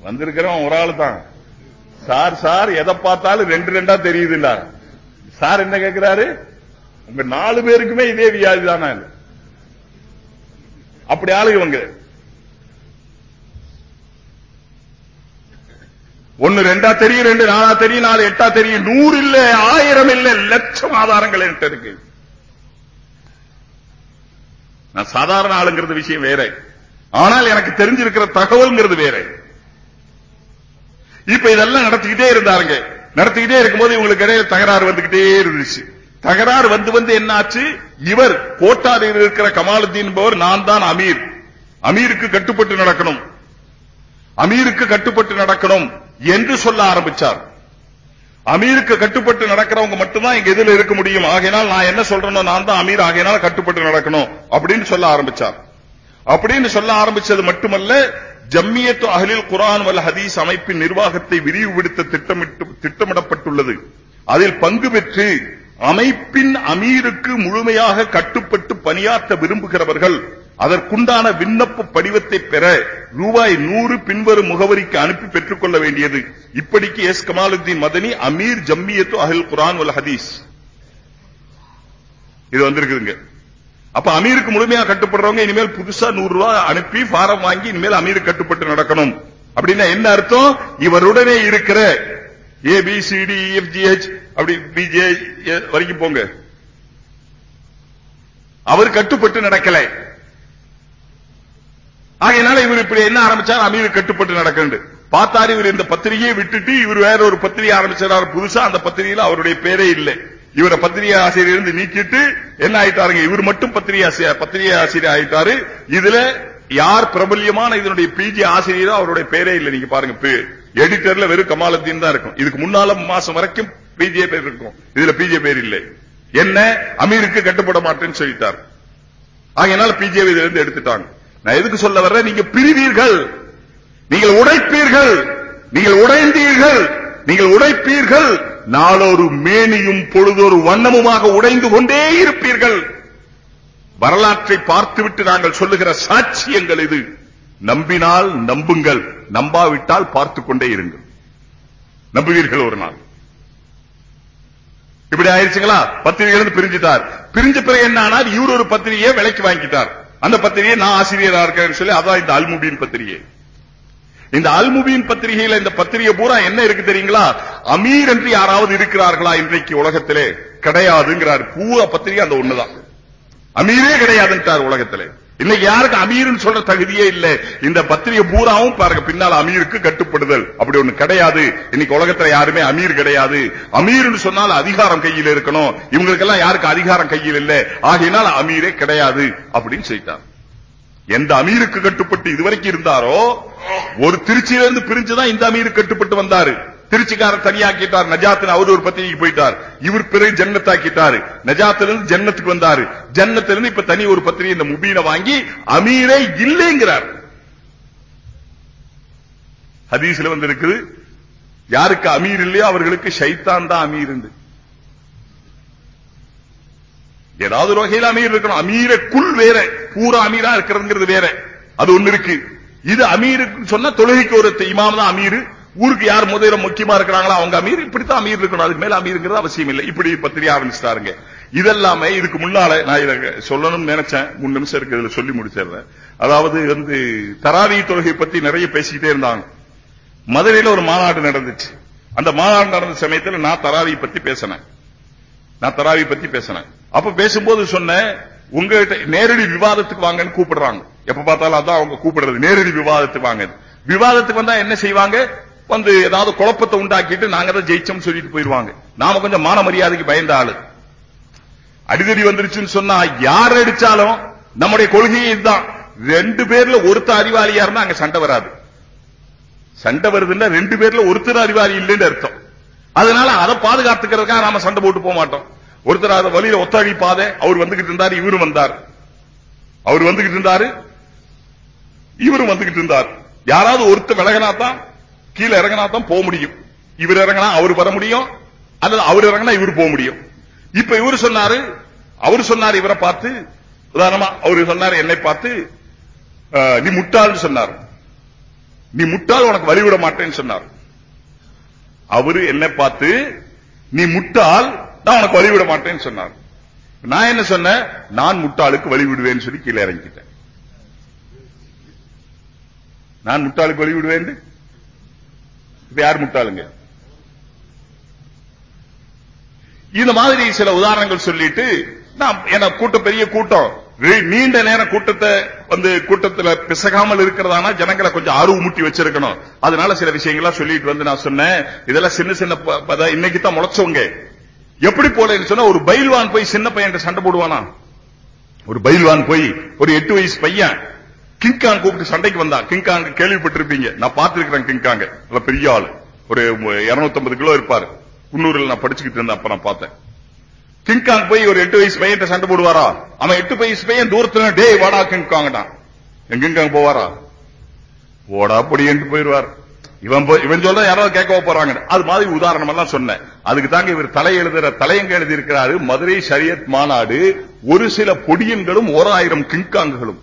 வந்திருக்கிறவன் ஒரு ஆள் தான். சார் சார் எதை பார்த்தாலும் ரெண்டு ரெண்டா தெரியுதுல்ல. சார் என்ன கேட்கிறாரு உங்க நாலு பேருக்குமே இதே வியாதி தானா அப்படி ஆளு இவங்க. ஒன்னு ரெண்டா தெரியும் ரெண்டு நாலா தெரியும் நாலு எட்டா தெரியும் நூறு இல்ல ஆயிரம் இல்ல லட்சம் ஆதாரங்கள் என்கிட்ட இருக்கு. நான் சாதாரண ஆளுங்கிறது விஷயம் வேற. ஆனால் எனக்கு தெரிஞ்சிருக்கிற தகவல்ங்கிறது வேற. இப்ப இதெல்லாம் நடத்திக்கிட்டே இருந்தாருங்க. நடத்திக்கிட்டே இருக்கும்போது இவங்களுக்கு இடையில தகராறு வந்துகிட்டே இருந்துச்சு. தகராறு வந்து வந்து என்ன ஆச்சு இவர் கோட்டாரில் இருக்கிற கமாலுத்தீன் என்பவர் நான் தான் அமீர். அமீருக்கு கட்டுப்பட்டு நடக்கணும். அமீருக்கு கட்டுப்பட்டு நடக்கணும் என்று சொல்ல ஆரம்பிச்சார். அமீருக்கு கட்டுப்பட்டு நடக்கிறவங்க மட்டும்தான் இங்க எதில் இருக்க முடியும். ஆகையினால் நான் என்ன சொல்றேனோ நான் தான் அமீர் ஆகையினால் கட்டுப்பட்டு நடக்கணும் அப்படின்னு சொல்ல ஆரம்பிச்சார். அப்படின்னு சொல்ல ஆரம்பிச்சது மட்டுமல்ல ஜம்மியத்து அகலில் குரான் வல் ஹதீஸ் அமைப்பின் நிர்வாகத்தை விரிவுபடுத்த திட்டமிட்டு திட்டமிடப்பட்டுள்ளது. அதில் பங்கு பெற்று அமைப்பின் அமீருக்கு முழுமையாக கட்டுப்பட்டு பணியாற்ற விரும்புகிறவர்கள் அதற்குண்டான விண்ணப்ப படிவத்தை பெற ரூபாய் நூறு பின்வரும் முகவரிக்கு அனுப்பி பெற்றுக் கொள்ள வேண்டியது. இப்படிக்கு எஸ். கமாலுத்தீன் மதனி அமீர் ஜம்மியத்து அஹில் குரான் வல் ஹதீஸ். இது வந்திருக்குதுங்க. அப்ப அமீருக்கு முழுமையா கட்டுப்படுறவங்க இனிமேல் புதுசா நூறு ரூபாய் அனுப்பி ஃபாரம் வாங்கி இனிமேல் அமீர் கட்டுப்பட்டு நடக்கணும். அப்படின்னா என்ன அர்த்தம்? இவருடனே இருக்கிற A B C D F G H அப்படி பிஜே வரைக்கும் போங்க. அவர் கட்டுப்பட்டு நடக்கலை. ஆகையினால இவர் இப்படி என்ன ஆரம்பிச்சார்? அமீர் கட்டுப்பட்டு நடக்கண்டு. பார்த்தாரு இவர் இந்த பத்திரிகையை விட்டுட்டு இவர் வேற ஒரு பத்திரிகை ஆரம்பிச்சார். புதுசா அந்த பத்திரிகையில அவருடைய பேரே இல்லை. இவரை பத்திரிகை ஆசிரியர் இருந்து நீக்கிட்டு என்ன ஆயிட்டாருங்க? இவர் மட்டும் பத்திரிகை பத்திரிகை ஆசிரியர் ஆயிட்டாரு. இதுல யார் பிரபல்யமான இதனுடைய பிஜி ஆசிரியரோ அவருடைய பேரே இல்லை. நீங்க பாருங்க எடிட்டர்ல வெறும் கமாலத்தீன் தான் இருக்கும். இதுக்கு முன்னால மாசம் வரைக்கும் பிஜே பேர் இருக்கும். இதுல பிஜே பேர் இல்லை. என்ன? அமீருக்கு கட்டுப்பட மாட்டேன்னு சொல்லிட்டார். ஆகையினால பிஜே இதுல இருந்து எடுத்துட்டாங்க. நான் எதுக்கு சொல்ல வர்றேன்? நீங்க பிரிவீர்கள். நீங்கள் உடைப்பீர்கள். நீங்கள் உடைந்தீர்கள். நீங்கள் உடைப்பீர்கள். நாளொரு மேனியும் பொழுதொரு வண்ணமுமாக உடைந்து கொண்டே இருப்பீர்கள். வரலாற்றை பார்த்துவிட்டு நாங்கள் சொல்லுகிற சாட்சியங்கள் இது. நம்பினால் நம்புங்கள். நம்பாவிட்டால் பார்த்துக் கொண்டே இருங்கள். நம்புவீர்கள் ஒரு நாள். இப்படி ஆயிடுச்சுங்களா? பத்திரிகை பிரிஞ்சிட்டார். பிரிஞ்ச பிறகு என்ன ஆனால் இவர் ஒரு பத்திரிகையை விலைக்கு வாங்கிட்டார். அந்த பத்திரிகை நான் ஆசிரியரா இருக்கேன் சொல்லி அதான் இந்த அல்முபீன் பத்திரிகை. இந்த அல்முபீன் பத்திரிகையில இந்த பத்திரிகை பூரா என்ன இருக்கு தெரியுங்களா? அமீர் என்று யாராவது இருக்கிறார்களா இன்றைக்கு உலகத்திலே? கிடையாதுங்கிறார். பூரா பத்திரிகை அந்த ஒண்ணுதான். அமீரே கிடையாதுன்றார் உலகத்திலே. இன்னைக்கு யாருக்கு அமீர்னு சொல்ற தகுதியே இல்ல. இந்த பத்திரிகை பூராவும் பாருங்க பின்னால் அமீருக்கு கட்டுப்படுதல். அப்படி ஒண்ணு கிடையாது. இன்னைக்கு உலகத்துல யாருமே அமீர் கிடையாது. அமீர்னு சொன்னால் அதிகாரம் கையில் இருக்கணும். இவங்களுக்கெல்லாம் யாருக்கு அதிகாரம் கையில் இல்ல. ஆகையினால் அமீரே கிடையாது அப்படின்னு சொல்லிட்டார் எந்த அமீருக்கு கட்டுப்பட்டு இதுவரைக்கும் இருந்தாரோ ஒரு திருச்சியிலிருந்து பிரிஞ்சுதான் இந்த அமீருக்கு கட்டுப்பட்டு வந்தாரு. திருச்சிக்காரர் தனியாக்கிட்டார். நஜாத்தின் அவர் ஒரு பத்தினிக்கு போயிட்டார். இவர் பிறகு ஜன்னத்தாக்கிட்டாரு. நஜாத்திலிருந்து ஜன்னத்துக்கு வந்தாரு. ஜன்னத்திலிருந்து இப்ப தனி ஒரு பத்திரிகை இந்த முபீனை வாங்கி அமீரே இல்லைங்கிறார். ஹதீஸ்ல வந்து இருக்குது யாருக்கு அமீர் இல்லையோ அவர்களுக்கு ஷைத்தான் தான் அமீர் ஏதாவது ஒரு வகையில் அமீர் இருக்கணும். அமீர குல் வேற. பூரா அமீரா இருக்கிறதுங்கிறது வேற. அது ஒண்ணு இருக்கு. இது அமீருக்கு சொன்னா தொழுகைக்கு ஒரு இமாம் தான் அமீர். ஊருக்கு யார் முதல்ல முக்கியமா இருக்கிறாங்களோ அவங்க அமீர் இப்படித்தான் அமீர் இருக்கணும். அதுக்கு மேல அமீருங்கிறது அவசியம் இல்லை. இப்படி பத்திரிகை ஆரம்பிச்சிட்டாருங்க இதெல்லாமே இதுக்கு முன்னால நான் இதை சொல்லணும்னு நினைச்சேன். மூணு நிமிஷம் இருக்கு இதுல சொல்லி முடிச்சிடுறேன். அதாவது வந்து தராவி தொழுகை பத்தி நிறைய பேசிக்கிட்டே இருந்தாங்க. மதுரையில ஒரு மாநாடு நடந்துச்சு. அந்த மாநாடு நடந்த சமயத்துல நான் தராவி பத்தி பேசினேன். நான் தராவி பத்தி பேசினேன். அப்ப பேசும்போது சொன்னேன் உங்ககிட்ட நேரடி விவாதத்துக்கு வாங்கன்னு கூப்பிடுறாங்க. எப்ப பார்த்தாலும் அதான் அவங்க கூப்பிடுறது. நேரடி விவாதத்துக்கு வாங்க. விவாதத்துக்கு வந்தா என்ன செய்வாங்க? வந்து ஏதாவது குழப்பத்தை உண்டாக்கிட்டு நாங்க தான் ஜெயிச்சோம் சொல்லிட்டு போயிருவாங்க. நாம கொஞ்சம் மான மரியாதைக்கு பயந்த ஆளு. அடிதடி வந்துருச்சுன்னு சொன்னா யார் அடிச்சாலும் நம்முடைய கொள்கையே இதுதான். ரெண்டு பேர்ல ஒருத்த அறிவாளியா இருந்தா அங்க சண்டை வராது. சண்டை வருதுன்னா ரெண்டு பேர்ல ஒருத்தர் அறிவாளி இல்லைன்னு அர்த்தம். அதனால அதை பாதுகாத்துக்கிறதுக்காக நாம சண்டை போட்டு போக மாட்டோம். ஒருத்தர் அதை வழியில ஒத்தாடி பாதை அவர் வந்துகிட்டு இருந்தார் இவரும் வந்தார். அவர் வந்துகிட்டு இருந்தாரு இவரும் வந்துகிட்டு இருந்தார். யாராவது ஒருத்தர் விலகினா தான் கீழே இறங்கினா தான் போக முடியும். இவர் இறங்கினா அவர் வர முடியும். அல்லது அவர் இறங்கினா இவர் போக முடியும். இப்ப இவர் சொன்னாரு அவர் சொன்னார் இவரை பார்த்து உதாரணமா அவர் சொன்னார் என்னை பார்த்து நீ முட்டாள்னு சொன்னார். நீ முட்டாள் உனக்கு வழிவிட மாட்டேன்னு சொன்னார். அவரு என்னை பார்த்து நீ முட்டாள் நான் உனக்கு வழிவிட மாட்டேன்னு சொன்னார். நான் என்ன சொன்னேன்? நான் முட்டாளுக்கு வழி விடுவேன்னு சொல்லி கீழே இறங்கிட்டேன் நான் முட்டாளுக்கு வழி விடுவேன் இப்ப யார் முட்டாளுங்க? இந்த மாதிரி சில உதாரணங்கள் சொல்லிட்டு நான் என கூட்டம் பெரிய கூட்டம். நீண்ட நேரம் கூட்டத்தை வந்து கூட்டத்துல பிசகாமல் இருக்கிறதானா? ஜனங்களை கொஞ்சம் ஆர்வம் மூட்டி வச்சிருக்கணும். அதனால சில விஷயங்கள்லாம் சொல்லிட்டு வந்து நான் சொன்னேன். இதெல்லாம் சின்ன சின்ன இன்னைக்கு தான் முளைச்சவங்க. எப்படி போலன்னு சொன்னா ஒரு பைல்வான் போய் சின்ன பையன் சண்டை போடுவானா? ஒரு பைல்வான் போய் ஒரு எட்டு வயசு பையன் கிங்காங் கூப்பிட்டு சண்டைக்கு வந்தான். கிங்காங் கேள்விப்பட்டிருப்பீங்க. நான் பார்த்திருக்கிறேன் கிங்காங்க நல்ல பெரிய ஆளு. ஒரு 250 கிலோ இருப்பாரு. குன்னூரில் நான் படிச்சுக்கிட்டு இருந்தேன். அப்ப நான் பார்த்தேன். கிங்காங் போய் ஒரு எட்டு வயசு பையன் சண்டை போடுவாரா? அவன் எட்டு வயசு பையன் தூரத்துல டே வாடா கிங்காங்கடான் எங்க கிங்காங் போவாரா? ஓடா பொடியன்ட்டு போயிருவார் இவன் போய் இவன் சொல்ல யாராவது கேட்க போறாங்க அது மாதிரி உதாரணம் எல்லாம் சொன்னேன். அதுக்கு தாங்க இவர் தலை எழுதுற தலையங்க எழுதி இருக்கிறாரு மதுரை சரியத் மாநாடு ஒரு சில பொடியன்களும் ஓர் ஆயிரம் கிங்காங்குகளும்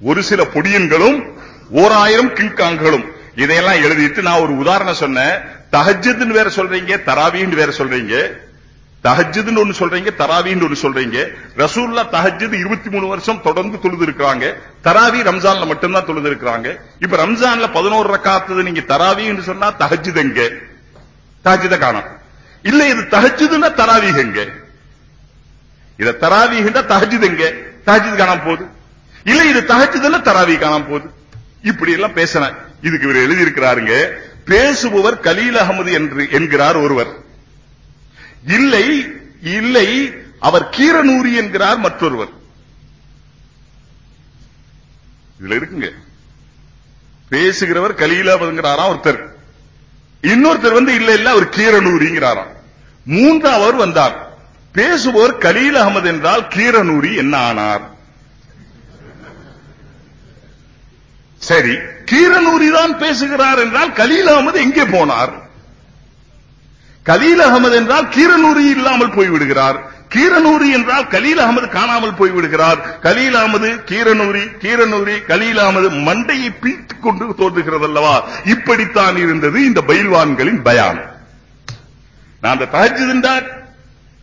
ஒரு சில பொடியன்களும் ஓர் ஆயிரம் கிங்காங்களும். இதையெல்லாம் எழுதிட்டு நான் ஒரு உதாரணம் சொன்னேன். தஹஜ்ஜுன்னு வேற சொல்றீங்க தராவின்னு வேற சொல்றீங்க. தஹஜ்ஜுன்னு ஒண்ணு சொல்றீங்க தராவின்னு ஒண்ணு சொல்றீங்க. ரசூல்லா தஹஜத் இருபத்தி மூணு வருஷம் தொடர்ந்து தொழுது இருக்கிறாங்க தராவி ரம்ஜான்ல மட்டும்தான் தொழுது இருக்கிறாங்க இப்ப ரம்ஜான்ல பதினோரு ரக்காத்தது நீங்க தராவின்னு சொன்னா தஹஜத் எங்க? தஹஜத காணும். இல்ல இது தஹஜதுன்னா தராவீக எங்க இத தராவிகா தஹஜத் எங்க? தஹஜத் காணாம போகுது. இல்ல இது தஹஜ்ஜுதுன்னா தராவி காணாம போகுது. இப்படி எல்லாம் பேசின இதுக்கு இவர் எழுதி இருக்கிறாருங்க பேசுபவர் கலீல் அகமது என்று என்கிறார் ஒருவர். இல்லை இல்லை அவர் கீரனூரி என்கிறார் மற்றொருவர். இதுல இருக்குங்க. பேசுகிறவர் கலீலாவதுங்கிறாராம் ஒருத்தர். இன்னொருத்தர் வந்து இல்ல இல்ல அவர் கீரனூரிங்கிறாராம். மூன்றாவர் வந்தார். பேசுபவர் கலீல் அகமது என்றால் கீரனூரி என்ன ஆனார்? சரி கீரனூரி தான் பேசுகிறார் என்றால் கலீல் அகமது எங்கே போனார்? கலீல் அகமது என்றால் கீரனூரி இல்லாமல் போய்விடுகிறார். கீரனூரி என்றால் கலீல் அகமது காணாமல் போய்விடுகிறார். கலீல் அகமது கீரனூரி கீரனூரி கலீல் அகமது மண்டையை பீத்துக் கொண்டு தோன்றுகிறது அல்லவா இப்படித்தான் இருந்தது இந்த பயில்வான்களின் பயான். நான் அந்த தஹஜுதுண்டா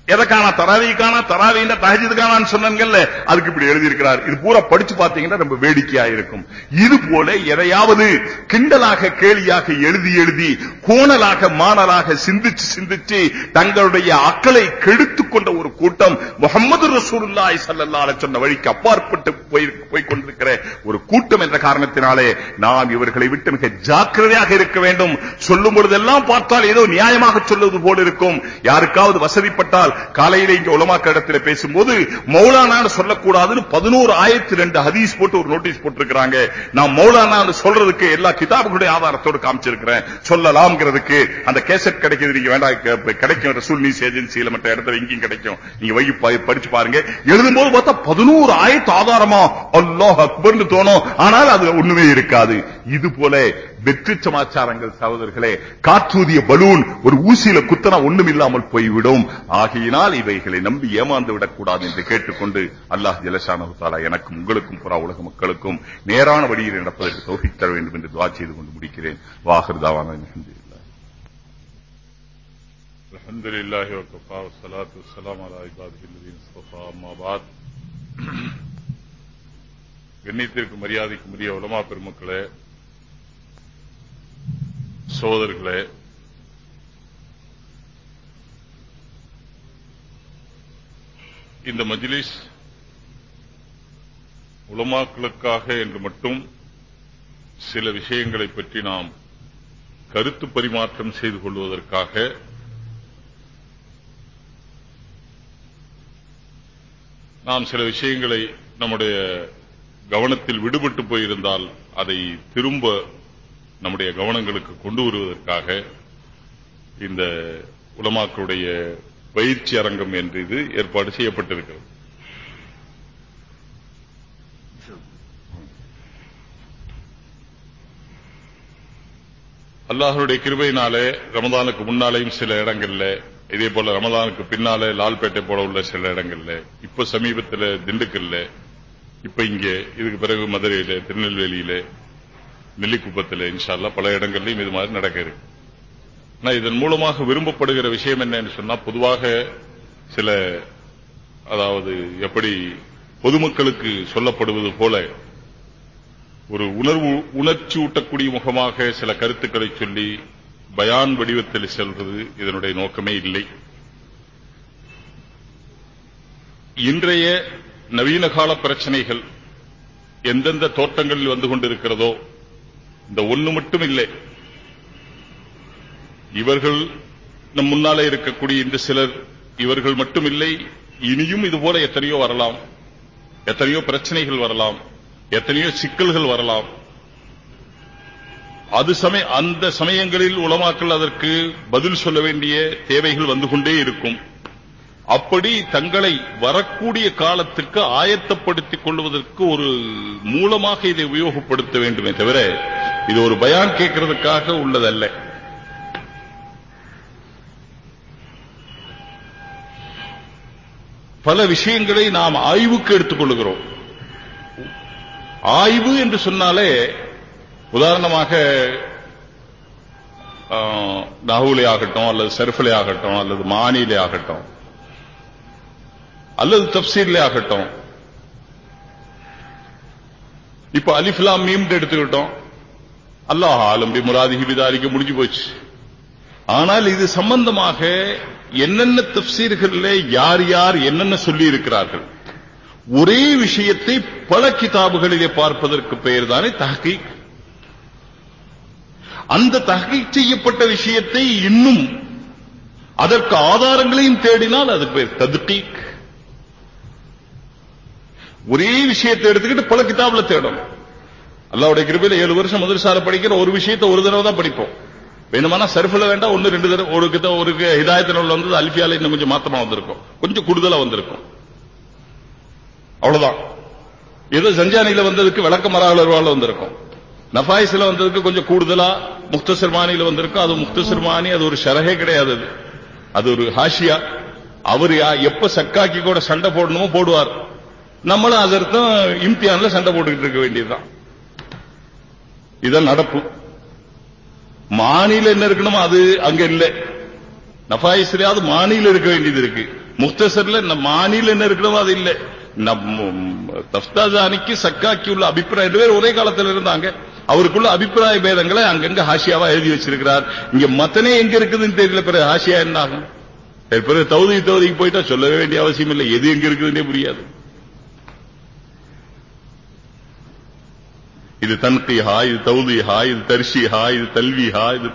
எதை காணா தராவி காணா தராவின்ற தஹஜித் காணான்னு அதுக்கு இப்படி எழுதியிருக்கிறார். இது பூரா படிச்சு பார்த்தீங்கன்னா ரொம்ப வேடிக்கையா இருக்கும். இது போல எதையாவது கிண்டலாக கேலியாக எழுதி எழுதி கோணலாக மாணலாக சிந்திச்சு சிந்திச்சு தங்களுடைய அக்களை கெடுத்துக் கொண்ட ஒரு கூட்டம் முகமது ரசூலுல்லாய் ஸல்லல்லாஹு சொன்ன வழிக்கு அப்பாற்பட்டு போய் போய் கொண்டிருக்கிற ஒரு கூட்டம் என்ற காரணத்தினாலே நாம் இவர்களை விட்டு மிக ஜாக்கிரதையாக இருக்க வேண்டும். சொல்லும் பொழுதெல்லாம் பார்த்தால் ஏதோ நியாயமாக சொல்லுவது போல இருக்கும். யாருக்காவது வசதிப்பட்டால் காலையில இங்க உலமாக்க இடத்துல பேசும்போது மௌலானான்னு சொல்லக்கூடாதுன்னு பதினோரு ஆயிரத்தி ரெண்டு ஹதீஸ் போட்டு ஒரு நோட்டீஸ் போட்டிருக்கிறாங்க. நான் மௌலானான்னு சொல்றதுக்கு எல்லா கிதாபுகளுடைய ஆதாரத்தோடு காமிச்சிருக்கிறேன். சொல்லலாம்ங்கிறதுக்கு அந்த கேசட் கிடைக்கிறது நீங்க வேண்டாம் கிடைக்கும். ரசூல் நியூஸ் ஏஜென்சியில மற்ற இடத்துல எங்கேயும் கிடைக்கும். நீங்க வை படிச்சு பாருங்க. எழுதும்போது பார்த்தா பதினோரு ஆயிரத்து ஆதாரமா. அல்லாஹ் அக்பர்னு தோணும். ஆனால் அது ஒண்ணுமே இருக்காது. இது போல வெற்றி சமாச்சாரங்கள் சகோதரர்களே காற்றூதிய பலூன் ஒரு ஊசியில குத்தனா ஒண்ணும் இல்லாமல் போய்விடும். ஆகிய ஆகையினால் இவைகளை நம்பி ஏமாந்து விடக்கூடாது என்று கேட்டுக்கொண்டு அல்லாஹ் ஜலசானு தாலா எனக்கும் உங்களுக்கும் புறா உலக மக்களுக்கும் நேரான வழியில் நடப்பதற்கு தௌஃபீக் தர வேண்டும் என்று துவா செய்து கொண்டு முடிக்கிறேன் வாஹிருதாவான الحمد لله وكفى والصلاة والسلام على عباده الذين اصطفى أما بعد கண்ணியத்திற்கு மரியாதைக்கு உரிய உலமா பெருமக்களே சோதர்களே இந்த மஜிலிஸ் உலமாக்களுக்காக என்று மட்டும் சில விஷயங்களை பற்றி நாம் கருத்து பரிமாற்றம் செய்து கொள்வதற்காக நாம் சில விஷயங்களை நம்முடைய கவனத்தில் விடுபட்டு போயிருந்தால் அதை திரும்ப நம்முடைய கவனங்களுக்கு கொண்டு வருவதற்காக இந்த உலமாக்களுடைய பயிற்சி அரங்கம் என்று இது ஏற்பாடு செய்யப்பட்டிருக்கிறது. அல்லாஹருடைய கிருபையினாலே ரமதானுக்கு முன்னாலேயும் சில இடங்கள்ல இதே போல ரமதானுக்கு பின்னாலே லால்பேட்டை போல உள்ள சில இடங்கள்ல இப்ப சமீபத்தில் திண்டுக்கல்ல இப்ப இங்கே இதுக்கு பிறகு மதுரையில திருநெல்வேலியில நெல்லிக்குப்பத்தில் இன்ஷால்லா பல இடங்கள்லயும் இது மாதிரி நடக்க இருக்கு. நான் இதன் மூலமாக விரும்பப்படுகிற விஷயம் என்னன்னு சொன்னா பொதுவாக சில அதாவது எப்படி பொதுமக்களுக்கு சொல்லப்படுவது போல ஒரு உணர்வு உணர்ச்சி ஊட்டக்கூடிய முகமாக சில கருத்துக்களை சொல்லி பயான் வடிவத்தில் செல்வது இதனுடைய நோக்கமே இல்லை. இன்றைய நவீன கால பிரச்சனைகள் எந்தெந்த தோட்டங்களில் வந்து கொண்டிருக்கிறதோ இந்த ஒண்ணு மட்டும் இல்லை. இவர்கள் நம் முன்னாலே இருக்கக்கூடிய இந்த சிலர் இவர்கள் மட்டும் இல்லை இனியும் இது போல எத்தனையோ வரலாம். எத்தனையோ பிரச்சனைகள் வரலாம். எத்தனையோ சிக்கல்கள் வரலாம். அது சமய அந்த சமயங்களில் உலமாக்கள் அதற்கு பதில் சொல்ல வேண்டிய தேவைகள் வந்து கொண்டே இருக்கும். அப்படி தங்களை வரக்கூடிய காலத்துக்கு ஆயத்தப்படுத்திக் கொள்வதற்கு ஒரு மூலமாக இதை உபயோகப்படுத்த வேண்டுமே தவிர இது ஒரு பயான் கேட்கறதுக்காக உள்ளதல்ல. பல விஷயங்களை நாம் ஆய்வுக்கு எடுத்துக் கொள்ளுகிறோம் ஆய்வு என்று சொன்னாலே உதாரணமாக நாகுலே ஆகட்டும் அல்லது செர்ஃபிலே ஆகட்டும் அல்லது மானிலே ஆகட்டும் அல்லது தப்சீர்லே ஆகட்டும். இப்ப அலிஃப்லாம் மீம் எடுத்துக்கிட்டோம். அல்லாஹ் ஆலம்பி முராதிகி விதாரிக்க முடிஞ்சு போச்சு. ஆனால் இது சம்பந்தமாக என்னென்ன தப்சீர்கள்ல யார் யார் என்னென்ன சொல்லி இருக்கிறார்கள் ஒரே விஷயத்தை பல கிதாபுகளிலே பார்ப்பதற்கு பெயர் தானே தஹகீக். அந்த தஹகீக் செய்யப்பட்ட விஷயத்தை இன்னும் அதற்கு ஆதாரங்களையும் தேடினால் அது பேர் ததுகீக். ஒரே விஷயத்தை எடுத்துக்கிட்டு பல கிதாபில் தேடணும். அல்லாவுடைய கிருபையில ஏழு வருஷம் முதல்சார படிக்கிற ஒரு விஷயத்தை ஒரு தடவை தான் படிப்போம். வேணுமானா சர்ஃபில் வேண்டாம் ஒன்று ரெண்டு தடவை ஒரு கிட்ட ஒரு ஹிதாயத்தினுள்ள வந்து அல்பியால இன்னும் கொஞ்சம் மாத்தமா வந்திருக்கும். கொஞ்சம் கூடுதலா வந்திருக்கும். அவ்வளவுதான். ஏதோ சஞ்சானியில வந்ததுக்கு விளக்க மராளர்வால வந்திருக்கும். நஃபாயிஸ்ல வந்ததுக்கு கொஞ்சம் கூடுதலா முக்தசிர்மானியில வந்திருக்கும். அது முக்தசிர்மானி அது ஒரு ஷரகே கிடையாது அது. அது ஒரு ஹாஷியா. அவர் யா- எப்ப சக்காக்கி கூட சண்டை போடணுமோ போடுவார். நம்மளும் அதற்கும் இம்தியான்ல சண்டை போட்டுக்கிட்டு இருக்க வேண்டியதுதான். இதான் நடப்பு. மாநில என்ன இருக்கணுமோ அது அங்க இல்ல. நஃபாயிஸ்லயாவது மாநில இருக்க வேண்டியது இருக்கு. முக்தசர்ல மாநில என்ன இருக்கணுமோ அது இல்ல. தஃப்தாஜானிக்கு சக்காக்கி உள்ள அபிப்பிராயம் ரெண்டு பேர் ஒரே காலத்துல இருந்தாங்க. அவருக்குள்ள அபிப்பிராய பேதங்களை அங்கங்க ஹாஷியாவா எழுதி வச்சிருக்கிறார். இங்க மத்தனே எங்க இருக்குதுன்னு தெரியல பிறகு ஹாஷியா என்ன ஆகும்? பிறகு தௌதி தௌதிக்கு போயிட்டா சொல்லவே வேண்டிய அவசியம் இல்லை. எது எங்க இருக்குதுன்னே புரியாது. இது தன்கிஹா இது தௌதிஹா இது தர்ஷிஹா இது தல்விஹா இது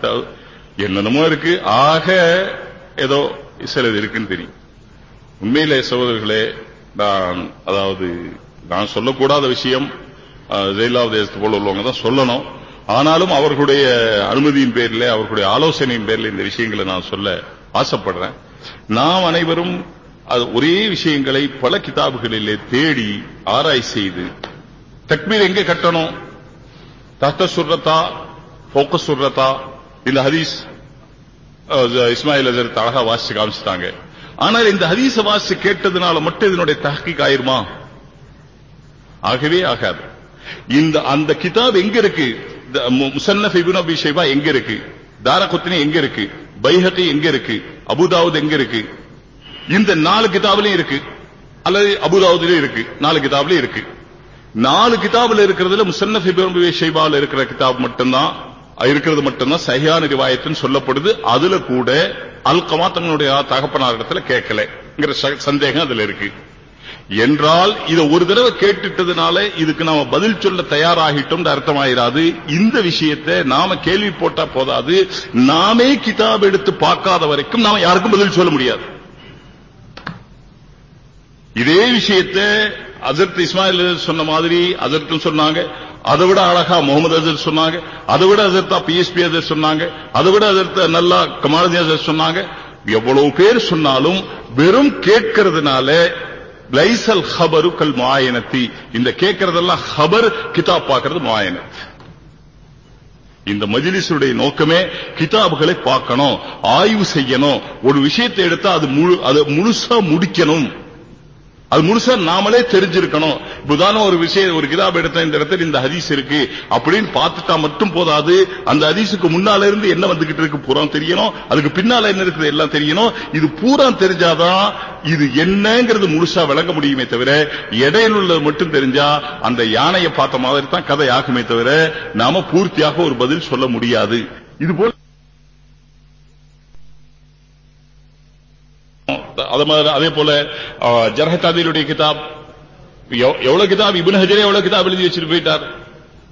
என்னென்னமோ இருக்கு. ஆக ஏதோ சிலது இருக்குன்னு தெரியும். உண்மையிலே சகோதரர்களே நான் அதாவது நான் சொல்லக்கூடாத விஷயம் அஹ், போல உள்ளவங்க தான் சொல்லணும். ஆனாலும் அவர்களுடைய அனுமதியின் பேரில் அவர்களுடைய ஆலோசனையின் பேரில் இந்த விஷயங்களை நான் சொல்ல ஆசைப்படுறேன். நாம் அனைவரும் அது ஒரே விஷயங்களை பல கிதாபுகளிலே தேடி ஆராய் செய்து தக்மீர் எங்க கட்டணும்? தஹ்த சுர்ரத்தா போக்க சுர்ரத்தா இந்த ஹதீஸ் இஸ்மாயில் அஜர் அழகா வாசிச்சு காமிச்சிட்டாங்க. ஆனால் இந்த ஹதீச வாசிச்சு கேட்டதுனால மட்டும் இதனுடைய தஹ்கீக் ஆயிருமா? ஆகவே ஆகாது. இந்த அந்த கிதாப் எங்க இருக்கு மு- முசன்னஃப் இப்னு அபி ஷைபா எங்க இருக்கு தாரகுத்னி எங்க இருக்கு பைஹகி எங்க இருக்கு அபுதாவுத் எங்க இருக்கு இந்த நாலு கிதாபுலயும் இருக்கு. அல்லது அபுதாவுதிலும் இருக்கு. நாலு கிதாபுலயும் இருக்கு. நாலு கிதாபில் இருக்கிறதுல முசன்னஃப் இப்னு அபி இருக்கிற கிதாப் மட்டும்தான். இருக்கிறது மட்டும்தான். சஹியான ரிவாயத்துன்னு சொல்லப்படுது. அதுல கூட அல்கமா தங்களுடைய தகப்பனார் இடத்துல கேட்கலங்கிற ச- சந்தேகம் அதுல இருக்கு. என்றால் இத ஒரு தடவை கேட்டுட்டதுனால இதுக்கு நாம பதில் சொல்ல தயாராகிட்டோம் அர்த்தமாயிராது. இந்த விஷயத்தை நாம கேள்வி போட்டா போதாது. நாமே கிதாப் எடுத்து பார்க்காத வரைக்கும் நாம யாருக்கும் பதில் சொல்ல முடியாது. இதே விஷயத்தை அதற்கு இஸ்மாயில் சொன்ன மாதிரி அசர்த்தும் சொன்னாங்க. அதை விட அழகா முகமது அசர் சொன்னாங்க. அதை விட அதர்த்தா பிஎஸ்பி அசர் சொன்னாங்க. அதை விட அதர்த்த நல்லா கமாலதி அசர் சொன்னாங்க. எவ்வளவு பேர் சொன்னாலும் வெறும் கேட்கறதுனால லைசல் ஹபரு கல் மாயனத்தி இந்த கேட்கறதெல்லாம் ஹபர் கிதாப் பார்க்கறது மாயனத் இந்த மஜிலிசுடைய நோக்கமே கிதாபுகளை பார்க்கணும் ஆய்வு செய்யணும். ஒரு விஷயத்தை எடுத்தா அது முழு அதை முழுசா முடிக்கணும். அது முழுசா நாமளே தெரிஞ்சிருக்கணும். இப்ப ஒரு விஷயம் ஒரு கிதாப் எடுத்த இந்த இடத்துல இந்த ஹதீஸ் இருக்கு. அப்படின்னு பார்த்துட்டா மட்டும் போதாது. அந்த ஹதீஸுக்கு முன்னால இருந்து என்ன வந்துகிட்டு இருக்கு பூரா தெரியணும். அதுக்கு பின்னால என்ன இருக்குது எல்லாம் தெரியணும். இது பூரா தெரிஞ்சாதான் இது என்னங்கிறது முழுசா விளங்க முடியுமே தவிர இடையில உள்ளது மட்டும் தெரிஞ்சா அந்த யானையை பார்த்த மாதிரி தான் கதை ஆகுமே தவிர நாம பூர்த்தியாக ஒரு பதில் சொல்ல முடியாது. இது போல அது மாதிரி அதே போல ஜரஹத்தாதிலுடைய கிதாப் எவ்வளவு கிதாப்? இபின் ஹஜரே எவ்வளவு கிதாப் எழுதி வச்சுட்டு போயிட்டார்.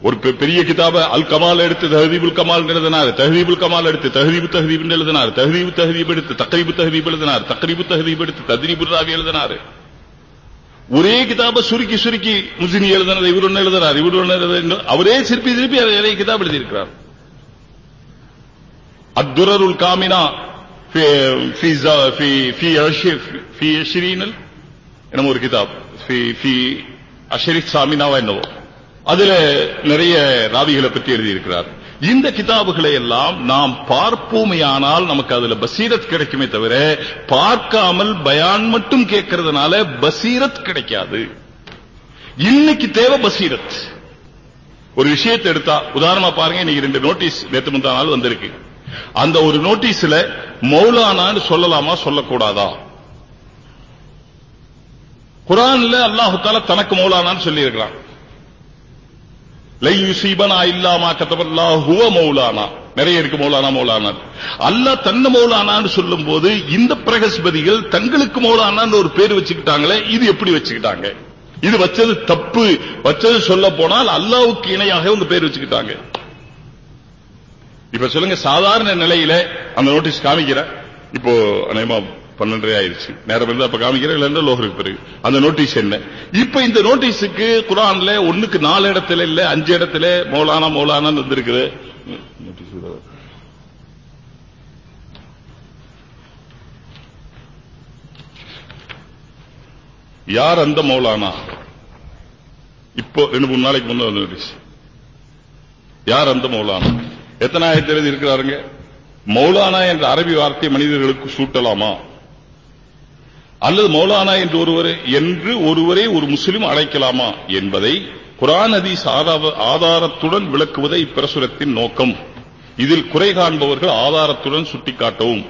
ஒரு பெரிய கிதாப அல் கமால் எடுத்து தஹதீபுல் கமால் எழுதினார். தஹதீபுல் கமால் எடுத்து தஹதீபு தஹதீப் எழுதினார். தஹதீபு தஹதீப் எடுத்து தக்ரீபு தஹதீப் எழுதினார். தக்ரீபு தஹதீப் எடுத்து தத்ரீபு ராவி எழுதினார். ஒரே கிதாப சுருக்கி சுருக்கி முசினி எழுதினது இவர் ஒண்ணு எழுதுறார். இவர் ஒண்ணு எழுதுறார் அவரே திருப்பி திருப்பி நிறைய கிதாப் எழுதியிருக்கிறார். அத்துரருல் காமினா في في ز- في في عشر في عشرين ال- என்னமோ ஒரு கிதாப் في في அஷரிக் சாமினாவா என்னவோ அதுல நிறைய ராவிகளை பற்றி எழுதியிருக்கிறார் இந்த கிதாபுகளை எல்லாம் நாம் பார்ப்போமேயானால் நமக்கு அதுல பசீரத் கிடைக்குமே தவிர பார்க்காமல் பயான் மட்டும் கேட்கறதுனால பசீரத் கிடைக்காது இன்னைக்கு தேவை பசீரத் ஒரு விஷயத்தை எடுத்தா உதாரணமா பாருங்க இன்னைக்கு ரெண்டு நோட்டீஸ் நேத்து முந்தா நாள் வந்திருக்கு அந்த ஒரு நோட்டீஸ்ல மௌலானான்னு சொல்லலாமா சொல்லக்கூடாதா? குரான்ல அல்லாஹு தனக்கு மௌலானான்னு சொல்லி இருக்கிறான் மௌலானா. நிறைய இருக்கு மௌலானா மௌலானா. அல்லாஹ் தன்ன மௌலானான்னு சொல்லும் போது இந்த பிரகஸ்பதிகள் தங்களுக்கு மௌலானான்னு ஒரு பேர் வச்சுக்கிட்டாங்களே இது எப்படி வச்சுக்கிட்டாங்க? இது வச்சது தப்பு. வச்சது சொல்ல போனால் அல்லாவுக்கு இணையாக உங்க பேர் வச்சுக்கிட்டாங்க. இப்ப சொல்லுங்க சாதாரண நிலையில அந்த நோட்டீஸ் காமிக்கிறேன் இப்போ அநேகமா பன்னெண்டரை ஆயிருச்சு. நேரம் இருந்தா அப்ப காமிக்கிறேன் இல்ல லோகருக்கு பிறகு. அந்த நோட்டீஸ் என்ன? இப்ப இந்த நோட்டீஸுக்கு குரான்ல ஒண்ணுக்கு நாலு இடத்துல இல்ல அஞ்சு இடத்துல மௌலானா மௌலானான்னு வந்திருக்குது. யார் அந்த மௌலானா? இப்போ ரெண்டு மூணு நாளைக்கு முன்ன நோட்டீஸ் யார் அந்த மௌலானா? எத்தனை ஆயிரத்தி எழுதி இருக்கிறாருங்க? மௌலானா என்ற அரபி வார்த்தை மனிதர்களுக்கு சூட்டலாமா? அல்லது மௌலானா என்று ஒருவர் என்று ஒருவரை ஒரு முஸ்லிம் அழைக்கலாமா என்பதை குரான் அதி ஆதாரத்துடன் விளக்குவதை இப்பிரசுரத்தின் நோக்கம். இதில் குறை காண்பவர்கள் ஆதாரத்துடன் சுட்டிக்காட்டவும்.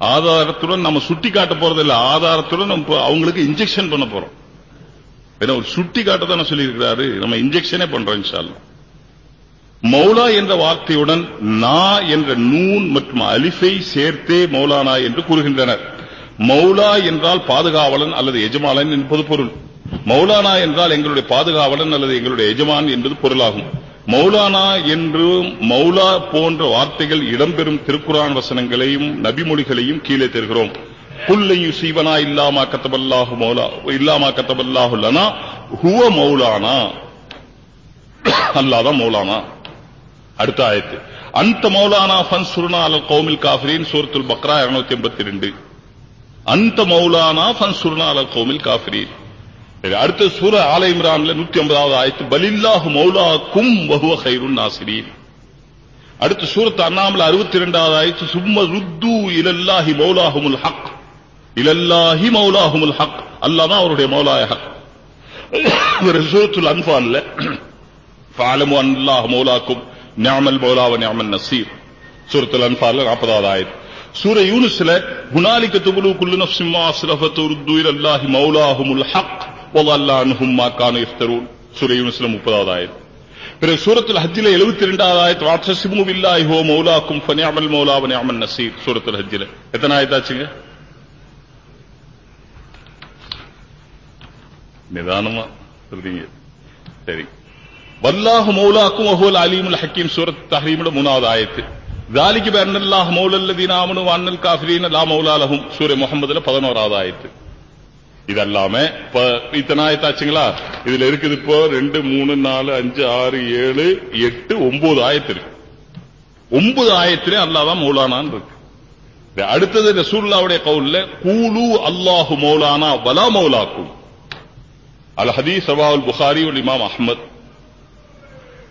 ஆதாரத்துடன் நம்ம சுட்டி காட்ட போறதில்ல. ஆதாரத்துடன் நம்ம அவங்களுக்கு இன்ஜெக்ஷன் பண்ண போறோம். ஏன்னா ஒரு சுட்டி காட்ட தானே சொல்லியிருக்கிறாரு. நம்ம இன்ஜெக்ஷனே பண்றோம் இன்ஷால்லாம் மௌலா என்ற வார்த்தையுடன் நா என்ற நூன் மற்றும் அலிஃபை சேர்த்தே மௌலானா என்று கூறுகின்றனர். மௌலா என்றால் பாதுகாவலன் அல்லது எஜமானன் என்பது பொருள். மௌலானா என்றால் எங்களுடைய பாதுகாவலன் அல்லது எங்களுடைய எஜமான் என்பது பொருளாகும். மௌலானா என்றும் மௌலா போன்ற வார்த்தைகள் இடம்பெறும் திருக்குரான் வசனங்களையும் நபிமொழிகளையும் கீழே தருகிறோம். குல்லையும் சீவனா இல்லாமா கத்தபல்லாஹு மௌலா இல்லாமா கத்தபல்லாஹு லனா ஹுவ மௌலானா. அல்லாதான் மௌலானா. அடுத்த ஆயத்து அந்த மௌலானா ஃபன்சுர்னா அலல் கௌமில் காஃபிரின் சூரத்துல் பக்ரா 282 அந்த மௌலானா ஃபன்சுர்னா அலல் கௌமில் காஃபிரின் சரி, அடுத்த சூர ஆல இம்ரான்ல 150வது ஆயத்து பலில்லாஹு மௌலாக்கும் வஹுவ கைருன் நாசிரீன் அடுத்த சூரத் அண்ணாமல 62வது ஆயத்து சும்ம ருத்து இலல்லாஹி மௌலாஹுமுல் ஹக் இலல்லாஹி மௌலாஹுமுல் ஹக் அல்லாஹ் தான் அவருடைய மௌலாய ஹக் ஒரு சூரத்துல் அன்பான்ல فاعلموا ان الله مولاكم نعم المولى ونعم النصير. سورة الأنفال العبادة آية سورة يونس لا هنالك تبلو كل نفس ما أسلفت وردوا إلى الله مولاهم الحق وضل عنهم ما كانوا يفترون. سورة يونس لا مبادة آية பிறகு சூரத்தில் ஹஜ்ஜில எழுபத்தி இரண்டு ஆதாயத்து வாட்சசிமு வில்லாய் ஹோ மௌலாக்கும் பனியாமல் மௌலா பனியாமல் நசீர் சூரத்தில் ஹஜ்ஜில எத்தனை ஆயத்தாச்சுங்க நிதானமா சொல்றீங்க சரி வல்லாஹு மௌலாக்கும் அஹோல் அலீமுல் ஹக்கீம் சூரத் தஹ்ரீமோட மூணாவது ஆயத்து தாலிக்கு பேர்னல்லாஹ் மௌலல்லதீன் ஆமனு வான்னல் காஃபிரீன் லா மௌலாலஹும் சூரிய முகமதுல பதினோராவது ஆயத்து இது இத்தனை ஆயத்தாச்சுங்களா இதுல இருக்குது இப்போ ரெண்டு மூணு நாலு அஞ்சு ஆறு ஏழு எட்டு ஒன்பது ஆயத்து இருக்கு ஒன்பது ஆயத்திலே அல்லாதான் மௌலானான் இருக்கு அடுத்தது ரசூல்லாவுடைய கவுல்ல கூலு அல்லாஹு மௌலானா வலா மௌலாக்கும் அல் ஹதீஸ் அவாவுல் புகாரி உல் இமாம் அஹமத்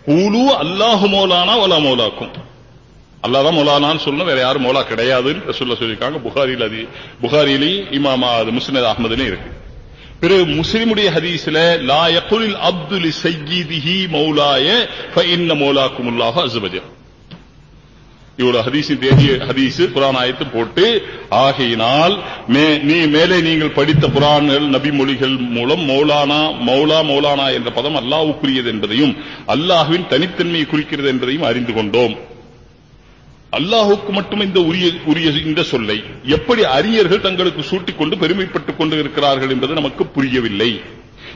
கூலு அல்லாஹு மௌலானா வலா மௌலாக்கும். அல்லாஹ் தான் மௌலானான்னு சொல்லணும் வேற யாரும் மௌலா கிடையாதுன்னு ரசூலுல்லாஹ் சொல்லியிருக்காங்க. புகாரியில் அது புகாரிலையும் இமாமா அது முஸ்னத் அஹ்மதுலயும் இருக்கு. பிறகு முஸ்லிமுடைய ஹதீஸ்ல லா யகுலில் அப்துல் சையீதிஹி மௌலாய ஃப இன்ன மௌலாக்குமுல்லாஹு அஸ்வஜல் இவ்வளவு ஹதீஸின் தேதிய ஹதீஸ் குரான் ஆயத்து போட்டு ஆகையினால் நீ மேலே நீங்கள் படித்த புராண்கள் நபி மொழிகள் மூலம் மௌலானா மௌலா மௌலானா என்ற பதம் அல்லாவுக்குரியது என்பதையும் அல்லாஹுவின் தனித்தன்மையை குறிக்கிறது என்பதையும் அறிந்து கொண்டோம். அல்லாஹுக்கு மட்டும் இந்த உரிய உரிய இந்த சொல்லை எப்படி அறிஞர்கள் தங்களுக்கு சூட்டிக் கொண்டு பெருமைப்பட்டுக் கொண்டு இருக்கிறார்கள் என்பது நமக்கு புரியவில்லை.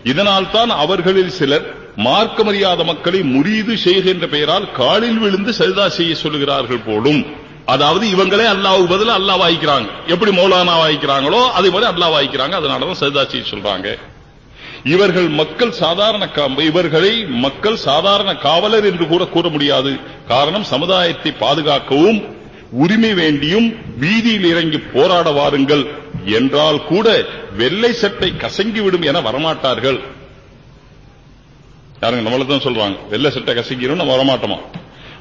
இதனால் தான் அவர்களில் சிலர் மார்க்கமறியாத மக்களை முரீது செய்கின்ற பெயரால் காலில் விழுந்து சரிதா செய்ய சொல்லுகிறார்கள் போலும். அதாவது இவங்களே அல்லாஹ் பதில் அல்லாஹ் வாய்க்கிறாங்க. எப்படி மௌலானா வாய்க்கிறாங்களோ அதே போல அல்லாஹ் வாய்க்கிறாங்க. அதனாலதான் சரிதா செய்ய சொல்றாங்க. இவர்கள் மக்கள் சாதாரண இவர்களை மக்கள் சாதாரண காவலர் என்று கூட கூற முடியாது. காரணம் சமுதாயத்தை பாதுகாக்கவும் உரிமை வேண்டியும் வீதியில் இறங்கி போராட வாருங்கள். என்றால் கூட வெள்ளை சட்டை கசங்கிவிடும் என வரமாட்டார்கள். யாருங்க? நம்மள தான் சொல்றாங்க. வெள்ளை சட்டை கசங்கிடும் நம்ம வரமாட்டோமா?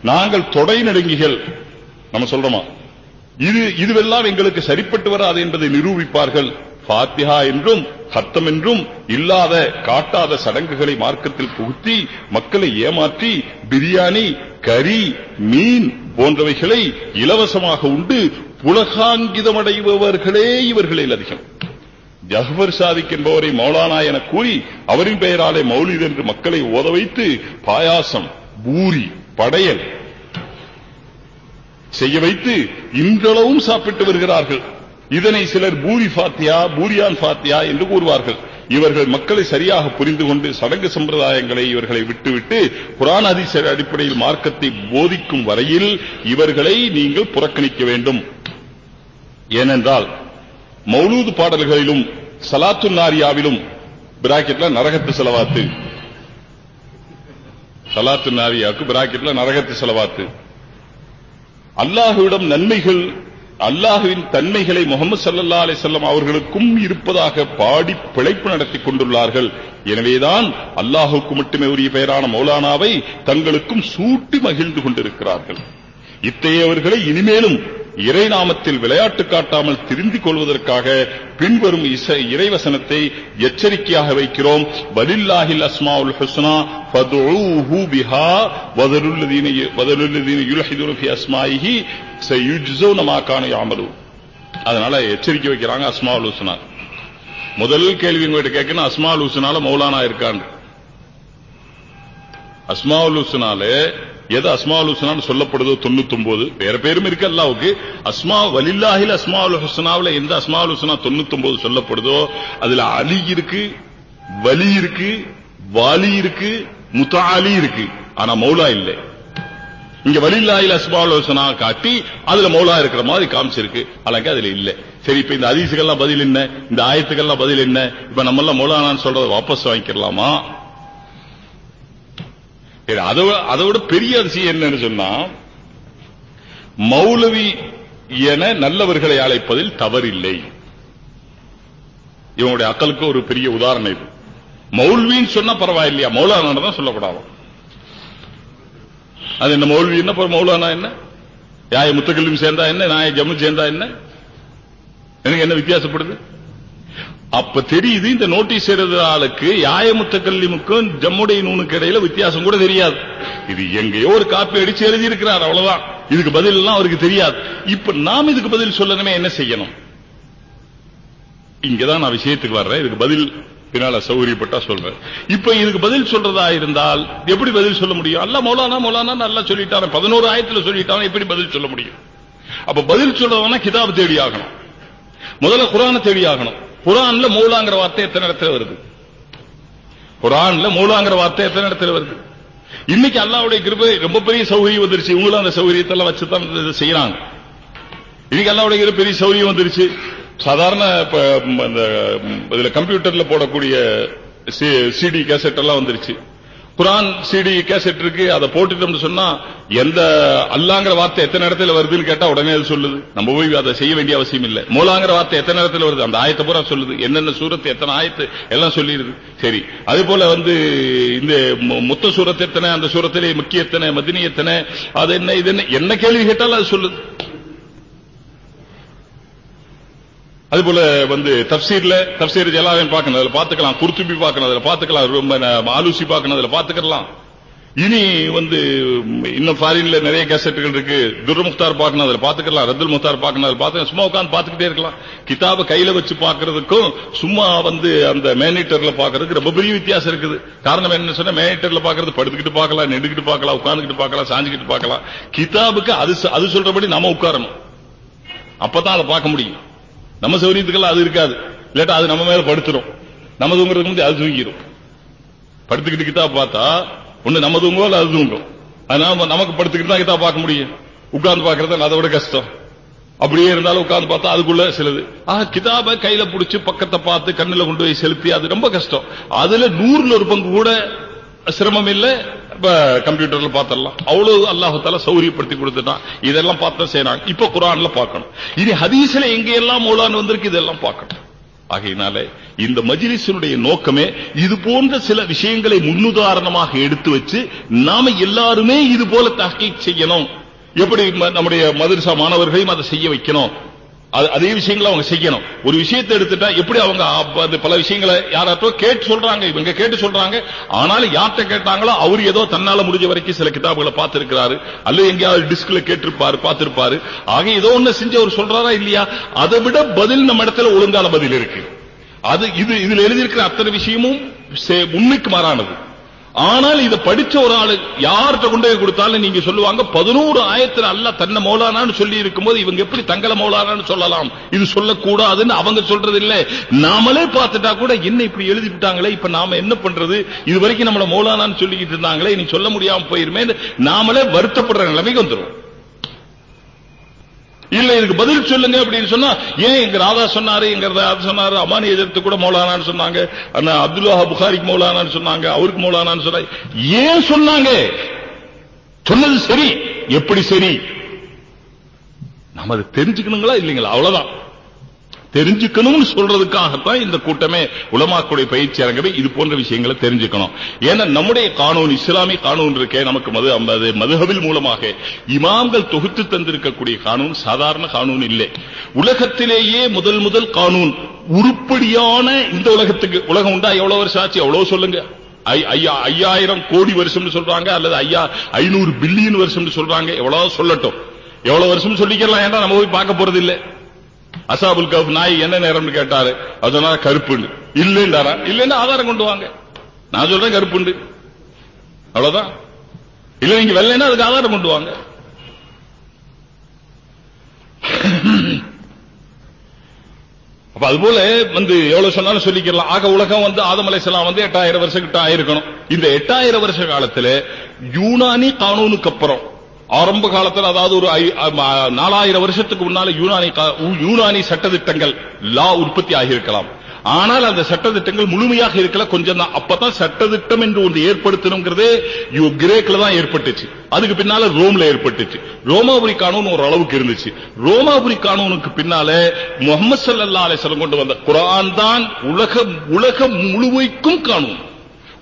நாங்கள் தொடை நடுங்கிகள். நம்ம சொல்றோமா? இது இதுவெல்லாம் எங்களுக்கு சரிப்பட்டு வராது என்பதை நிரூபிப்பார்கள். ஃபாத்திஹா என்றும் சத்தம் என்றும் இல்லாத காட்டாத சடங்குகளை மார்க்கத்தில் புகுத்தி மக்களை ஏமாற்றி பிரியாணி கறி மீன் போன்றவைகளை இலவசமாக உண்டு புலகாங்கிதமடைபவர்களே இவர்களில் அதிகம். ஜஹ்பர் சாதிக் என்பவரை மௌலானா என கூறி அவரின் பெயராலே மௌலித் என்று மக்களை ஓத வைத்து பாயாசம் பூரி படையல் செய்ய வைத்து இன்றளவும் சாப்பிட்டு வருகிறார்கள். இதனை சிலர் பூரி ஃபாத்தியா பூரியான் பாத்தியா என்று கூறுவார்கள். இவர்கள் மக்களை சரியாக புரிந்து கொண்டு சடங்கு சம்பிரதாயங்களை இவர்களை விட்டுவிட்டு புராண அதிசய அடிப்படையில் மார்க்கத்தை போதிக்கும் வரையில் இவர்களை நீங்கள் புறக்கணிக்க வேண்டும். ஏனென்றால் மௌலூது பாடல்களிலும் சலாத்து நாரியாவிலும் பிராக்கெட்ல நரகத்து செலவாத்து. சலாத்து நாரியாவுக்கு பிராக்கெட்ல நரகத்து செலவாத்து. அல்லாஹுவிடம் நன்மைகள் அல்லாஹுவின் தன்மைகளை முகமது சல்லா அலிசல்லாம் அவர்களுக்கும் இருப்பதாக பாடி பிழைப்பு நடத்தி கொண்டுள்ளார்கள். எனவேதான் அல்லாஹுக்கு மட்டுமே உரிய பெயரான மௌலானாவை தங்களுக்கும் சூட்டி மகிழ்ந்து கொண்டிருக்கிறார்கள். இத்தகையவர்களை இனிமேலும் இறை நாமத்தில் விளையாட்டு காட்டாமல் திருந்திக் கொள்வதற்காக பின்வரும் இசை இறைவசனத்தை எச்சரிக்கையாக வைக்கிறோம். வலில்லாஹில் அஸ்மாவுல் ஹுஸ்னா ஃபதுஊஹு பிஹா வதருல்லதீன வதருல்லதீன யுல்ஹிதுன ஃபி அஸ்மாயிஹி சயுஜ்ஸூன மா கானு யாமலூன் அதனால எச்சரிக்கை வைக்கிறாங்க அஸ்மாவுல் ஹுஸ்னா. முதல் கேள்வி உங்ககிட்ட கேட்கணும் அஸ்மாவுல் ஹுஸ்னால மௌலானா இருக்கான்னு. அஸ்மாவுல் ஹுஸ்னால எது அஸ்மாவுல் ஹுஸ்னான்னு சொல்லப்படுதோ தொண்ணூத்தொன்பது வேற பேரும் இருக்கு அல்லாவுக்கு. அஸ்மா வலில்லாஹில் அஸ்மாவுல் ஹுசனாவில் எந்த அஸ்மாவுல் ஹுசனா தொண்ணூத்தொன்பது சொல்லப்படுதோ அதுல அலி இருக்கு வலி இருக்கு வாலி இருக்கு முத்தாலி இருக்கு. ஆனா மௌலா இல்லை. இங்க வலில்லாயில் அஸ்மாவுல் ஹுஸ்னா காட்டி அதுல மௌலா இருக்கிற மாதிரி காமிச்சிருக்கு. அழகா அதுல இல்ல. சரி இப்ப இந்த அதிசுகள்லாம் பதில் என்ன? இந்த ஆயத்துக்கள்லாம் பதில் என்ன? இப்ப நம்ம எல்லாம் மௌலானான்னு சொல்றதை வாபஸ் வாங்கிக்கலாமா? அதை விட- அதை விட பெரிய அதிசயம் என்னன்னு சொன்னா மௌலவி என நல்லவர்களை அழைப்பதில் தவறில்லை. இவனுடைய அக்கலுக்கு ஒரு பெரிய உதாரணம் இது. மௌல்வின்னு சொன்னா பரவாயில்லையா? மௌலானா தான் சொல்லக்கூடாது அது என்ன மௌல்வி என்ன? மௌலானா என்ன? யாய முத்தக்கல்லும் சேர்ந்தா என்ன? நாய ஜம்மு சேர்ந்தா என்ன? எனக்கு என்ன வித்தியாசப்படுது? அப்ப தெரியுது இந்த நோட்டீஸ் எழுதுற ஆளுக்கு யாயமுத்த கல்லிமுக்கும் ஜம்முடைய நூனுக்கு இடையில வித்தியாசம் கூட தெரியாது. இது எங்கேயோ ஒரு காப்பி அடிச்சு எழுதி இருக்கிறார் அவ்வளவுதான். இதுக்கு பதில் எல்லாம் அவருக்கு தெரியாது. இப்ப நாம் இதுக்கு பதில் சொல்லணுமே என்ன செய்யணும்? இங்கதான் நான் விஷயத்துக்கு வர்றேன். இதுக்கு பதில் பின்னால சௌகரியப்பட்டா சொல்றேன். இப்ப இதுக்கு பதில் சொல்றதா இருந்தால் எப்படி பதில் சொல்ல முடியும்? அல்ல மௌலானா மௌலானா நல்லா சொல்லிட்டாரு. பதினோரு ஆயத்துல சொல்லிட்டாரு எப்படி பதில் சொல்ல முடியும்? அப்ப பதில் சொல்றதுனா கிதாப் தேடி ஆகணும். முதல்ல குரான தேடி ஆகணும். குரான்ல மௌலாங்கிற வார்த்தை எத்தனை இடத்துல வருது? குரான்ல மௌலாங்கிற வார்த்தை எத்தனை இடத்துல வருது? இன்னைக்கு அல்லாவுடைய கிருபை ரொம்ப பெரிய சௌகரியம் வந்துருச்சு. இவங்களும் அந்த சௌகரியத்தெல்லாம் வச்சுதான் இதை செய்யறாங்க. இன்னைக்கு அல்லாவுடைய கிருபை பெரிய சௌகரியம் வந்துருச்சு. சாதாரண இப்ப அந்த இதுல கம்ப்யூட்டர்ல போடக்கூடிய சிடி கேசட் எல்லாம் வந்துருச்சு. குரான் சிடி கேசட் இருக்கு அதை போட்டுட்டோம்னு சொன்னா எந்த அல்லாங்கிற வார்த்தை எத்தனை இடத்துல வருதுன்னு கேட்டா உடனே அது சொல்லுது. நம்ம போய் அதை செய்ய வேண்டிய அவசியம் இல்லை. மூலாங்கிற வார்த்தை எத்தனை இடத்துல வருது? அந்த ஆயத்தை பூரா சொல்லுது. என்னென்ன சூரத்து எத்தனை ஆயத்து எல்லாம் சொல்லிடுது. சரி. அது போல வந்து இந்த மொத்த முத்த சூரத்து எத்தனை? அந்த சூரத்திலே முக்கிய எத்தனை? மதினி எத்தனை? அது என்ன இது என்ன? என்ன கேள்வி கேட்டாலும் அது சொல்லுது. அது போல வந்து தப்சீர்ல தப்சீர் ஜலாலையும் பார்க்கணும். அதுல பாத்துக்கலாம் குர்துபி பார்க்கணும். அதுல பாத்துக்கலாம் ரொம்ப ஆலூசி பார்க்கணும். அதுல பாத்துக்கலாம் இனி வந்து இன்னும் ஃபாரின்ல நிறைய கேசட்டுகள் இருக்கு. துர் முக்தார் பார்க்கணும். அதுல பாத்துக்கலாம் ரத்துல் முக்தார் பார்க்கணும். அதுல பார்த்து சும்மா உட்காந்து பாத்துக்கிட்டே இருக்கலாம். கிதாபை கையில வச்சு பாக்குறதுக்கும் சும்மா வந்து அந்த மேனிட்டர்ல பாக்குறதுக்கு ரொம்ப பெரிய வித்தியாசம் இருக்குது. காரணம் என்ன சொன்னா மேனிட்டர்ல பார்க்கறது படுத்துக்கிட்டு பார்க்கலாம் நெடுக்கிட்டு பார்க்கலாம் உட்காந்துக்கிட்டு பார்க்கலாம் சாஞ்சுக்கிட்டு பார்க்கலாம். கிதாபுக்கு அது அது சொல்றபடி நம்ம உட்காரணும். அப்பதான் அதை பார்க்க முடியும். நம்ம சௌரியத்துக்கெல்லாம் அது இருக்காது. இல்லாட்டா அது நம்ம மேல படுத்துரும். நம்ம தூங்குறதுக்கு முந்தைய அது தூங்கிடும் படுத்துக்கிட்டு பார்த்தா ஒண்ணு நம்ம தூங்குவோம் இல்ல அது தூங்கும். அதனால நமக்கு படுத்துக்கிட்டு தான் கிதாப் பார்க்க முடியும். உட்கார்ந்து பார்க்கறது அதை விட கஷ்டம். அப்படியே இருந்தாலும் உட்கார்ந்து பார்த்தா அதுக்குள்ள சிலது. ஆஹ் கிதாபை கையில புடிச்சு பக்கத்தை பார்த்து கண்ணுல கொண்டு போய் செலுத்தி அது ரொம்ப கஷ்டம். அதுல நூறுல ஒரு பங்கு கூட சிரமம் இல்ல கம்ப்யூட்டர்ல பார்த்தரலாம் அவ்வளவு அல்லாஹால சௌரியப்படுத்தி கொடுத்துட்டான். இதெல்லாம் பார்த்தா செய்யறாங்க இப்ப குரான்ல பார்க்கணும். இனி ஹதீஸ்ல எங்க எல்லாம் மௌலான் வந்திருக்கு இதெல்லாம் பார்க்கணும். ஆகையினால இந்த மஜிலிசனுடைய நோக்கமே இது போன்ற சில விஷயங்களை முன்னுதாரணமாக எடுத்து வச்சு நாம எல்லாருமே இது போல தஹ்கீக் செய்யணும். எப்படி நம்முடைய மதுரசா மாணவர்களையும் அதை செய்ய வைக்கணும்? அது- அதே விஷயங்களை அவங்க செய்யணும். ஒரு விஷயத்தை எடுத்துட்டா எப்படி அவங்க பல விஷயங்களை யாராட்டோ கேட்டு சொல்றாங்க இவங்க கேட்டு சொல்றாங்க. ஆனாலும் யார்கிட்ட கேட்டாங்களோ அவர் ஏதோ தன்னால முடிஞ்ச வரைக்கும் சில கிதாபுகளை பார்த்திருக்கிறாரு. அல்லது எங்கேயாவது டிஸ்க்ல கேட்டிருப்பாரு பார்த்திருப்பாரு. ஆக ஏதோ ஒண்ணு செஞ்சு அவர் சொல்றாரா இல்லையா? அதை விட பதில் நம்ம இடத்துல ஒழுங்கான பதில் இருக்கு. அது இது இதுல எழுதியிருக்கிற அத்தனை விஷயமும் உண்மைக்கு மாறானது. ஆனால் இதை படிச்ச ஒரு ஆளு யார்கிட்ட கொண்டு போய் கொடுத்தாலும் நீங்க சொல்லுவாங்க பதினோரு ஆயத்துல அல்ல தன்னை மௌலானான்னு சொல்லி இருக்கும்போது இவங்க எப்படி தங்களை மௌலானான்னு சொல்லலாம்? இது சொல்லக்கூடாதுன்னு அவங்க சொல்றது இல்ல நாமளே பார்த்துட்டா கூட என்ன இப்படி எழுதி விட்டாங்களே இப்ப நாம என்ன பண்றது? இது வரைக்கும் நம்மள மௌலானான்னு சொல்லிக்கிட்டு இருந்தாங்களே இனி சொல்ல முடியாம போயிருமே நாமளே வருத்தப்படுற நிலைமைக்கு வந்துரும் இல்ல இதுக்கு பதில் சொல்லுங்க அப்படின்னு சொன்னா ஏன் எங்க ராதா சொன்னாரு எங்க சொன்னாரு அமானி எதிர்த்து கூட மௌலானான்னு சொன்னாங்க அப்துல்லா புகாரிக்கு மௌலானான்னு சொன்னாங்க அவருக்கு மௌலானான்னு சொன்னாங்க ஏன் சொன்னாங்க? சொன்னது சரி எப்படி சரி? நம்ம அதை தெரிஞ்சுக்கணுங்களா இல்லைங்களா? அவ்வளவுதான். தெரிஞ்சுக்கணும்னு சொல்றதுக்காகத்தான் இந்த கூட்டமே உலமாக்குடைய பயிற்சி அரங்கமே இது போன்ற விஷயங்களை தெரிஞ்சுக்கணும். ஏன்னா நம்முடைய கானூன் இஸ்லாமிய கானூன் இருக்கே நமக்கு மது அம்பது மதுஹபில் மூலமாக. இமாம்கள் தொகுத்து தந்திருக்கக்கூடிய கானூன் சாதாரண கானூன் இல்லை. உலகத்திலேயே முதல் முதல் கானூன். உருப்படியான இந்த உலகத்துக்கு உலகம் உண்டா? எவ்வளவு வருஷம் ஆச்சு? எவ்வளவு சொல்லுங்க. ஐ- ஐயா- ஐயாயிரம் கோடி வருஷம்னு சொல்றாங்க அல்லது ஐயா ஐநூறு பில்லியன் வருஷம் சொல்றாங்க. எவ்வளவு சொல்லட்டும். எவ்வளவு வருஷம் சொல்லிக்கலாம் ஏன்டா நம்ம போய் பார்க்க போறது இல்லை அசாபுல் கஃப் நாய் என்ன நேரம்னு கேட்டாரு. அது சொன்னா கருப்புண்டு இல்லைன்றாரா? இல்லைன்னா ஆதாரம் கொண்டு வாங்க. நான் சொல்றேன் கருப்புண்டு அவ்வளவுதான். இல்ல நீங்க வெள்ளைன்னா அதுக்கு ஆதாரம் கொண்டு வாங்க. அப்ப அது போல வந்து எவ்வளவு சொன்னாலும் சொல்லிக்கலாம் ஆக உலகம் வந்து ஆதமலை செல்லாம் வந்து எட்டாயிரம் வருஷம் கிட்ட ஆயிருக்கணும். இந்த எட்டாயிரம் வருஷ காலத்துல யூனானி கானூனுக்கு அப்புறம் ஆரம்ப காலத்துல அதாவது ஒரு நாலாயிரம் வருஷத்துக்கு முன்னால யூனானி யூனானி சட்டத்திட்டங்கள் லா உற்பத்தி ஆகியிருக்கலாம். ஆனால் அந்த சட்டத்திட்டங்கள் முழுமையாக இருக்கல கொஞ்சம் தான். அப்பதான் சட்டத்திட்டம் என்று ஒன்று ஏற்படுத்தணுங்கிறதே கிரேக்ல தான் ஏற்பட்டுச்சு. அதுக்கு பின்னால ரோம்ல ஏற்பட்டுச்சு. ரோமாபுரி கானூன் ஒரு அளவுக்கு இருந்துச்சு. ரோமாபுரி கானூனுக்கு பின்னால முகமது சல்லா அலைஹி கொண்டு வந்த குரான் தான் உலக உலக முழுமைக்கும் கானூன்.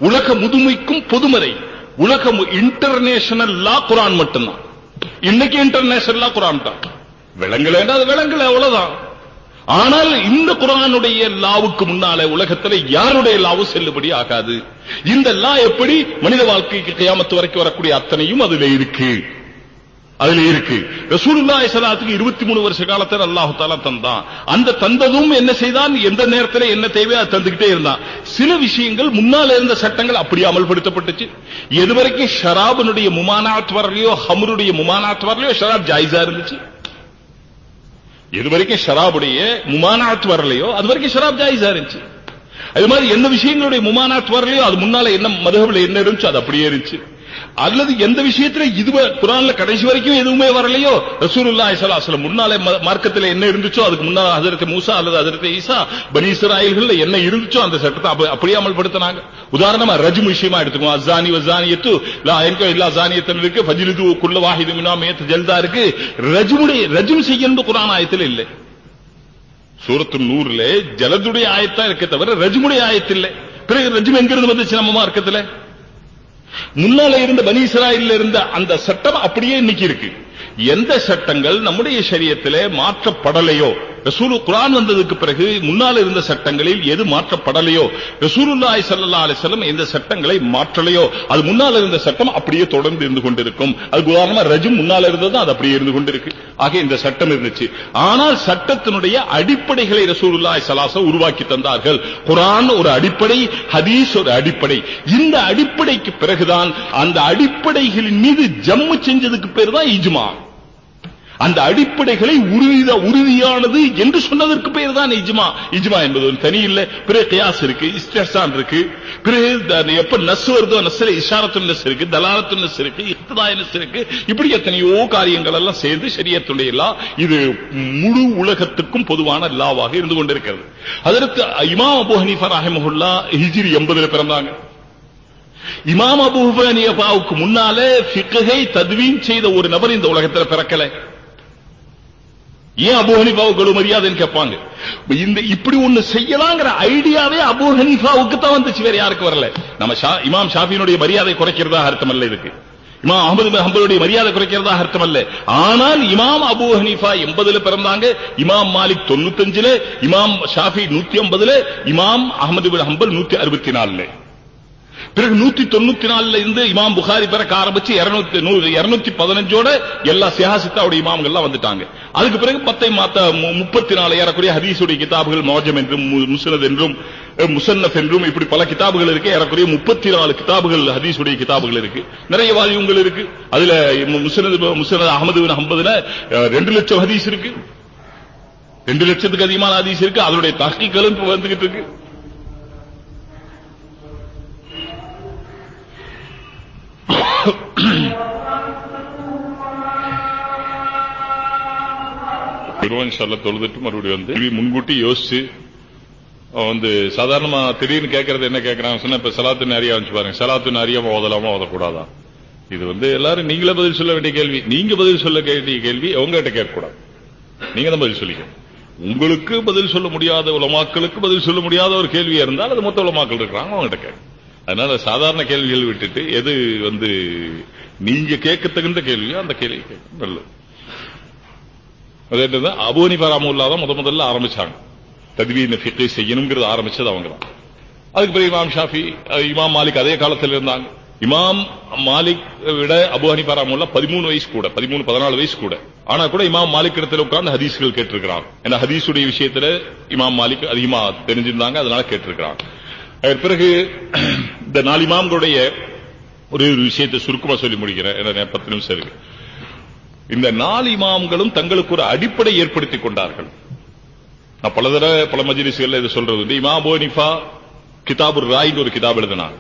உலக முதுமைக்கும் பொதுமறை. உலகம் இன்டர்நேஷனல் லா குரான் மட்டும்தான். இன்னைக்கு இன்டர்நேஷனல் லா குரான் தான். விளங்கல அது விளங்கல அவ்வளவுதான். ஆனால் இந்த குரானுடைய லாவுக்கு முன்னால உலகத்துல யாருடைய லாவும் செல்லுபடி ஆகாது. இந்த லா எப்படி மனித வாழ்க்கைக்கு கையாமத்து வரைக்கும் வரக்கூடிய அத்தனையும் அதுல இருக்கு. அதுல இருக்கு. ரசூலுல்லாஹி ஸல்லல்லாஹு இருபத்தி மூணு வருஷ காலத்தில் அல்லாஹ் தாலா தந்தான். அந்த தந்ததும் என்ன செய்தான்? எந்த நேரத்தில் என்ன தேவையோ அதை தந்துகிட்டே இருந்தான். சில விஷயங்கள் முன்னால் இருந்த சட்டங்கள் அப்படியே அமல்படுத்தப்பட்டுச்சு. எதுவரைக்கும் ஷராபனுடைய முமானாத் வரலையோ ஹம்ருடைய முமானாத் வரலையோ ஷராப் ஜாயிஸா இருந்துச்சு. எது வரைக்கும் ஷராபுடைய முமானாத் வரலையோ அது வரைக்கும் ஷராப் ஜாயிஸா இருந்துச்சு. அது மாதிரி எந்த விஷயங்களுடைய முமானாத் வரலையோ அது முன்னால என்ன மதுகபில் என்ன இருந்துச்சோ அது அப்படியே இருந்துச்சு. அல்லது எந்த விஷயத்துல இது குரான்ல கடைசி வரைக்கும் எதுவுமே வரலையோ? ரசூலுல்லாஹி ஸல்லல்லாஹு அலைஹி வஸல்லம் என்ன இருந்துச்சோ அதுக்கு முன்னால ஹஜரத் மூசா அல்லது ஹஜரத் ஈசா பனி இஸ்ராயல்கள்ல என்ன இருந்துச்சோ அந்த சட்டத்தை அப்படியே அமல்படுத்தினாங்க. உதாரணமா ரஜ்ம் விஷயமா எடுத்துக்கோ. அசானி வசானியத்து லா என்கோ இல்லா ஜானியத்தன் இருக்கு ஃபஜ்லிது குல்ல வாஹிது மினா மேத் ஜல்தா இருக்கு. ரஜ்முடைய ரஜ்ம் செய்யணும் குரான் ஆயத்தில் இல்லை. சூரத்து நூறுல ஜலதுடைய ஆயத்தான் இருக்க தவிர ரஜ்முடைய ஆயத்து பிறகு ரஜ்ம் எங்கிருந்து வந்துச்சு நம்ம மார்க்கத்தில்? முன்னால இருந்த பனி இருந்த அந்த சட்டம் அப்படியே இன்னைக்கு இருக்கு. எந்த சட்டங்கள் நம்முடைய சரியத்திலே மாற்றப்படலையோ? ரசூலு குரான் வந்ததுக்கு பிறகு முன்னால் இருந்த சட்டங்களில் எது மாற்றப்படலையோ? ரசூலுல்லாய் சல்லா அலிசல்லம் எந்த சட்டங்களை மாற்றலையோ? அது முன்னால் இருந்த சட்டம் அப்படியே தொடர்ந்து இருந்து கொண்டிருக்கும். அது உதாரணமா ரஜும் முன்னால் இருந்தது அது அப்படியே இருந்து கொண்டிருக்கு. ஆக இந்த சட்டம் இருந்துச்சு. ஆனால் சட்டத்தினுடைய அடிப்படைகளை ரசூலுல்லாய் சலாச உருவாக்கி தந்தார்கள். குரான் ஒரு அடிப்படை ஹதீஸ் ஒரு அடிப்படை. இந்த அடிப்படைக்கு பிறகுதான் அந்த அடிப்படைகளின் மீது ஜம்மு செஞ்சதுக்கு பேர் தான் இஜ்மா. அந்த அடிப்படைகளை உறுதி உறுதியானது என்று சொன்னதற்கு பெயர் தான் இஜ்மா. இஜ்மா என்பது ஒரு தனி இல்ல. பிறகு கியாஸ் இருக்கு இஸ்திஹ்சான் இருக்கு. பிறகு எப்ப நஸ் வருதோ நஸ்ல இஷாரத்து நஸ் இருக்கு தலாலத்து நஸ் இருக்கு இக்தாய நஸ் இருக்கு. இப்படி எத்தனையோ காரியங்கள் எல்லாம் சேர்ந்து சரியத்துடைய லா இது முழு உலகத்துக்கும் பொதுவான லாவாக இருந்து கொண்டிருக்கிறது. அதற்கு இமாம் அபு ஹனீஃபா ரஹிமஹுல்லா ஹிஜ்ரி 80 பிறந்தாங்க. இமாம் அபு ஹனீஃபாவுக்கு முன்னாலே ஃபிக்ஹை தத்வீன் செய்த ஒரு நபர் இந்த உலகத்தில் பிறக்கலை. ஏன் அபு ஹனீஃபாவுக்கு ஒரு மரியாதைன்னு கேட்பாங்க? இந்த இப்படி ஒண்ணு செய்யலாங்கிற ஐடியாவே அபு ஹனீஃபாவுக்கு தான் வந்துச்சு வேற யாருக்கு வரல. நம்ம ஷா- இமாம் ஷாஃபியினுடைய மரியாதை குறைக்கிறதா அர்த்தம் அல்ல இதுக்கு. இமாம் அகமது பின் ஹம்பலுடைய மரியாதை குறைக்கிறதா அர்த்தம் அல்ல. ஆனால் இமாம் அபு ஹனீஃபா எண்பதுல பிறந்தாங்க இமாம் மாலிக் தொண்ணூத்தஞ்சுல இமாம் ஷாஃபி நூத்தி ஐம்பதுல இமாம் அகமது பின் ஹம்பல் நூத்தி அறுபத்தி நாலுல. பிறகு நூத்தி தொண்ணூத்தி நாலுல இருந்து இமாம் புகாரி பிறக்க ஆரம்பிச்சு இருநூத்தி இருநூத்தி பதினஞ்சோட எல்லா சியாசித்தாவுடைய இமாம்கள் எல்லாம் வந்துட்டாங்க. அதுக்கு பிறகு பத்தை மாத்த மு- முப்பத்தி நாலு ஏறக்குறைய ஹதீசுடைய கிதாபுகள் மோஜம் என்றும் முசனத் என்றும் முசன்னப் என்றும் இப்படி பல கிதாபுகள் இருக்கு. ஏறக்குறைய முப்பத்தி நாலு கிதாபுகள் ஹதீஸுடைய கிதாபுகள் இருக்கு. நிறைய வால்யூங்கள் இருக்கு. அதுல முசனத் முசனத் அகமது பின் ரெண்டு லட்சம் ஹதீஸ் இருக்கு. ரெண்டு லட்சத்துக்கு அதிகமான ஹதீஸ் இருக்கு. அதனுடைய தஹ்கீக்களும் வந்துகிட்டு இருக்கு. பெருவன் தொழுதுட்டு மறுபடியும் வந்து முன்கூட்டி யோசிச்சு அவன் வந்து சாதாரணமா திடீர்னு கேட்கறது என்ன கேட்கறான் சொன்னா இப்ப சலாத்து நிறைய வந்து பாருங்க. சலாத்து அறியாம ஓதலாமா ஓதக்கூடாதா இது வந்து எல்லாரும் நீங்களே பதில் சொல்ல வேண்டிய கேள்வி. நீங்க பதில் சொல்ல வேண்டிய கேள்வி அவங்ககிட்ட கேட்கக்கூடாது. நீங்க தான் பதில் சொல்லிக்கணும். உங்களுக்கு பதில் சொல்ல முடியாத உலமாக்களுக்கு பதில் சொல்ல முடியாத ஒரு கேள்வியா இருந்தால் அது மொத்த உலமாக்கள் இருக்கிறாங்க அவங்ககிட்ட கேட்கும் அதனால சாதாரண கேள்விகள் விட்டுட்டு எது வந்து நீங்க கேட்க தகுந்த கேள்வியோ அந்த கேள்வி கேட்க நல்லது. அது அபோனி பராமுல்லா தான் முத முதல்ல ஆரம்பிச்சாங்க. தத்வீன ஃபிக்கை செய்யணுங்கிறது ஆரம்பிச்சது அவங்க தான். அதுக்கு பிறகு இமாம் ஷாஃபி இமாம் மாலிக் அதே காலத்தில் இருந்தாங்க. இமாம் மாலிக் விட அபு ஹனிஃபா பதிமூணு வயசு கூட பதிமூணு பதினாலு வயசு கூட. ஆனா கூட இமாம் மாலிக் இடத்துல உட்கார்ந்து ஹதீஸ்கள் கேட்டிருக்கிறாங்க. ஏன்னா ஹதீஸுடைய விஷயத்துல இமாம் மாலிக் அதிகமா தெரிஞ்சிருந்தாங்க அதனால கேட்டிருக்கிறாங்க. அதற்கு பிறகு இந்த நாலிமாம்களுடைய ஒரே ஒரு விஷயத்தை சுருக்கமா சொல்லி முடிக்கிறேன். ஏன்னா பத்து நிமிஷம் இருக்கு. இந்த நாலு இமாம்களும் தங்களுக்கு ஒரு அடிப்படை ஏற்படுத்திக் கொண்டார்கள். நான் பல தடவை பல மஜிலிசுகள் இதை சொல்றது இமா போனிஃபா கிதாபுர் ராய்னு ஒரு கிதாப் எழுதினாங்க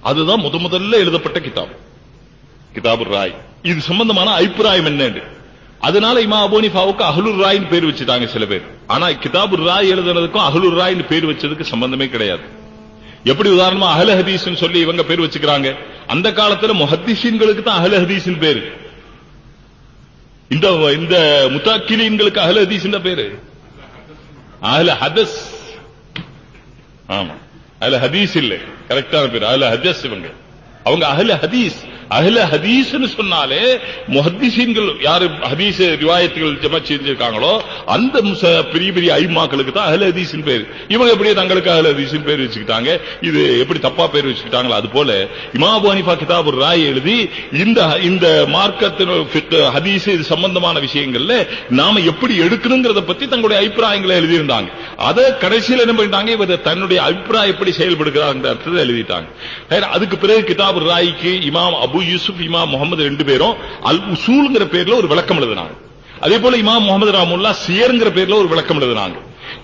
அதுதான் முத முதல்ல எழுதப்பட்ட கிதாப். கிதாபுர் ராய். இது சம்பந்தமான அபிப்பிராயம் என்னன்னு அதனால இமா அபோனிஃபாவுக்கு அஹ்லுர் ராய்னு பேர் வச்சுட்டாங்க சில பேர். ஆனா கிதாபுர் ராய் எழுதுனதுக்கும் அஹ்லுர் ராய்னு பேர் வச்சதுக்கு சம்பந்தமே கிடையாது. எப்படி உதாரணமா அகல ஹதீஸ்னு சொல்லி இவங்க பேர் வச்சுக்கிறாங்க? அந்த காலத்துல முஹத்திஷீன்களுக்கு தான் அகல ஹதீஸ்னு பேரு. இந்த இந்த முத்தாக்கிலீன்களுக்கு அகல ஹதீஸ்ன்ற பேரு. அகல ஹதஸ். ஆமா. அகல ஹதீஸ் இல்ல. கரெக்டான பேர். அகல ஹதஸ் இவங்க. அவங்க அகல ஹதீஸ். அஹல ஹதீஸ்னு சொன்னாலே முஹத்திசீன்கள் யாரு ஹதீஸ் ரிவாயத்துகள் ஜம செஞ்சிருக்காங்களோ அந்த பெரிய பெரிய ஐமாக்களுக்கு தான் அஹல ஹதீஸ்னு பேர். இவங்க எப்படி தங்களுக்கு அஹல ஹதீஸ்னு பேர் வச்சுக்கிட்டாங்க. இது எப்படி தப்பா பேர் வச்சுக்கிட்டாங்களோ அது போல இமாம் ஹனீஃபா கிதாப் ராய் எழுதி இந்த இந்த மார்க்கத்தின் ஹதீஸ் இது சம்பந்தமான விஷயங்கள்ல நாம எப்படி எடுக்கணுங்கிறத பத்தி தங்களுடைய அபிப்பிராயங்களை எழுதியிருந்தாங்க. அதை கடைசியில் என்ன பண்ணிட்டாங்க? இவர் தன்னுடைய அபிப்பிராயம் எப்படி செயல்படுகிறாங்க அர்த்தத்தை எழுதிட்டாங்க. அதுக்கு பிறகு கிதாபு ராய்க்கு இமாம் அபு யூசுப் இமா முகமது ரெண்டு பேரும் அல் உசூல்ங்கிற பேர்ல ஒரு விளக்கம் எழுதினாங்க. அதே போல இமாம் முகமது ராமுல்லா சியர்ங்கிற பேர்ல ஒரு விளக்கம் எழுதினாங்க.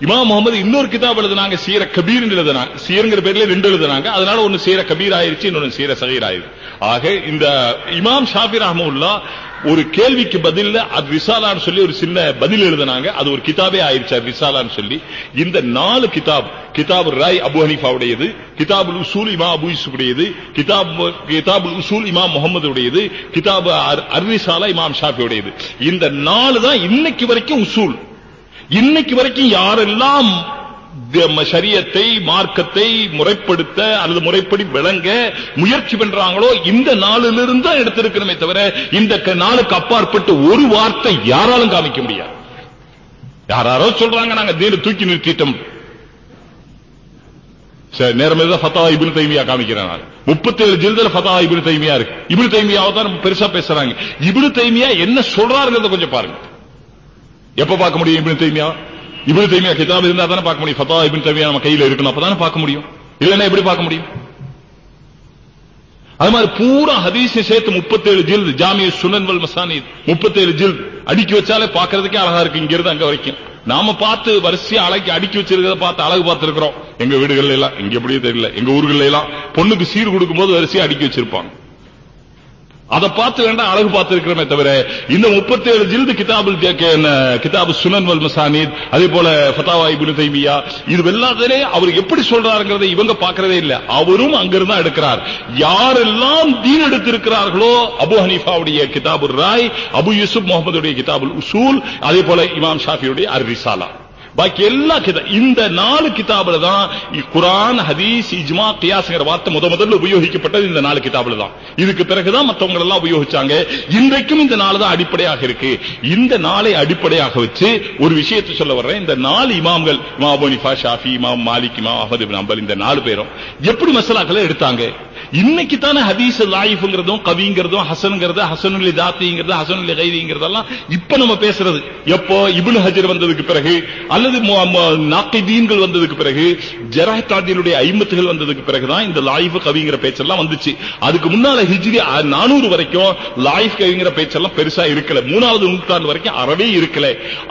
இமாம் முகமது இன்னொரு கிதாப் எழுதுனாங்க சீர கபீர் எழுதுனாங்க. சீரங்கிற பேர்ல ரெண்டு எழுதுனாங்க. அதனால ஒன்னு சீர கபீர் ஆயிருச்சு இன்னொன்னு சீர சகீர் ஆயிருச்சு ஆக இந்த இமாம் ஷாஃபி ரஹமுல்லா ஒரு கேள்விக்கு பதில் அது விசாலான்னு சொல்லி ஒரு சின்ன பதில் எழுதினாங்க. அது ஒரு கிதாபே ஆயிருச்சு அது சொல்லி. இந்த நாலு கிதாப் கிதாப் ராய் அபு ஹனீஃபாவுடையது கிதாபுல் உசூல் இமா அபு யூசுஃபுடையது கிதாப் கிதாபுல் உசூல் இமாம் முகமதுடையது கிதாப் அர் அர்ரிசாலா இமாம் ஷாஃபியுடையது. இந்த நாலு தான் இன்னைக்கு வரைக்கும் உசூல். இன்னைக்கு வரைக்கும் யாரெல்லாம் சரியத்தை மார்க்கத்தை முறைப்படுத்த அல்லது முறைப்படி விளங்க முயற்சி பண்றாங்களோ இந்த நாளிலிருந்து தான் எடுத்திருக்கணுமே தவிர இந்த க- நாளுக்கு அப்பாற்பட்டு ஒரு வார்த்தை யாராலும் காமிக்க முடியாது. யாராரோ சொல்றாங்க நாங்க தீன தூக்கி நிறுத்திட்டோம். சரி நேரம் ஃபத்தா இப்னு தைமியா காமிக்கிறேன் நான். 37 ஜில்துல ஃபத்தா இப்னு தைமியா இருக்கு. இப்னு தைமியாவை தான் பெருசா பேசுறாங்க. இப்னு தைமியா என்ன சொல்றாருங்கிறத கொஞ்சம் பாருங்க. எப்ப பார்க்க முடியும் இப்னு தைமியா? இப்னு தைமியா கிதாப் இருந்தா தானே பார்க்க முடியும். ஃபத்தா இப்னு தைமியா நம்ம கையில இருக்கணும். அப்பதானே பார்க்க முடியும். இல்லைன்னா எப்படி பார்க்க முடியும்? அது மாதிரி பூரா ஹதீஸ் சேர்த்து முப்பத்தேழு ஜில் ஜாமிய சுனன் வல் மசானித். 37 ஜில்து. அடுக்கி வச்சாலே பாக்குறதுக்கே அழகா இருக்கு. இங்க இருந்து அங்க வரைக்கும். நாம பார்த்து வரிசையா அழகி அடுக்கி வச்சிருக்கிறத பார்த்து அழகு பார்த்திருக்கிறோம். எங்க வீடுகள்ல எல்லாம் இங்க எப்படியே தெரியல. எங்க ஊர்கள்ல எல்லாம் பொண்ணுக்கு சீர் கொடுக்கும் போது வரிசையா அடுக்கி வச்சிருப்பாங்க. அதை பார்த்து வேண்டாம் அழகு பார்த்திருக்கிறோமே தவிர இந்த 37 ஜில்து கிதாபுல் கிதாபு சுனன் வல் மசானித் அதே போல ஃபதாவா தைமியா இது எல்லாத்திலே அவர் எப்படி சொல்றாருங்கிறத இவங்க பார்க்கறதே இல்ல. அவரும் அங்கிருந்து எடுக்கிறார். யாரெல்லாம் தீன் எடுத்திருக்கிறார்களோ அபு ஹனீஃபாவுடைய கிதாபுர் ராய் அபு யூசுப் முகமதுடைய கிதாபுல் உசூல் அதே போல இமாம் ஷாஃபியுடைய அர் ரிசாலா பாக்கி எல்லா கிதா இந்த நாலு கிதாபுல தான் குரான் ஹதீஸ் இஜ்மா கியாஸ்ங்கிற வார்த்தை முத முதல்ல உபயோகிக்கப்பட்டது இந்த நாலு கிதாபுல தான் இதுக்கு பிறகுதான் மற்றவங்க எல்லாம் உபயோகிச்சாங்க. இன்றைக்கும் இந்த நாலு தான் அடிப்படையாக இருக்கு. இந்த நாளை அடிப்படையாக வச்சு ஒரு விஷயத்தை சொல்ல வர்றேன். இந்த நாலு இமாம்கள் இமாம் அபு ஷாஃபி இமாம் மாலிக் இமாம் அஹமது இப்னு ஹம்பல் இந்த நாலு பேரும் எப்படி மசாலாக்களை எடுத்தாங்க? இன்னைக்கு தானே ஹதீஸ் லாயிஃப்ங்கிறதும் கவிங்கிறதும் ஹசனுங்கிறது ஹசனுலி தாத்திங்கிறது ஹசனுலி கைதிங்கிறதெல்லாம் இப்ப நம்ம பேசுறது. எப்போ இப்னு ஹஜர் வந்ததுக்கு பிறகு அல்லது நாக்கிதீன்கள் வந்ததுக்கு பிறகு ஜராஹ் ஐம்பத்துகள் வந்ததுக்கு பிறகுதான் இந்த லாயிஃப் கவிங்கிற பேச்செல்லாம் வந்துச்சு. அதுக்கு முன்னால ஹிஜ்ரி நானூறு வரைக்கும் லாயிஃப் கவிங்கிற பேச்செல்லாம் பெருசா இருக்கல. மூணாவது நூற்றாண்டு வரைக்கும் அறவே இருக்கல.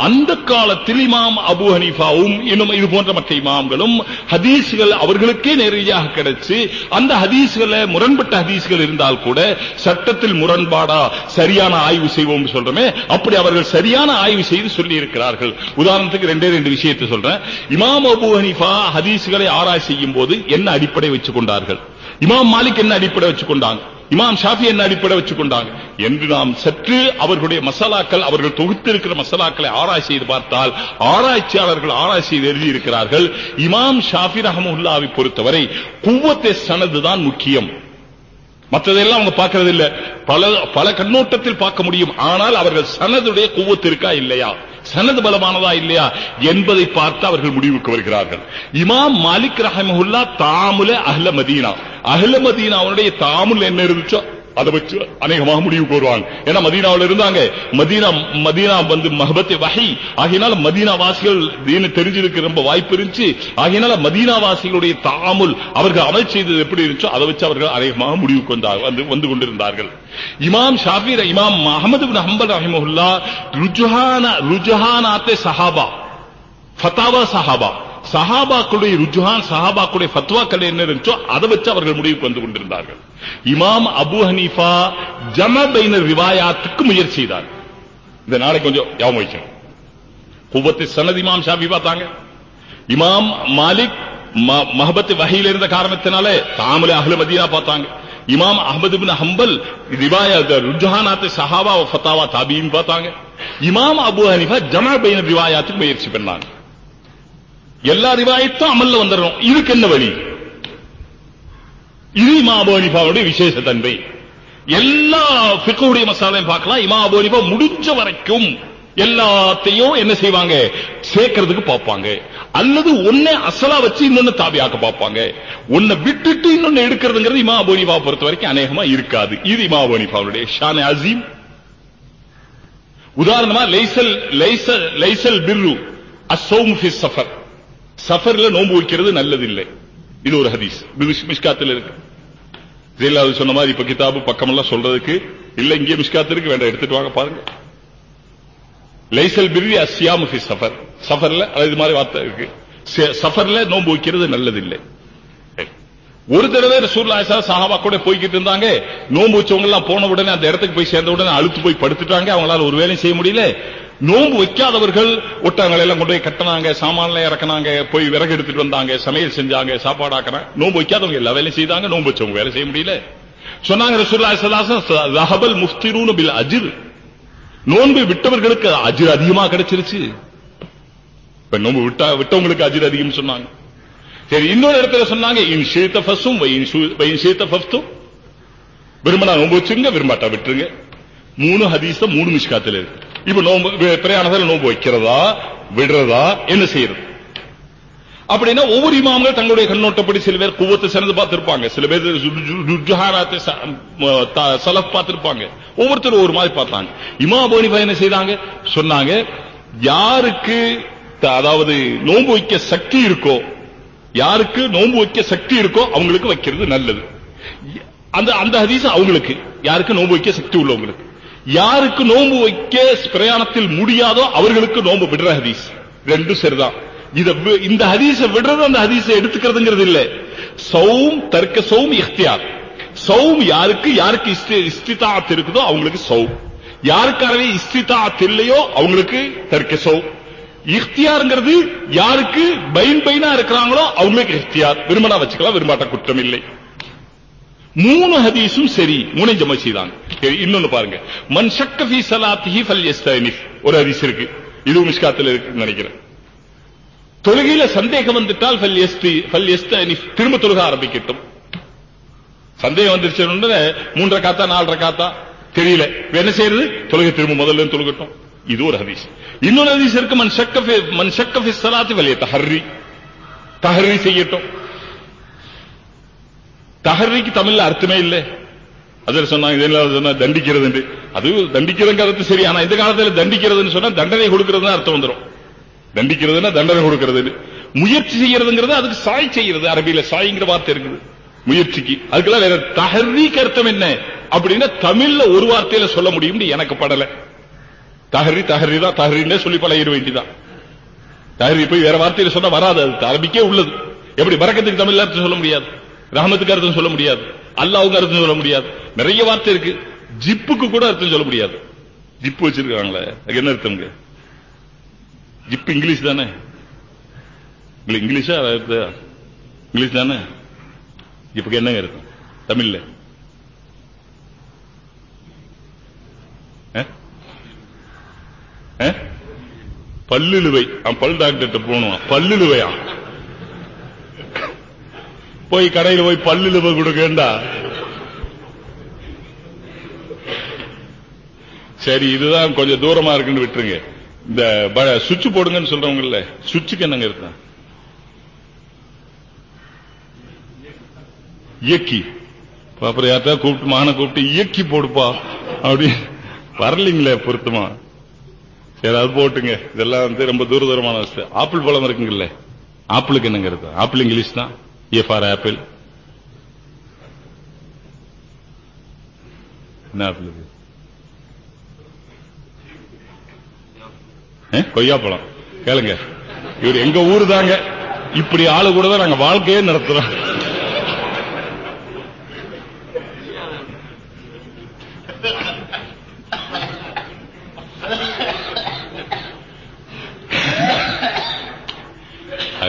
அந்த காலத்தில் இமாம் அபு ஹனீஃபாவும் இன்னும் இது போன்ற மற்ற இமாம்களும் ஹதீஸ்கள் அவர்களுக்கே நேரடியாக கிடைச்சு அந்த ஹதீஸ்களை முரண்பட்ட ஹதீஸ்கள் இருந்தால் கூட சட்டத்தில் முரண்பாடா சரியான ஆய்வு செய்வோம் சொல்றோமே அப்படி அவர்கள் சரியான ஆய்வு செய்து சொல்லி இருக்கிறார்கள் உதாரணத்துக்கு ரெண்டே ரெண்டு விஷயத்தை சொல்றேன். இமாம் அபு ஹனிஃபா ஹதீஸ்களை ஆராய் செய்யும் போது என்ன அடிப்படை வச்சு கொண்டார்கள் இமாம் மாலிக் என்ன அடிப்படை வச்சு கொண்டாங்க இமாம் ஷாஃபி என்ன அடிப்படை வச்சு கொண்டாங்க என்று நாம் சற்று அவர்களுடைய மசாலாக்கள் அவர்கள் தொகுத்திருக்கிற மசாலாக்களை ஆராய்ச்சி செய்து பார்த்தால் ஆராய்ச்சியாளர்கள் ஆராய்ச்சி செய்து எழுதியிருக்கிறார்கள் இமாம் ஷாஃபி ரஹமுல்லாவை பொறுத்தவரை குவத்தை சனது தான் முக்கியம். மற்றதெல்லாம் அவங்க பார்க்கறது இல்ல பல பல கண்ணோட்டத்தில் பார்க்க முடியும். ஆனால் அவர்கள் சனதுடைய குவத்து இருக்கா இல்லையா? சனது பலமானதா இல்லையா என்பதை பார்த்து அவர்கள் முடிவுக்கு வருகிறார்கள். இமாம் மாலிக் ரஹமுல்லா தாமுல அஹ்ல மதீனா. அஹ்ல மதீனாவுடைய தாமுல் என்ன இருந்துச்சோ அதை வச்சு அநேகமாக முடிவுக்கு வருவாங்க ஏன்னா மதீனாவில் இருந்தாங்க. மதீனா மதீனா வந்து மஹபத்தை வகை ஆகையினால மதீனா வாசிகள் தெரிஞ்சிருக்கு தெரிஞ்சிருக்க ரொம்ப வாய்ப்பு இருந்துச்சு. ஆகையினால மதீனா வாசிகளுடைய தாமுல் அவர்கள் அமல் செய்தது எப்படி இருந்துச்சோ அதை வச்சு அவர்கள் அநேகமாக முடிவுக்கு வந்தார் வந்து வந்து கொண்டிருந்தார்கள். இமாம் ஷாஃபி இமாம் அகமது பின் ஹம்பல் ரஹிமஹுல்லா ருஜுஹான ருஜுஹானாத்தே சஹாபா. ஃபத்தாவா சஹாபா. சஹாபாக்களுடைய ருஜுஹான் சஹாபாக்களுடைய ஃபத்வாக்கள் என்ன இருந்துச்சோ அதை வச்சு அவர்கள் முடிவுக்கு வந்து கொண்டிருந்தார்கள். இமாம் அபு ஹனீஃபா ஜமபைன ரிவாயாத்துக்கு முயற்சி செய்தார். இந்த நாளை கொஞ்சம் ஞாபகம் வைக்கணும் குவத்து சனத் இமாம் ஷாபி பார்த்தாங்க. இமாம் மாலிக் ம- மஹபத் வகையில் இருந்த காரணத்தினால தாமலை அகல மதியா பார்த்தாங்க. இமாம் அஹமது பின் ஹம்பல் ரிவாயா ருஜஹானாத் சஹாவா ஃபத்தாவா தாபீன் பார்த்தாங்க. இமாம் அபு ஹனிஃபா ஜமா பைன ரிவாயாத்துக்கு முயற்சி பண்ணாங்க. எல்லா ரிவாயத்தும் அமல்ல வந்துடும் இதுக்கு என்ன வழி? இது இமா அபு விசேஷ தன்மை. எல்லா பிக்குடைய மசாலையும் பார்க்கலாம். இமா அபு முடிஞ்ச வரைக்கும் எல்லாத்தையும் என்ன செய்வாங்க? சேர்க்கறதுக்கு பார்ப்பாங்க. அல்லது ஒன்னை அசலா வச்சு இன்னொன்னு தாபியாக்க பார்ப்பாங்க. ஒன்னை விட்டுட்டு இன்னொன்னு எடுக்கிறதுங்கிறது இமா அபோனிபா பொறுத்த வரைக்கும் அநேகமா இருக்காது. இது இமா அபோனிபாவுடைய ஷான் அசீம் உதாரணமா லைசல் லைசல் லைசல் பிர்ரு அசௌம் சஃபர் சஃபர்ல நோன்பு வைக்கிறது நல்லதில்லை. இது ஒரு ஹதீஸ். மிஷ்- மிஷ்காத்தில் இருக்கு. ஜெயலலிதா சொன்ன மாதிரி இப்ப கிதாபு பக்கமெல்லாம் சொல்றதுக்கு இல்ல இங்கே மிஷ்காத்து இருக்கு வேண்டாம் எடுத்துட்டு வாங்க பாருங்க. லைசல் பிரி அஸ்யாமு சஃபர். சஃபர்ல அது மாதிரி வார்த்தை இருக்கு. சஃபர்ல நோன்பு வைக்கிறது நல்லதில்லை. ஒரு தடவை ரசூலுல்லாஹி சஹாபா கூட போய்கிட்டு இருந்தாங்க. நோன்பு வச்சவங்க எல்லாம் போன உடனே அந்த இடத்துக்கு போய் சேர்ந்த உடனே அழுத்து போய் படுத்துட்டாங்க. அவங்களால ஒரு வேலையும் செய்ய முடியல. நோன்பு வைக்காதவர்கள் ஒட்டங்களை எல்லாம் கொண்டு போய் கட்டினாங்க சாமான்ல இறக்குனாங்க போய் விறகு எடுத்துட்டு வந்தாங்க சமையல் செஞ்சாங்க சாப்பாடு ஆக்கினாங்க நோன்பு வைக்காதவங்க எல்லா வேலையும் செய்தாங்க நோன்பு வச்சவங்க வேலை செய்ய முடியல. சொன்னாங்க ரசூலுல்லாஹி ஸல்லல்லாஹு பில் அஜிர். நோன்பு விட்டவர்களுக்கு அஜிர் அதிகமா கிடைச்சிருச்சு. இப்ப நோன்பு விட்டா விட்டவங்களுக்கு அஜிர் அதிகம் சொன்னாங்க. சரி இன்னொரு இடத்துல சொன்னாங்க இன் ஷீத்த ஃபஸும் வை இன் விரும்பினா நோன்பு வச்சுங்க விரும்பாட்டா விட்டுருங்க. மூணு ஹதீஸ் மூணு மிஷ்காத்தில் இருக்கு. இப்ப நோன்பு பிரயாணத்தில் நோன்பு வைக்கிறதா விடுறதா என்ன செய்யறது? அப்படின்னா ஒவ்வொரு இமாம்கள் தங்களுடைய கண்ணோட்டப்படி சில பேர் குவத்தை சிறந்து பார்த்திருப்பாங்க. சில பேர் சலப் ச- பார்த்திருப்பாங்க. ஒவ்வொருத்தரும் ஒரு மாதிரி பார்த்தாங்க. இமா போனிபா என்ன செய்தாங்க? சொன்னாங்க யாருக்கு அதாவது நோன்பு வைக்க சக்தி இருக்கோ யாருக்கு நோன்பு வைக்க சக்தி இருக்கோ அவங்களுக்கு வைக்கிறது நல்லது. அந்த அந்த ஹதீஸ் அவங்களுக்கு. யாருக்கு நோன்பு வைக்க சக்தி உள்ளவங்களுக்கு. யாருக்கு நோன்பு வைக்க பிரயாணத்தில் முடியாதோ அவர்களுக்கு நோன்பு விடுற ஹதீஸ். ரெண்டும் சரிதான். இத வி- இந்த ஹதீஸ விடுறது அந்த ஹதீஸை எடுத்துக்கிறதுங்கிறது இல்ல. சௌம் தர்க்க சௌம் இஃப்தியார். சௌம் யாருக்கு யாருக்கு இஸ்திதாத் இருக்குதோ அவங்களுக்கு சௌம். யாருக்காகவே இஸ்திதாத் இல்லையோ அவங்களுக்கு தர்க்க சௌம். இஃப்தியார்ங்கிறது யாருக்கு பைன் பைனா இருக்கிறாங்களோ அவங்களுக்கு இஃப்தியார் விரும்பினா வச்சுக்கலாம் விரும்பாட்ட குற்றம் இல்லை மூணு ஹதீஸும் சரி. மூணு ஜம செய்தாங்க. சரி, இன்னொன்னு பாருங்க. மன் ஃபி ஃபீ ஃபல் ஃபல்யஸ்தனிஃப் ஒரு ஹதீஸ் இருக்கு. இது மிஷ்காத்துல இருக்குன்னு நினைக்கிறேன். தொழுகையில சந்தேகம் வந்துட்டால் ஃபல்யஸ்தி ஃபல்யஸ்தனிஃப் திரும்ப தொழுக ஆரம்பிக்கட்டும். சந்தேகம் வந்துருச்சு மூன்றரை காத்தா நாலரை காத்தா தெரியல. என்ன செய்யறது? தொழுகை திரும்ப முதல்ல தொழுகட்டும். இது ஒரு ஹதீஸ். இன்னொரு ஹதீஸ் இருக்கு மன் சக்கஃபி மண் சக்கஃபி சலாத்து வலிய தஹர்ரி தஹர்ரி செய்யட்டும். தஹர்ரிக்கு தமிழ்ல அர்த்தமே இல்லை. அதில் சொன்னாங்க இதெல்லாம் சொன்னா தண்டிக்கிறது அது தண்டிக்கிறதுங்க அர்த்தம் சரி ஆனா இந்த காலத்துல தண்டிக்கிறதுன்னு சொன்னா தண்டனை கொடுக்கிறதுன்னு அர்த்தம் வந்துரும். தண்டிக்கிறதுன்னா தண்டனை கொடுக்கிறது முயற்சி செய்யறதுங்கிறது அதுக்கு சாய் செய்யறது. அரபியில சாய்ங்கிற வார்த்தை இருக்குது. முயற்சிக்கு. அதுக்கெல்லாம் வேற தஹர்ரீக்கு அர்த்தம் என்ன? அப்படின்னா தமிழ்ல ஒரு வார்த்தையில சொல்ல முடியும்னு எனக்கு படல. தஹரி தஹரி தான் தஹரின்னே சொல்லி பழகிட வேண்டிதான் தஹரி போய் வேற வார்த்தையில சொன்னா வராது அது அரபிக்கே உள்ளது. எப்படி பறக்கத்துக்கு தமிழ்ல அர்த்தம் சொல்ல முடியாது? ரஹமத்துக்கு அர்த்தம் சொல்ல முடியாது. அல்லாவுக்கு அர்த்தம் சொல்ல முடியாது. நிறைய வார்த்தை இருக்கு. ஜிப்புக்கு கூட அர்த்தம் சொல்ல முடியாது. ஜிப்பு வச்சிருக்காங்களே அதுக்கு என்ன அர்த்தம் ஜிப் இங்கிலீஷ் தானே? இல்ல இங்கிலீஷா இங்கிலீஷ் தானே? ஜிப்புக்கு என்னங்க அர்த்தம்? தமிழ்ல. பல்லுலுவை. பல் டாக்டர்கிட்ட போகணும்? பல்லுலுவையா? போய் கடையில் போய் பல்லுலுவை கொடுக்கண்டா. சரி இதுதான் கொஞ்சம் தூரமா இருக்குன்னு விட்டுருங்க. இந்த சுவிட்ச் போடுங்கன்னு சொல்றவங்கல்ல சுவிட்சுக்கு என்னங்க இருக்கா இயக்கி. அப்புறம் யார்த்தா கூப்பிட்டு மகனை கூப்பிட்டு இயக்கி போடுப்பா. அப்படி வரலீங்களே பொருத்தமா? சரி அது போட்டுங்க. இதெல்லாம் வந்து ரொம்ப தூர தூரமான ஆப்பிள் பழம் இருக்குங்கல்ல. ஆப்பிளுக்கு என்னங்க இருக்கு ஆப்பிள் இங்கிலீஷ் தான்? ஏ ஃபார் ஆப்பிள் என்ன ஆப்பிள் இது? பழம். கொய்யாப்பழம் கேளுங்க. இவர் எங்க ஊரு தாங்க. இப்படி ஆளு கூட தான் நாங்க வாழ்க்கையே நடத்துறோம்.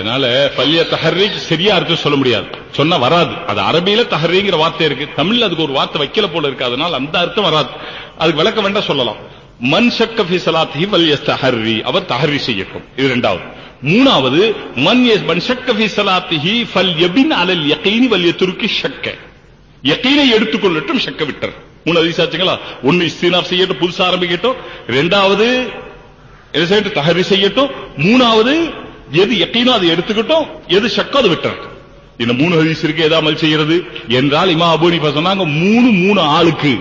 அதனால பள்ளிய தஹர்ரீக் சரியா அர்த்தம் சொல்ல முடியாது. சொன்னா வராது. அது அரபியில தஹர்ரீங்கிற வார்த்தை இருக்கு. தமிழ்ல அதுக்கு ஒரு வார்த்தை வைக்கல போல இருக்கு. அதனால அந்த அர்த்தம் வராது. அதுக்கு விளக்க வேண்டாம் சொல்லலாம். மன் ஷக்க சலாத்தி ஸலாத்திஹி வல் யஸ்தஹர்ரி. அவர் தஹர்ரி செய்யட்டும். இது ரெண்டாவது. மூணாவது மன் எஸ் மன் ஷக்க ஃபி ஸலாத்திஹி ஃபல் யபின் அலல் யகீனி வல் துருக்கி ஷக்க. யகீனை எடுத்துக்கொள்ளட்டும் ஷக்க விட்டர். மூணு அதிசாச்சுங்களா ஒன்னு இஸ்தினாப் செய்யட்டும் புதுசா ஆரம்பிக்கட்டும். ரெண்டாவது எது செய்யட்டும்? தஹரி செய்யட்டும். மூணாவது எது யக்கீனோ அதை எடுத்துக்கிட்டோம் எது ஷக்கோ அதை விட்டுறட்டும் இந்த மூணு ஹதீஸ் இருக்கு எதா அமல் செய்யறது என்றால் இமா அபூனிஃபா சொன்னாங்க மூணு மூணு ஆளுக்கு.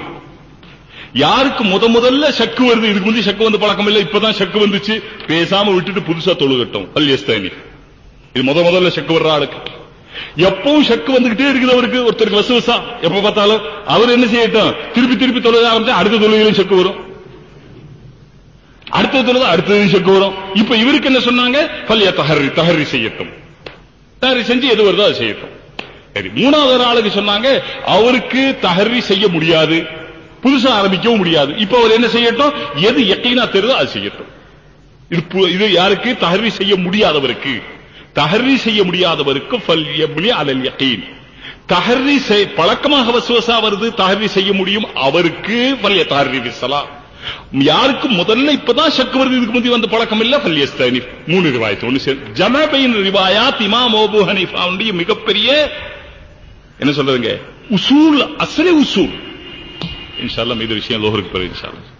யாருக்கு முத முதல்ல சக்கு வருது? இதுக்கு முந்தைய சக்கு வந்து பழக்கம் இல்லை இப்பதான் சக்கு வந்துச்சு. பேசாம விட்டுட்டு புதுசா தொழுகட்டும். பல்யஸ்தானி இது முத முதல்ல சக்கு வர்ற ஆளுக்கு. எப்பவும் சக்கு வந்துகிட்டே இருக்குது அவருக்கு. ஒருத்தருக்கு வசவசா எப்ப பார்த்தாலும். அவர் என்ன செய்யட்டும்? திருப்பி திருப்பி தொழுக ஆரம்பிச்சா அடுத்த தொழுகையிலும் சக்கு வரும். அடுத்த தொழுது அடுத்தது வரும் இப்ப இவருக்கு என்ன சொன்னாங்க? பல்லிய தஹரி தஹரி செய்யட்டும். தஹரி செஞ்சு எது வருதோ அதை செய்யட்டும். சரி மூணாவது ஆளுக்கு சொன்னாங்க அவருக்கு தஹரி செய்ய முடியாது. புதுசா ஆரம்பிக்கவும் முடியாது. இப்ப அவர் என்ன செய்யட்டும்? எது எக்கீனா தெரியுதோ அது செய்யட்டும். இது இது யாருக்கு? தஹரி செய்ய முடியாதவருக்கு. தஹரி செய்ய முடியாதவருக்கு ஃபல் யப்னி அலல் யகீன். தஹரி செய்- பழக்கமாக வசுவசா வருது தஹரி செய்ய முடியும் அவருக்கு ஃபல் யதஹரி யாருக்கு முதல்ல இப்பதான் ஷக்கு வருது இதுக்கு முந்தி வந்த பழக்கம் இல்ல பல்யஸ்தனி மூணு ரிவாயத்து. ஒன்னு சேர்ந்து ஜமபைன் ரிவாயாத் இமாம் அபூ ஹனிஃபாவுடைய மிகப்பெரிய என்ன சொல்றதுங்க? உசூல் அஸ்ரே உசூல். இன்ஷால்லாம் இது விஷயம் லோகருக்கு பிறகு இன்ஷால்லாம்